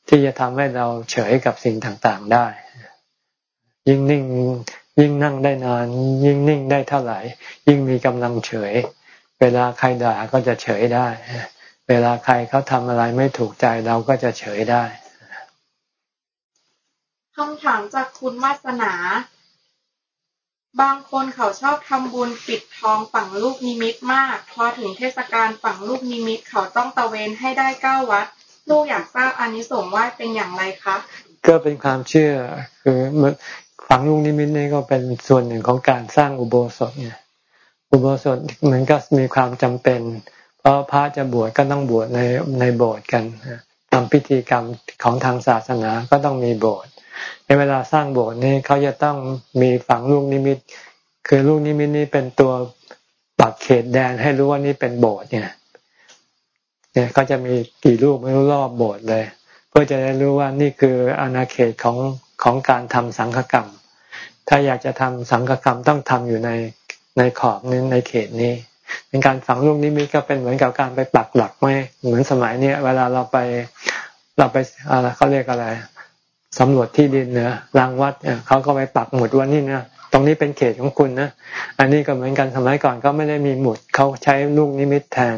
ที่จะทำให้เราเฉยกับสิ่งต่างๆได้ ยิ่งนิ่งยิ่งนั่งได้นาน ยิ่งนิ่งได้เท่าไหร่ ยิ่งมีกำลังเฉย เวลาใครด่าก็จะเฉยได้ เวลาใครเขาทำอะไรไม่ถูกใจเราก็จะเฉยได้
คำถามจากคุณวาสนา บางคนเขาชอบทำบุญปิดทองฝังลูกนิมิตมาก พอถึงเทศกาลฝังลูกนิมิตเขาต้องตะเวนให้ได้เก้าวัด ลูกอยากทราบอานิสงส์ว่าเป็นอย่างไรคะ
ก็เป็นความเชื่อคือฝังลูกนิมิตนี่ก็เป็นส่วนหนึ่งของการสร้างอุโบสถเนี่ยอุโบสถมือนก็มีความจำเป็น เพราะพระจะบวชก็ต้องบวชในในโบสถ์กันทำพิธีกรรมของทางศาสนาก็ต้องมีโบสถ์ ในเวลาสร้างโบสถ์นี่เขาจะต้องมีฝังลูกนิมิต คือลูกนิมิตนี้เป็นตัวปักเขตแดนให้รู้ว่านี่เป็นโบสถ์เนี่ยเนี่ยเขาจะมีกี่ลูกไม่รู้รอบโบสถ์เลย เพื่อจะได้รู้ว่านี่คืออาณาเขตของของการทำสังฆกรรม ถ้าอยากจะทำสังฆกรรมต้องทำอยู่ในในขอบนี้ในเขตนี้เป็นการฝังลูกนิมิตก็เป็นเหมือนกับการไปปักหลักไม่เหมือนสมัยนี้เวลาเราไปเราไปอะไรเขาเรียกอะไร สำรวจที่ดินเนะรางวัดเขาก็ไปปักหมุดว่านี่นะตรงนี้เป็นเขตของคุณนะ อันนี้ก็เหมือนกันสมัยก่อนก็ไม่ได้มีหมุดเขาใช้ลูกนิมิตแทน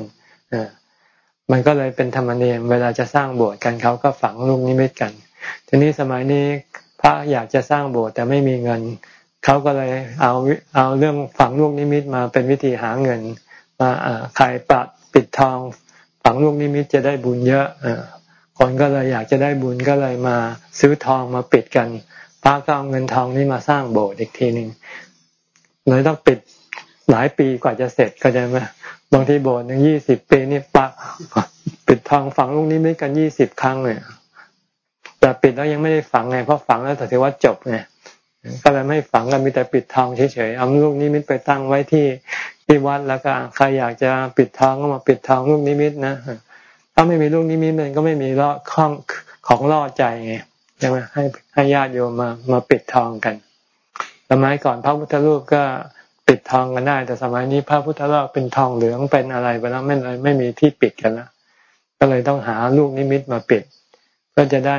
มันก็เลยเป็นธรรมเนียมเวลาจะสร้างโบสถ์กันเขาก็ฝังลูกนิมิตกัน ทีนี้สมัยนี้พระอยากจะสร้างโบสถ์แต่ไม่มีเงินเขาก็เลยเอาเอาเรื่องฝังลูกนิมิตมาเป็นวิธีหาเงินมาใครปะปิดทองฝังลูกนิมิตจะได้บุญเยอะ คนก็เลยอยากจะได้บุญก็เลยมาซื้อทองมาปิดกันพระก็เอาเงินทองนี้มาสร้างโบสถ์อีกทีหนึ่งเลยต้องปิดหลายปีกว่าจะเสร็จก็จะไหมบางทีโบสถ์หนึ่งยี่สิบปีนี่ปักปิดทองฝังลูกนิมิตกันยี่สิบครั้งเลยแต่ปิดแล้วยังไม่ได้ฝังไงเพราะฝังแล้วถือว่าจบไงก็เลยไม่ฝังกันมีแต่ปิดทองเฉยๆเอาลูกนิมิตไปตั้งไว้ที่ที่วัดแล้วก็ใครอยากจะปิดทองก็มาปิดทองลูกนิมิตนะ ถ้าไม่มีลูกนิมิตมันก็ไม่มีล่อข้องของล่อใจไงใช่ไหมให้ให้ญาติโยมมามาปิดทองกัน สมัยก่อนพระพุทธรูปก็ปิดทองกันได้ แต่สมัยนี้พระพุทธรูปเป็นทองเหลืองเป็นอะไรไปแล้วไม่เลยไม่มีที่ปิดกันแล้วก็เลยต้องหาลูกนิมิตมาปิด ก็จะได้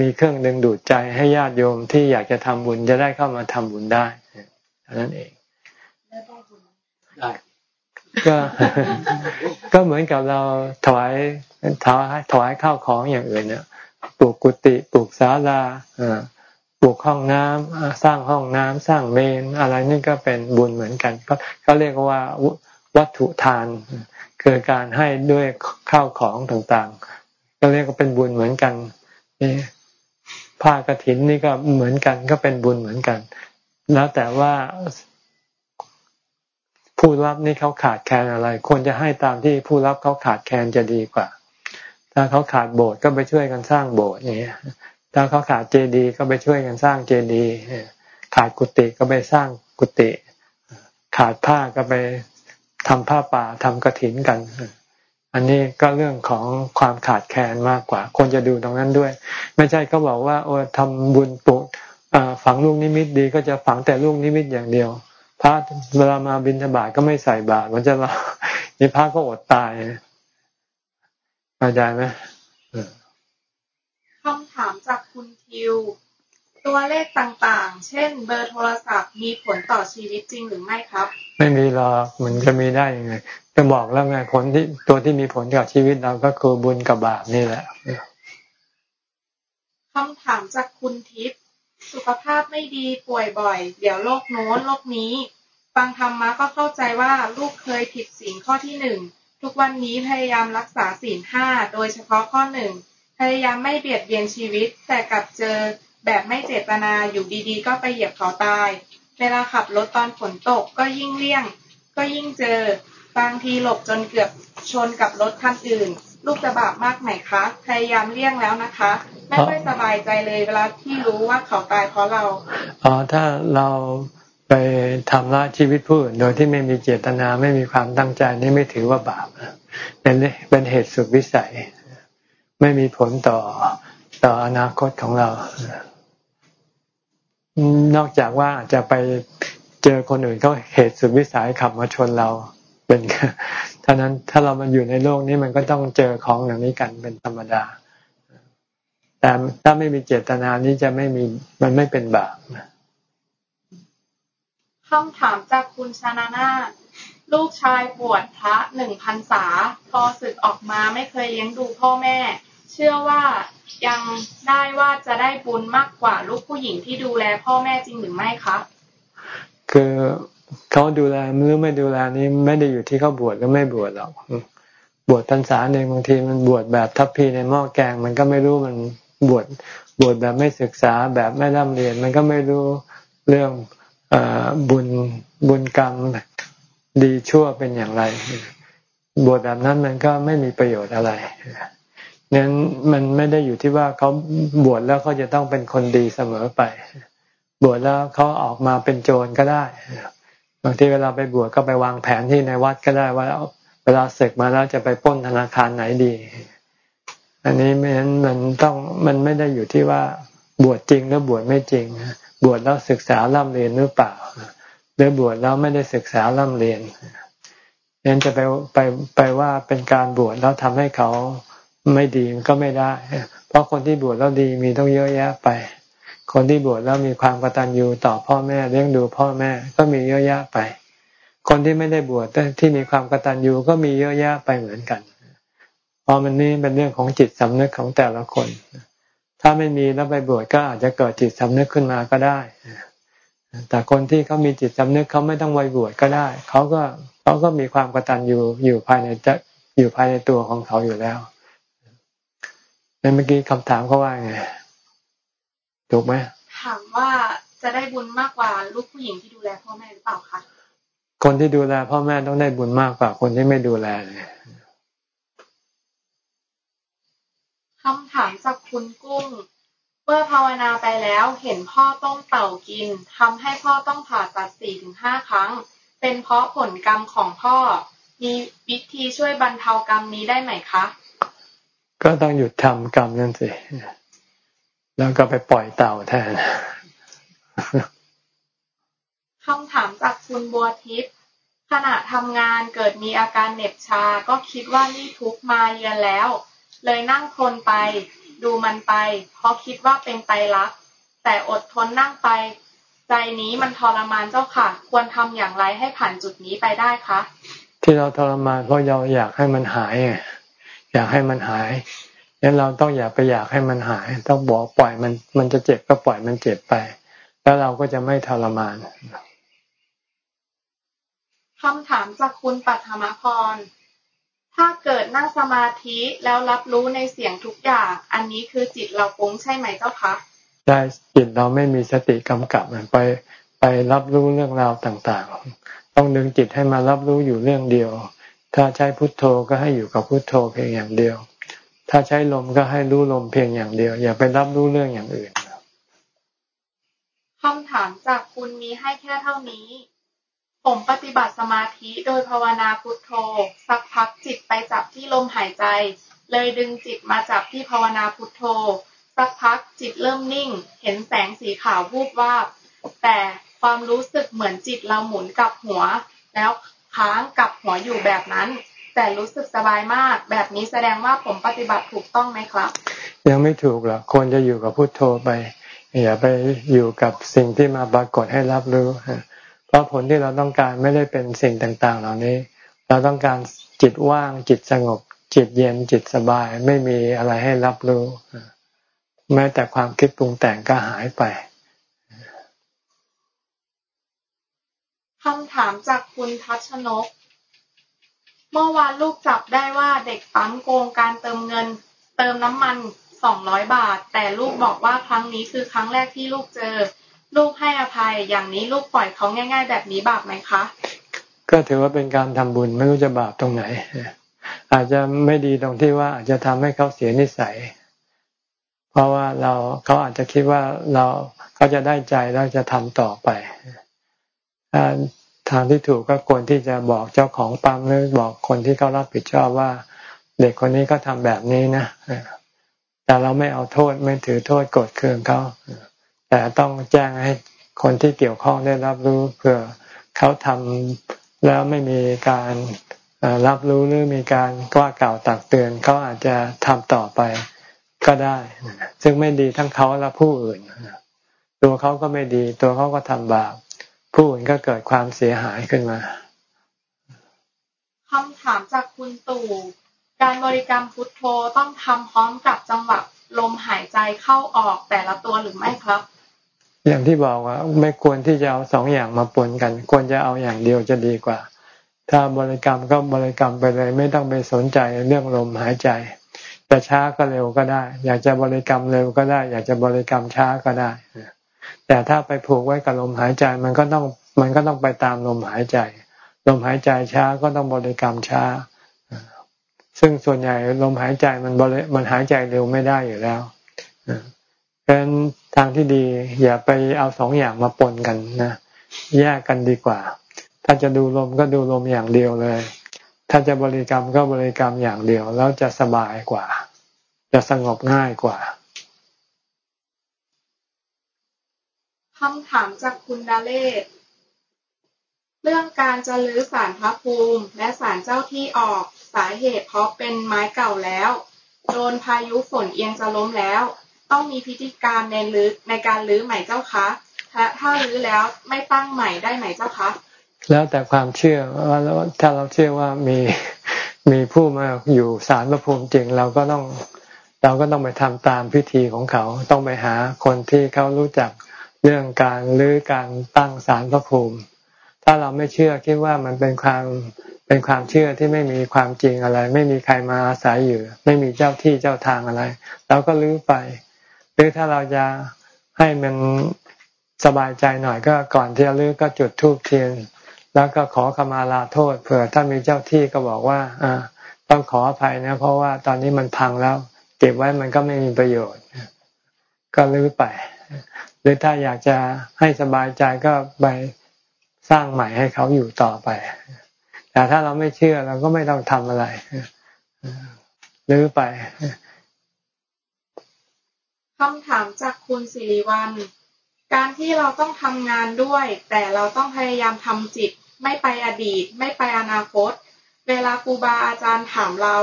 มีเครื่องดึงดูดใจให้ญาติโยมที่อยากจะทำบุญจะได้เข้ามาทำบุญได้เท่านั้นเอง ก็ก็เหมือนกับเราถวายถวายถวายข้าวของอย่างอื่นเนี่ยปลูกกุฏิปลูกศาลาปลูกห้องน้ำสร้างห้องน้ำสร้างเมนอะไรนี่ก็เป็นบุญเหมือนกัน ก็เขาเรียกว่าวัตถุทาน คือการให้ด้วยข้าวของต่างๆ ก็เรียกว่าเป็นบุญเหมือนกันนี่ผ้ากรถินนี่ก็เหมือนกันก็เป็นบุญเหมือนกัน แล้วแต่ว่า ผู้รับนี่เขาขาดแคลนอะไร ควรจะให้ตามที่ผู้รับเขาขาดแคลนจะดีกว่า ถ้าเขาขาดโบสถ์ก็ไปช่วยกันสร้างโบสถ์อย่างเงี้ยถ้าเขาขาดเจดีย์ก็ไปช่วยกันสร้างเจดีย์ขาดกุฏิก็ไปสร้างกุฏิขาดผ้าก็ไปทำผ้าป่าทำกระถินกัน อันนี้ก็เรื่องของความขาดแคลนมากกว่า ควรจะดูตรงนั้นด้วย ไม่ใช่ก็บอกว่า โอ้ทำบุญปลูกฝังลูกนิมิตดีก็จะฝังแต่ลูกนิมิตอย่างเดียว พระเวลามาบิณฑบาตก็ไม่ใส่บาตรมันจะเรานี่พระก็อดตายเข้าใจไหม
คำถามจากคุณทิว ตัวเลขต่างๆ เช่น เบอร์โทรศัพท์มีผลต่อชีวิตจริงหรือไม่ครับ
ไม่มีหรอกมันจะมีได้ยังไงจะบอกแล้วไงผลที่ตัวที่มีผลกับชีวิตเราก็คือบุญกับบาปนี่แหละ
คำถามจากคุณทิพย์ สุขภาพไม่ดีป่วยบ่อย เดี๋ยวโรคโน้นโรคนี้ ฟังธรรมะก็เข้าใจว่าลูกเคยผิดศีลข้อที่หนึ่งทุกวันนี้พยายามรักษาศีลห้าโดยเฉพาะข้อหนึ่งพยายามไม่เบียดเบียนชีวิต แต่กลับเจอแบบไม่เจตนาอยู่ดีๆ ก็ไปเหยียบเขาตาย เวลาขับรถตอนฝนตกก็ยิ่งเลี่ยง ก็ยิ่งเจอบางทีหลบจนเกือบชนกับรถคันอื่น ลูกจะบาปมากไหมคะ พยายามเลี่ยงแล้วนะคะ ไม่ค่อยสบายใจเลยเวลาที่รู้ว่าเขาตายเพราะเรา
อ๋อถ้าเราไปทำร้ายชีวิตผู้อื่นโดยที่ไม่มีเจตนาไม่มีความตั้งใจนี่ไม่ถือว่าบาปเป็นเป็นเหตุสุดวิสัย ไม่มีผลต่อต่ออนาคตของเรา นอกจากว่าจะไปเจอคนอื่นเขาเหตุสุดวิสัยขับมาชนเรา เป็น ท่านั้นถ้าเรามันอยู่ในโลกนี้มันก็ต้องเจอของอย่างนี้กันเป็นธรรมดา แต่ถ้าไม่มีเจตนานี้จะไม่มีมันไม่เป็นบาป
คำถามจากคุณชานานาลูกชายบวชพระหนึ่งพันษา พอศึกออกมาไม่เคยเลี้ยงดูพ่อแม่ เชื่อว่ายังได้ว่าจะได้บุญมากกว่าลูกผู้หญิงที่ดูแลพ่อแม่จริงหรือไม่คะ
คือ เขาดูแลหรือไม่ดูแลนี้ไม่ได้อยู่ที่เขาบวชหรือไม่บวชหรอกบวชพรรษาหนึ่งบางทีมันบวชแบบทัพพีในหม้อแกง มันก็ไม่รู้มันบวชบวชแบบไม่ศึกษาแบบไม่ร่ำเรียน มันก็ไม่รู้เรื่องอบุญบุญกรรมดีชั่วเป็นอย่างไร บวชแบบนั้นมันก็ไม่มีประโยชน์อะไรนั้นมันไม่ได้อยู่ที่ว่าเขาบวชแล้วเขาจะต้องเป็นคนดีเสมอไป บวชแล้วเขาออกมาเป็นโจรก็ได้ บางทีเวลาไปบวชก็ไปวางแผนที่ในวัดก็ได้ว่าเวลาเสกมาแล้วจะไปป้นธนาคารไหนดี อันนี้มันมันต้องมันไม่ได้อยู่ที่ว่าบวชจริงหรือบวชไม่จริงบวชแล้วศึกษาล่ำเรียนหรือเปล่าหรือบวชแล้วไม่ได้ศึกษาล่ำเรียนนั้นจะไปไปไปว่าเป็นการบวชแล้วทำให้เขาไม่ดีก็ไม่ได้ เพราะคนที่บวชแล้วดีมีต้องเยอะแยะไป คนที่บวชแล้วมีความกตัญญูต่อพ่อแม่เลี้ยงดูพ่อแม่ก็มีเยอะแยะไป คนที่ไม่ได้บวชที่มีความกตัญญูก็มีเยอะแยะไปเหมือนกันเพราะมันนี่เป็นเรื่องของจิตสำนึกของแต่ละคน ถ้าไม่มีแล้วไปบวชก็อาจจะเกิดจิตสำนึกขึ้นมาก็ได้แต่คนที่เขามีจิตสำนึกเขาไม่ต้องไวบวชก็ได้ เขาก็เขาก็มีความกตัญญูอยู่ภายในจะอยู่ภายในตัวของเขาอยู่แล้วในเมื่อกี้คำถามเขาว่าไง ถูกไหม
ถามว่าจะได้บุญมากกว่าลูกผู้หญิงที่ดูแลพ่อแม่หรือเปล่าคะ
คนที่ดูแลพ่อแม่ต้องได้บุญมากกว่าคนที่ไม่ดูแลเลย
คำถามจากคุณกุ้ง เมื่อภาวนาไปแล้วเห็นพ่อต้มเต่ากินทำให้พ่อต้องผ่าตัดสี่ถึงห้าครั้ง เป็นเพราะผลกรรมของพ่อ มีวิธีช่วยบรรเทากรรมนี้ได้ไหมคะ
ก็ต้องหยุดทำกรรมนั่นสิ แล้วก็ไปปล่อยเต่าแทน
คำถามจากคุณบัวทิพย์ขณะทำงานเกิดมีอาการเหน็บชา ก็คิดว่านี่ทุกมาเยือนแล้ว เลยนั่งทนไป ดูมันไป เพราะคิดว่าเป็นไตรัก แต่อดทนนั่งไป ใจนี้มันทรมานเจ้าค่ะ ควรทำอย่างไรให้ผ่านจุดนี้ไปได้คะ
ที่เราทรมานเพราะเราอยากให้มันหาย อยากให้มันหาย งั้นเราต้องอย่าไปอยากให้มันหาย ต้องบอกปล่อยมัน มันจะเจ็บก็ปล่อยมันเจ็บไป แล้วเราก็จะไม่ทรมาน
คำถามจากคุณปัทมพร ถ้าเกิดนั่งสมาธิแล้วรับรู้ในเสียงทุกอย่าง อันนี้คือจิตเราฟุ้งใช่ไหมเจ้าคะ
ใช่จิตเราไม่มีสติกำกับมันไปไปรับรู้เรื่องราวต่างๆ ต้องดึงจิตให้มารับรู้อยู่เรื่องเดียว ถ้าใช้พุทโธก็ให้อยู่กับพุทโธเพียงอย่างเดียว ถ้าใช้ลมก็ให้รู้ลมเพียงอย่างเดียว อย่าไปรับรู้เรื่องอย่างอื่น
คำถามจากคุณมีให้แค่เท่านี้ ผมปฏิบัติสมาธิโดยภาวนาพุทโธ สักพักจิตไปจับที่ลมหายใจ เลยดึงจิตมาจับที่ภาวนาพุทโธ สักพักจิตเริ่มนิ่ง เห็นแสงสีขาววูบวาบ แต่ความรู้สึกเหมือนจิตเราหมุนกลับหัว แล้วค้างกับหัวอยู่แบบนั้น แต่รู้สึกสบายมาก แบบนี้แสดงว่าผมปฏิบัติถูกต้องไหมครับ
ยังไม่ถูกหรอกควรจะอยู่กับพุทโธไป อย่าไปอยู่กับสิ่งที่มาปรากฏให้รับรู้เพราะผลที่เราต้องการไม่ได้เป็นสิ่งต่างๆ เหล่านี้ เราต้องการจิตว่างจิตสงบ จิตเย็นจิตสบาย ไม่มีอะไรให้รับรู้แม้แต่ความคิดปรุงแต่งก็หายไป
คำถามจากคุณทัชนก เมื่อวานลูกจับได้ว่าเด็กปั๊มโกงการเติมเงินเติมน้ำมันสองร้อยบาท แต่ลูกบอกว่าครั้งนี้คือครั้งแรกที่ลูกเจอ ลูกให้อภัยอย่างนี้ลูกปล่อยเขาง่าย ๆ แบบนี้บาปไหมคะ
ก็ถือว่าเป็นการทำบุญไม่รู้จะบาปตรงไหน อาจจะไม่ดีตรงที่ว่าอาจจะทำให้เขาเสียนิสัย เพราะว่าเราเขาอาจจะคิดว่าเราเขาจะได้ใจแล้วจะทำต่อไป ทางที่ถูกก็ควรที่จะบอกเจ้าของปั๊มหรือบอกคนที่เขารับผิดชอบว่า เด็กคนนี้ก็ทำแบบนี้นะแต่เราไม่เอาโทษไม่ถือโทษกดเคืองเขาแต่ต้องแจ้งให้คนที่เกี่ยวข้องได้รับรู้เผื่อเขาทำแล้วไม่มีการรับรู้หรือมีการกว่ากล่าวตักเตือนเขาอาจจะทำต่อไปก็ได้ ซึ่งไม่ดีทั้งเขาและผู้อื่น ตัวเขาก็ไม่ดี ตัวเขาก็ทำบาป ผู้อื่นก็เกิดความเสียหายขึ้นมา
คำถามจากคุณตู่ การบริกรรมพุทโธต้องทำพร้อมกับจังหวะลมหายใจเข้าออกแต่ละตัวหรือไม่ครับ
อย่างที่บอกว่าไม่ควรที่จะเอาสองอย่างมาปนกัน ควรจะเอาอย่างเดียวจะดีกว่า ถ้าบริกรรมก็บริกรรมไปเลย ไม่ต้องไปสนใจเรื่องลมหายใจจะช้าก็เร็วก็ได้ อยากจะบริกรรมเร็วก็ได้ อยากจะบริกรรมช้าก็ได้ แต่ถ้าไปผูกไว้กับลมหายใจมันก็ต้องมันก็ต้องไปตามลมหายใจ ลมหายใจช้าก็ต้องบริกรรมช้า ซึ่งส่วนใหญ่ลมหายใจมันบริมันหายใจเร็วไม่ได้อยู่แล้วเพราะฉะนั้นทางที่ดี อย่าไปเอาสองอย่างมาปนกันนะแยกกันดีกว่า ถ้าจะดูลมก็ดูลมอย่างเดียวเลย ถ้าจะบริกรรมก็บริกรรมอย่างเดียว แล้วจะสบายกว่า จะสงบง่ายกว่า
คำถามจากคุณดาเลศเรื่องการจะลื้อสารพระภูมิและสารเจ้าที่ออกสาเหตุเพราะเป็นไม้เก่าแล้ว โดนพายุฝนเอียงจะล้มแล้ว ต้องมีพิธีการในลื้อในการลื้อใหม่เจ้าคะและถ้าลื้อแล้วไม่ตั้งใหม่ได้ไหมเจ้าคะ
แล้วแต่ความเชื่อว่าถ้าเราเชื่อว่ามีมีผู้มาอยู่สารพระภูมิจริงเราก็ต้องเราก็ต้องไปทำตามพิธีของเขา ต้องไปหาคนที่เขารู้จัก เรื่องการหรือการตั้งสารพระภูมิ ถ้าเราไม่เชื่อคิดว่ามันเป็นความเป็นความเชื่อที่ไม่มีความจริงอะไร ไม่มีใครมาอาศัยอยู่ ไม่มีเจ้าที่เจ้าทางอะไรเราก็ลื้อไป หรือถ้าเราจะให้มันสบายใจหน่อยก็ก่อนที่จะลื้อก็จุดธูปเทียน แล้วก็ขอขมาลาโทษเผื่อถ้ามีเจ้าที่ก็บอกว่าอ่าต้องขออภัยนะ เพราะว่าตอนนี้มันพังแล้ว เก็บไว้มันก็ไม่มีประโยชน์ ก็ลื้อไป รือถ้าอยากจะให้สบายใจก็ไปสร้างใหม่ให้เขาอยู่ต่อไป แต่ถ้าเราไม่เชื่อเราก็ไม่ต้องทำอะไรลื้อไป
คำถามจากคุณสิริวัลการที่เราต้องทำงานด้วย แต่เราต้องพยายามทำจิต ไม่ไปอดีต ไม่ไปอนาคต เวลาครูบาอาจารย์ถามเรา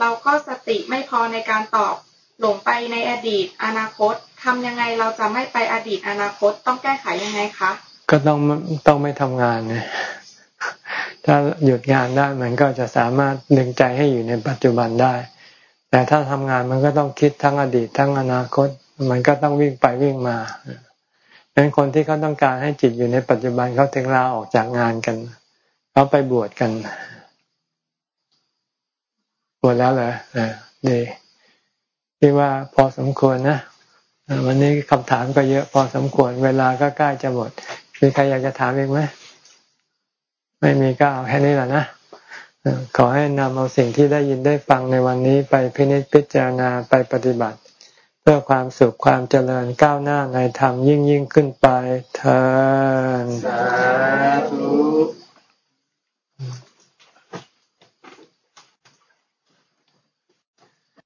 เราก็สติไม่พอในการตอบ หลงไปในอดีต อนาคต ทำยังไงเราจะไม่ไปอดีตอนาคตต้องแก้ไขยังไงคะ
ก็ต้องต้องไม่ทำงานเนี่ยถ้าหยุดงานได้มันก็จะสามารถดึงใจให้อยู่ในปัจจุบันได้ แต่ถ้าทำงานมันก็ต้องคิดทั้งอดีตทั้งอนาคต มันก็ต้องวิ่งไปวิ่งมาดังนั้นคนที่เขาต้องการให้จิตอยู่ในปัจจุบันเขาถึงลาออกจากงานกันเขาไปบวชกันบวชแล้วเหรออ่าดีที่ว่าพอสมควรนะ วันนี้คำถามก็เยอะพอสมควร เวลาก็ใกล้จะหมด มีใครอยากจะถามอีกไหม ไม่มีก็เอาแค่นี้แหละนะขอให้นำเอาสิ่งที่ได้ยินได้ฟังในวันนี้ไปพินิจพิจารณาไปปฏิบัติ เพื่อความสุขความเจริญก้าวหน้าในธรรมยิ่งยิ่งขึ้นไปเธอสาธุ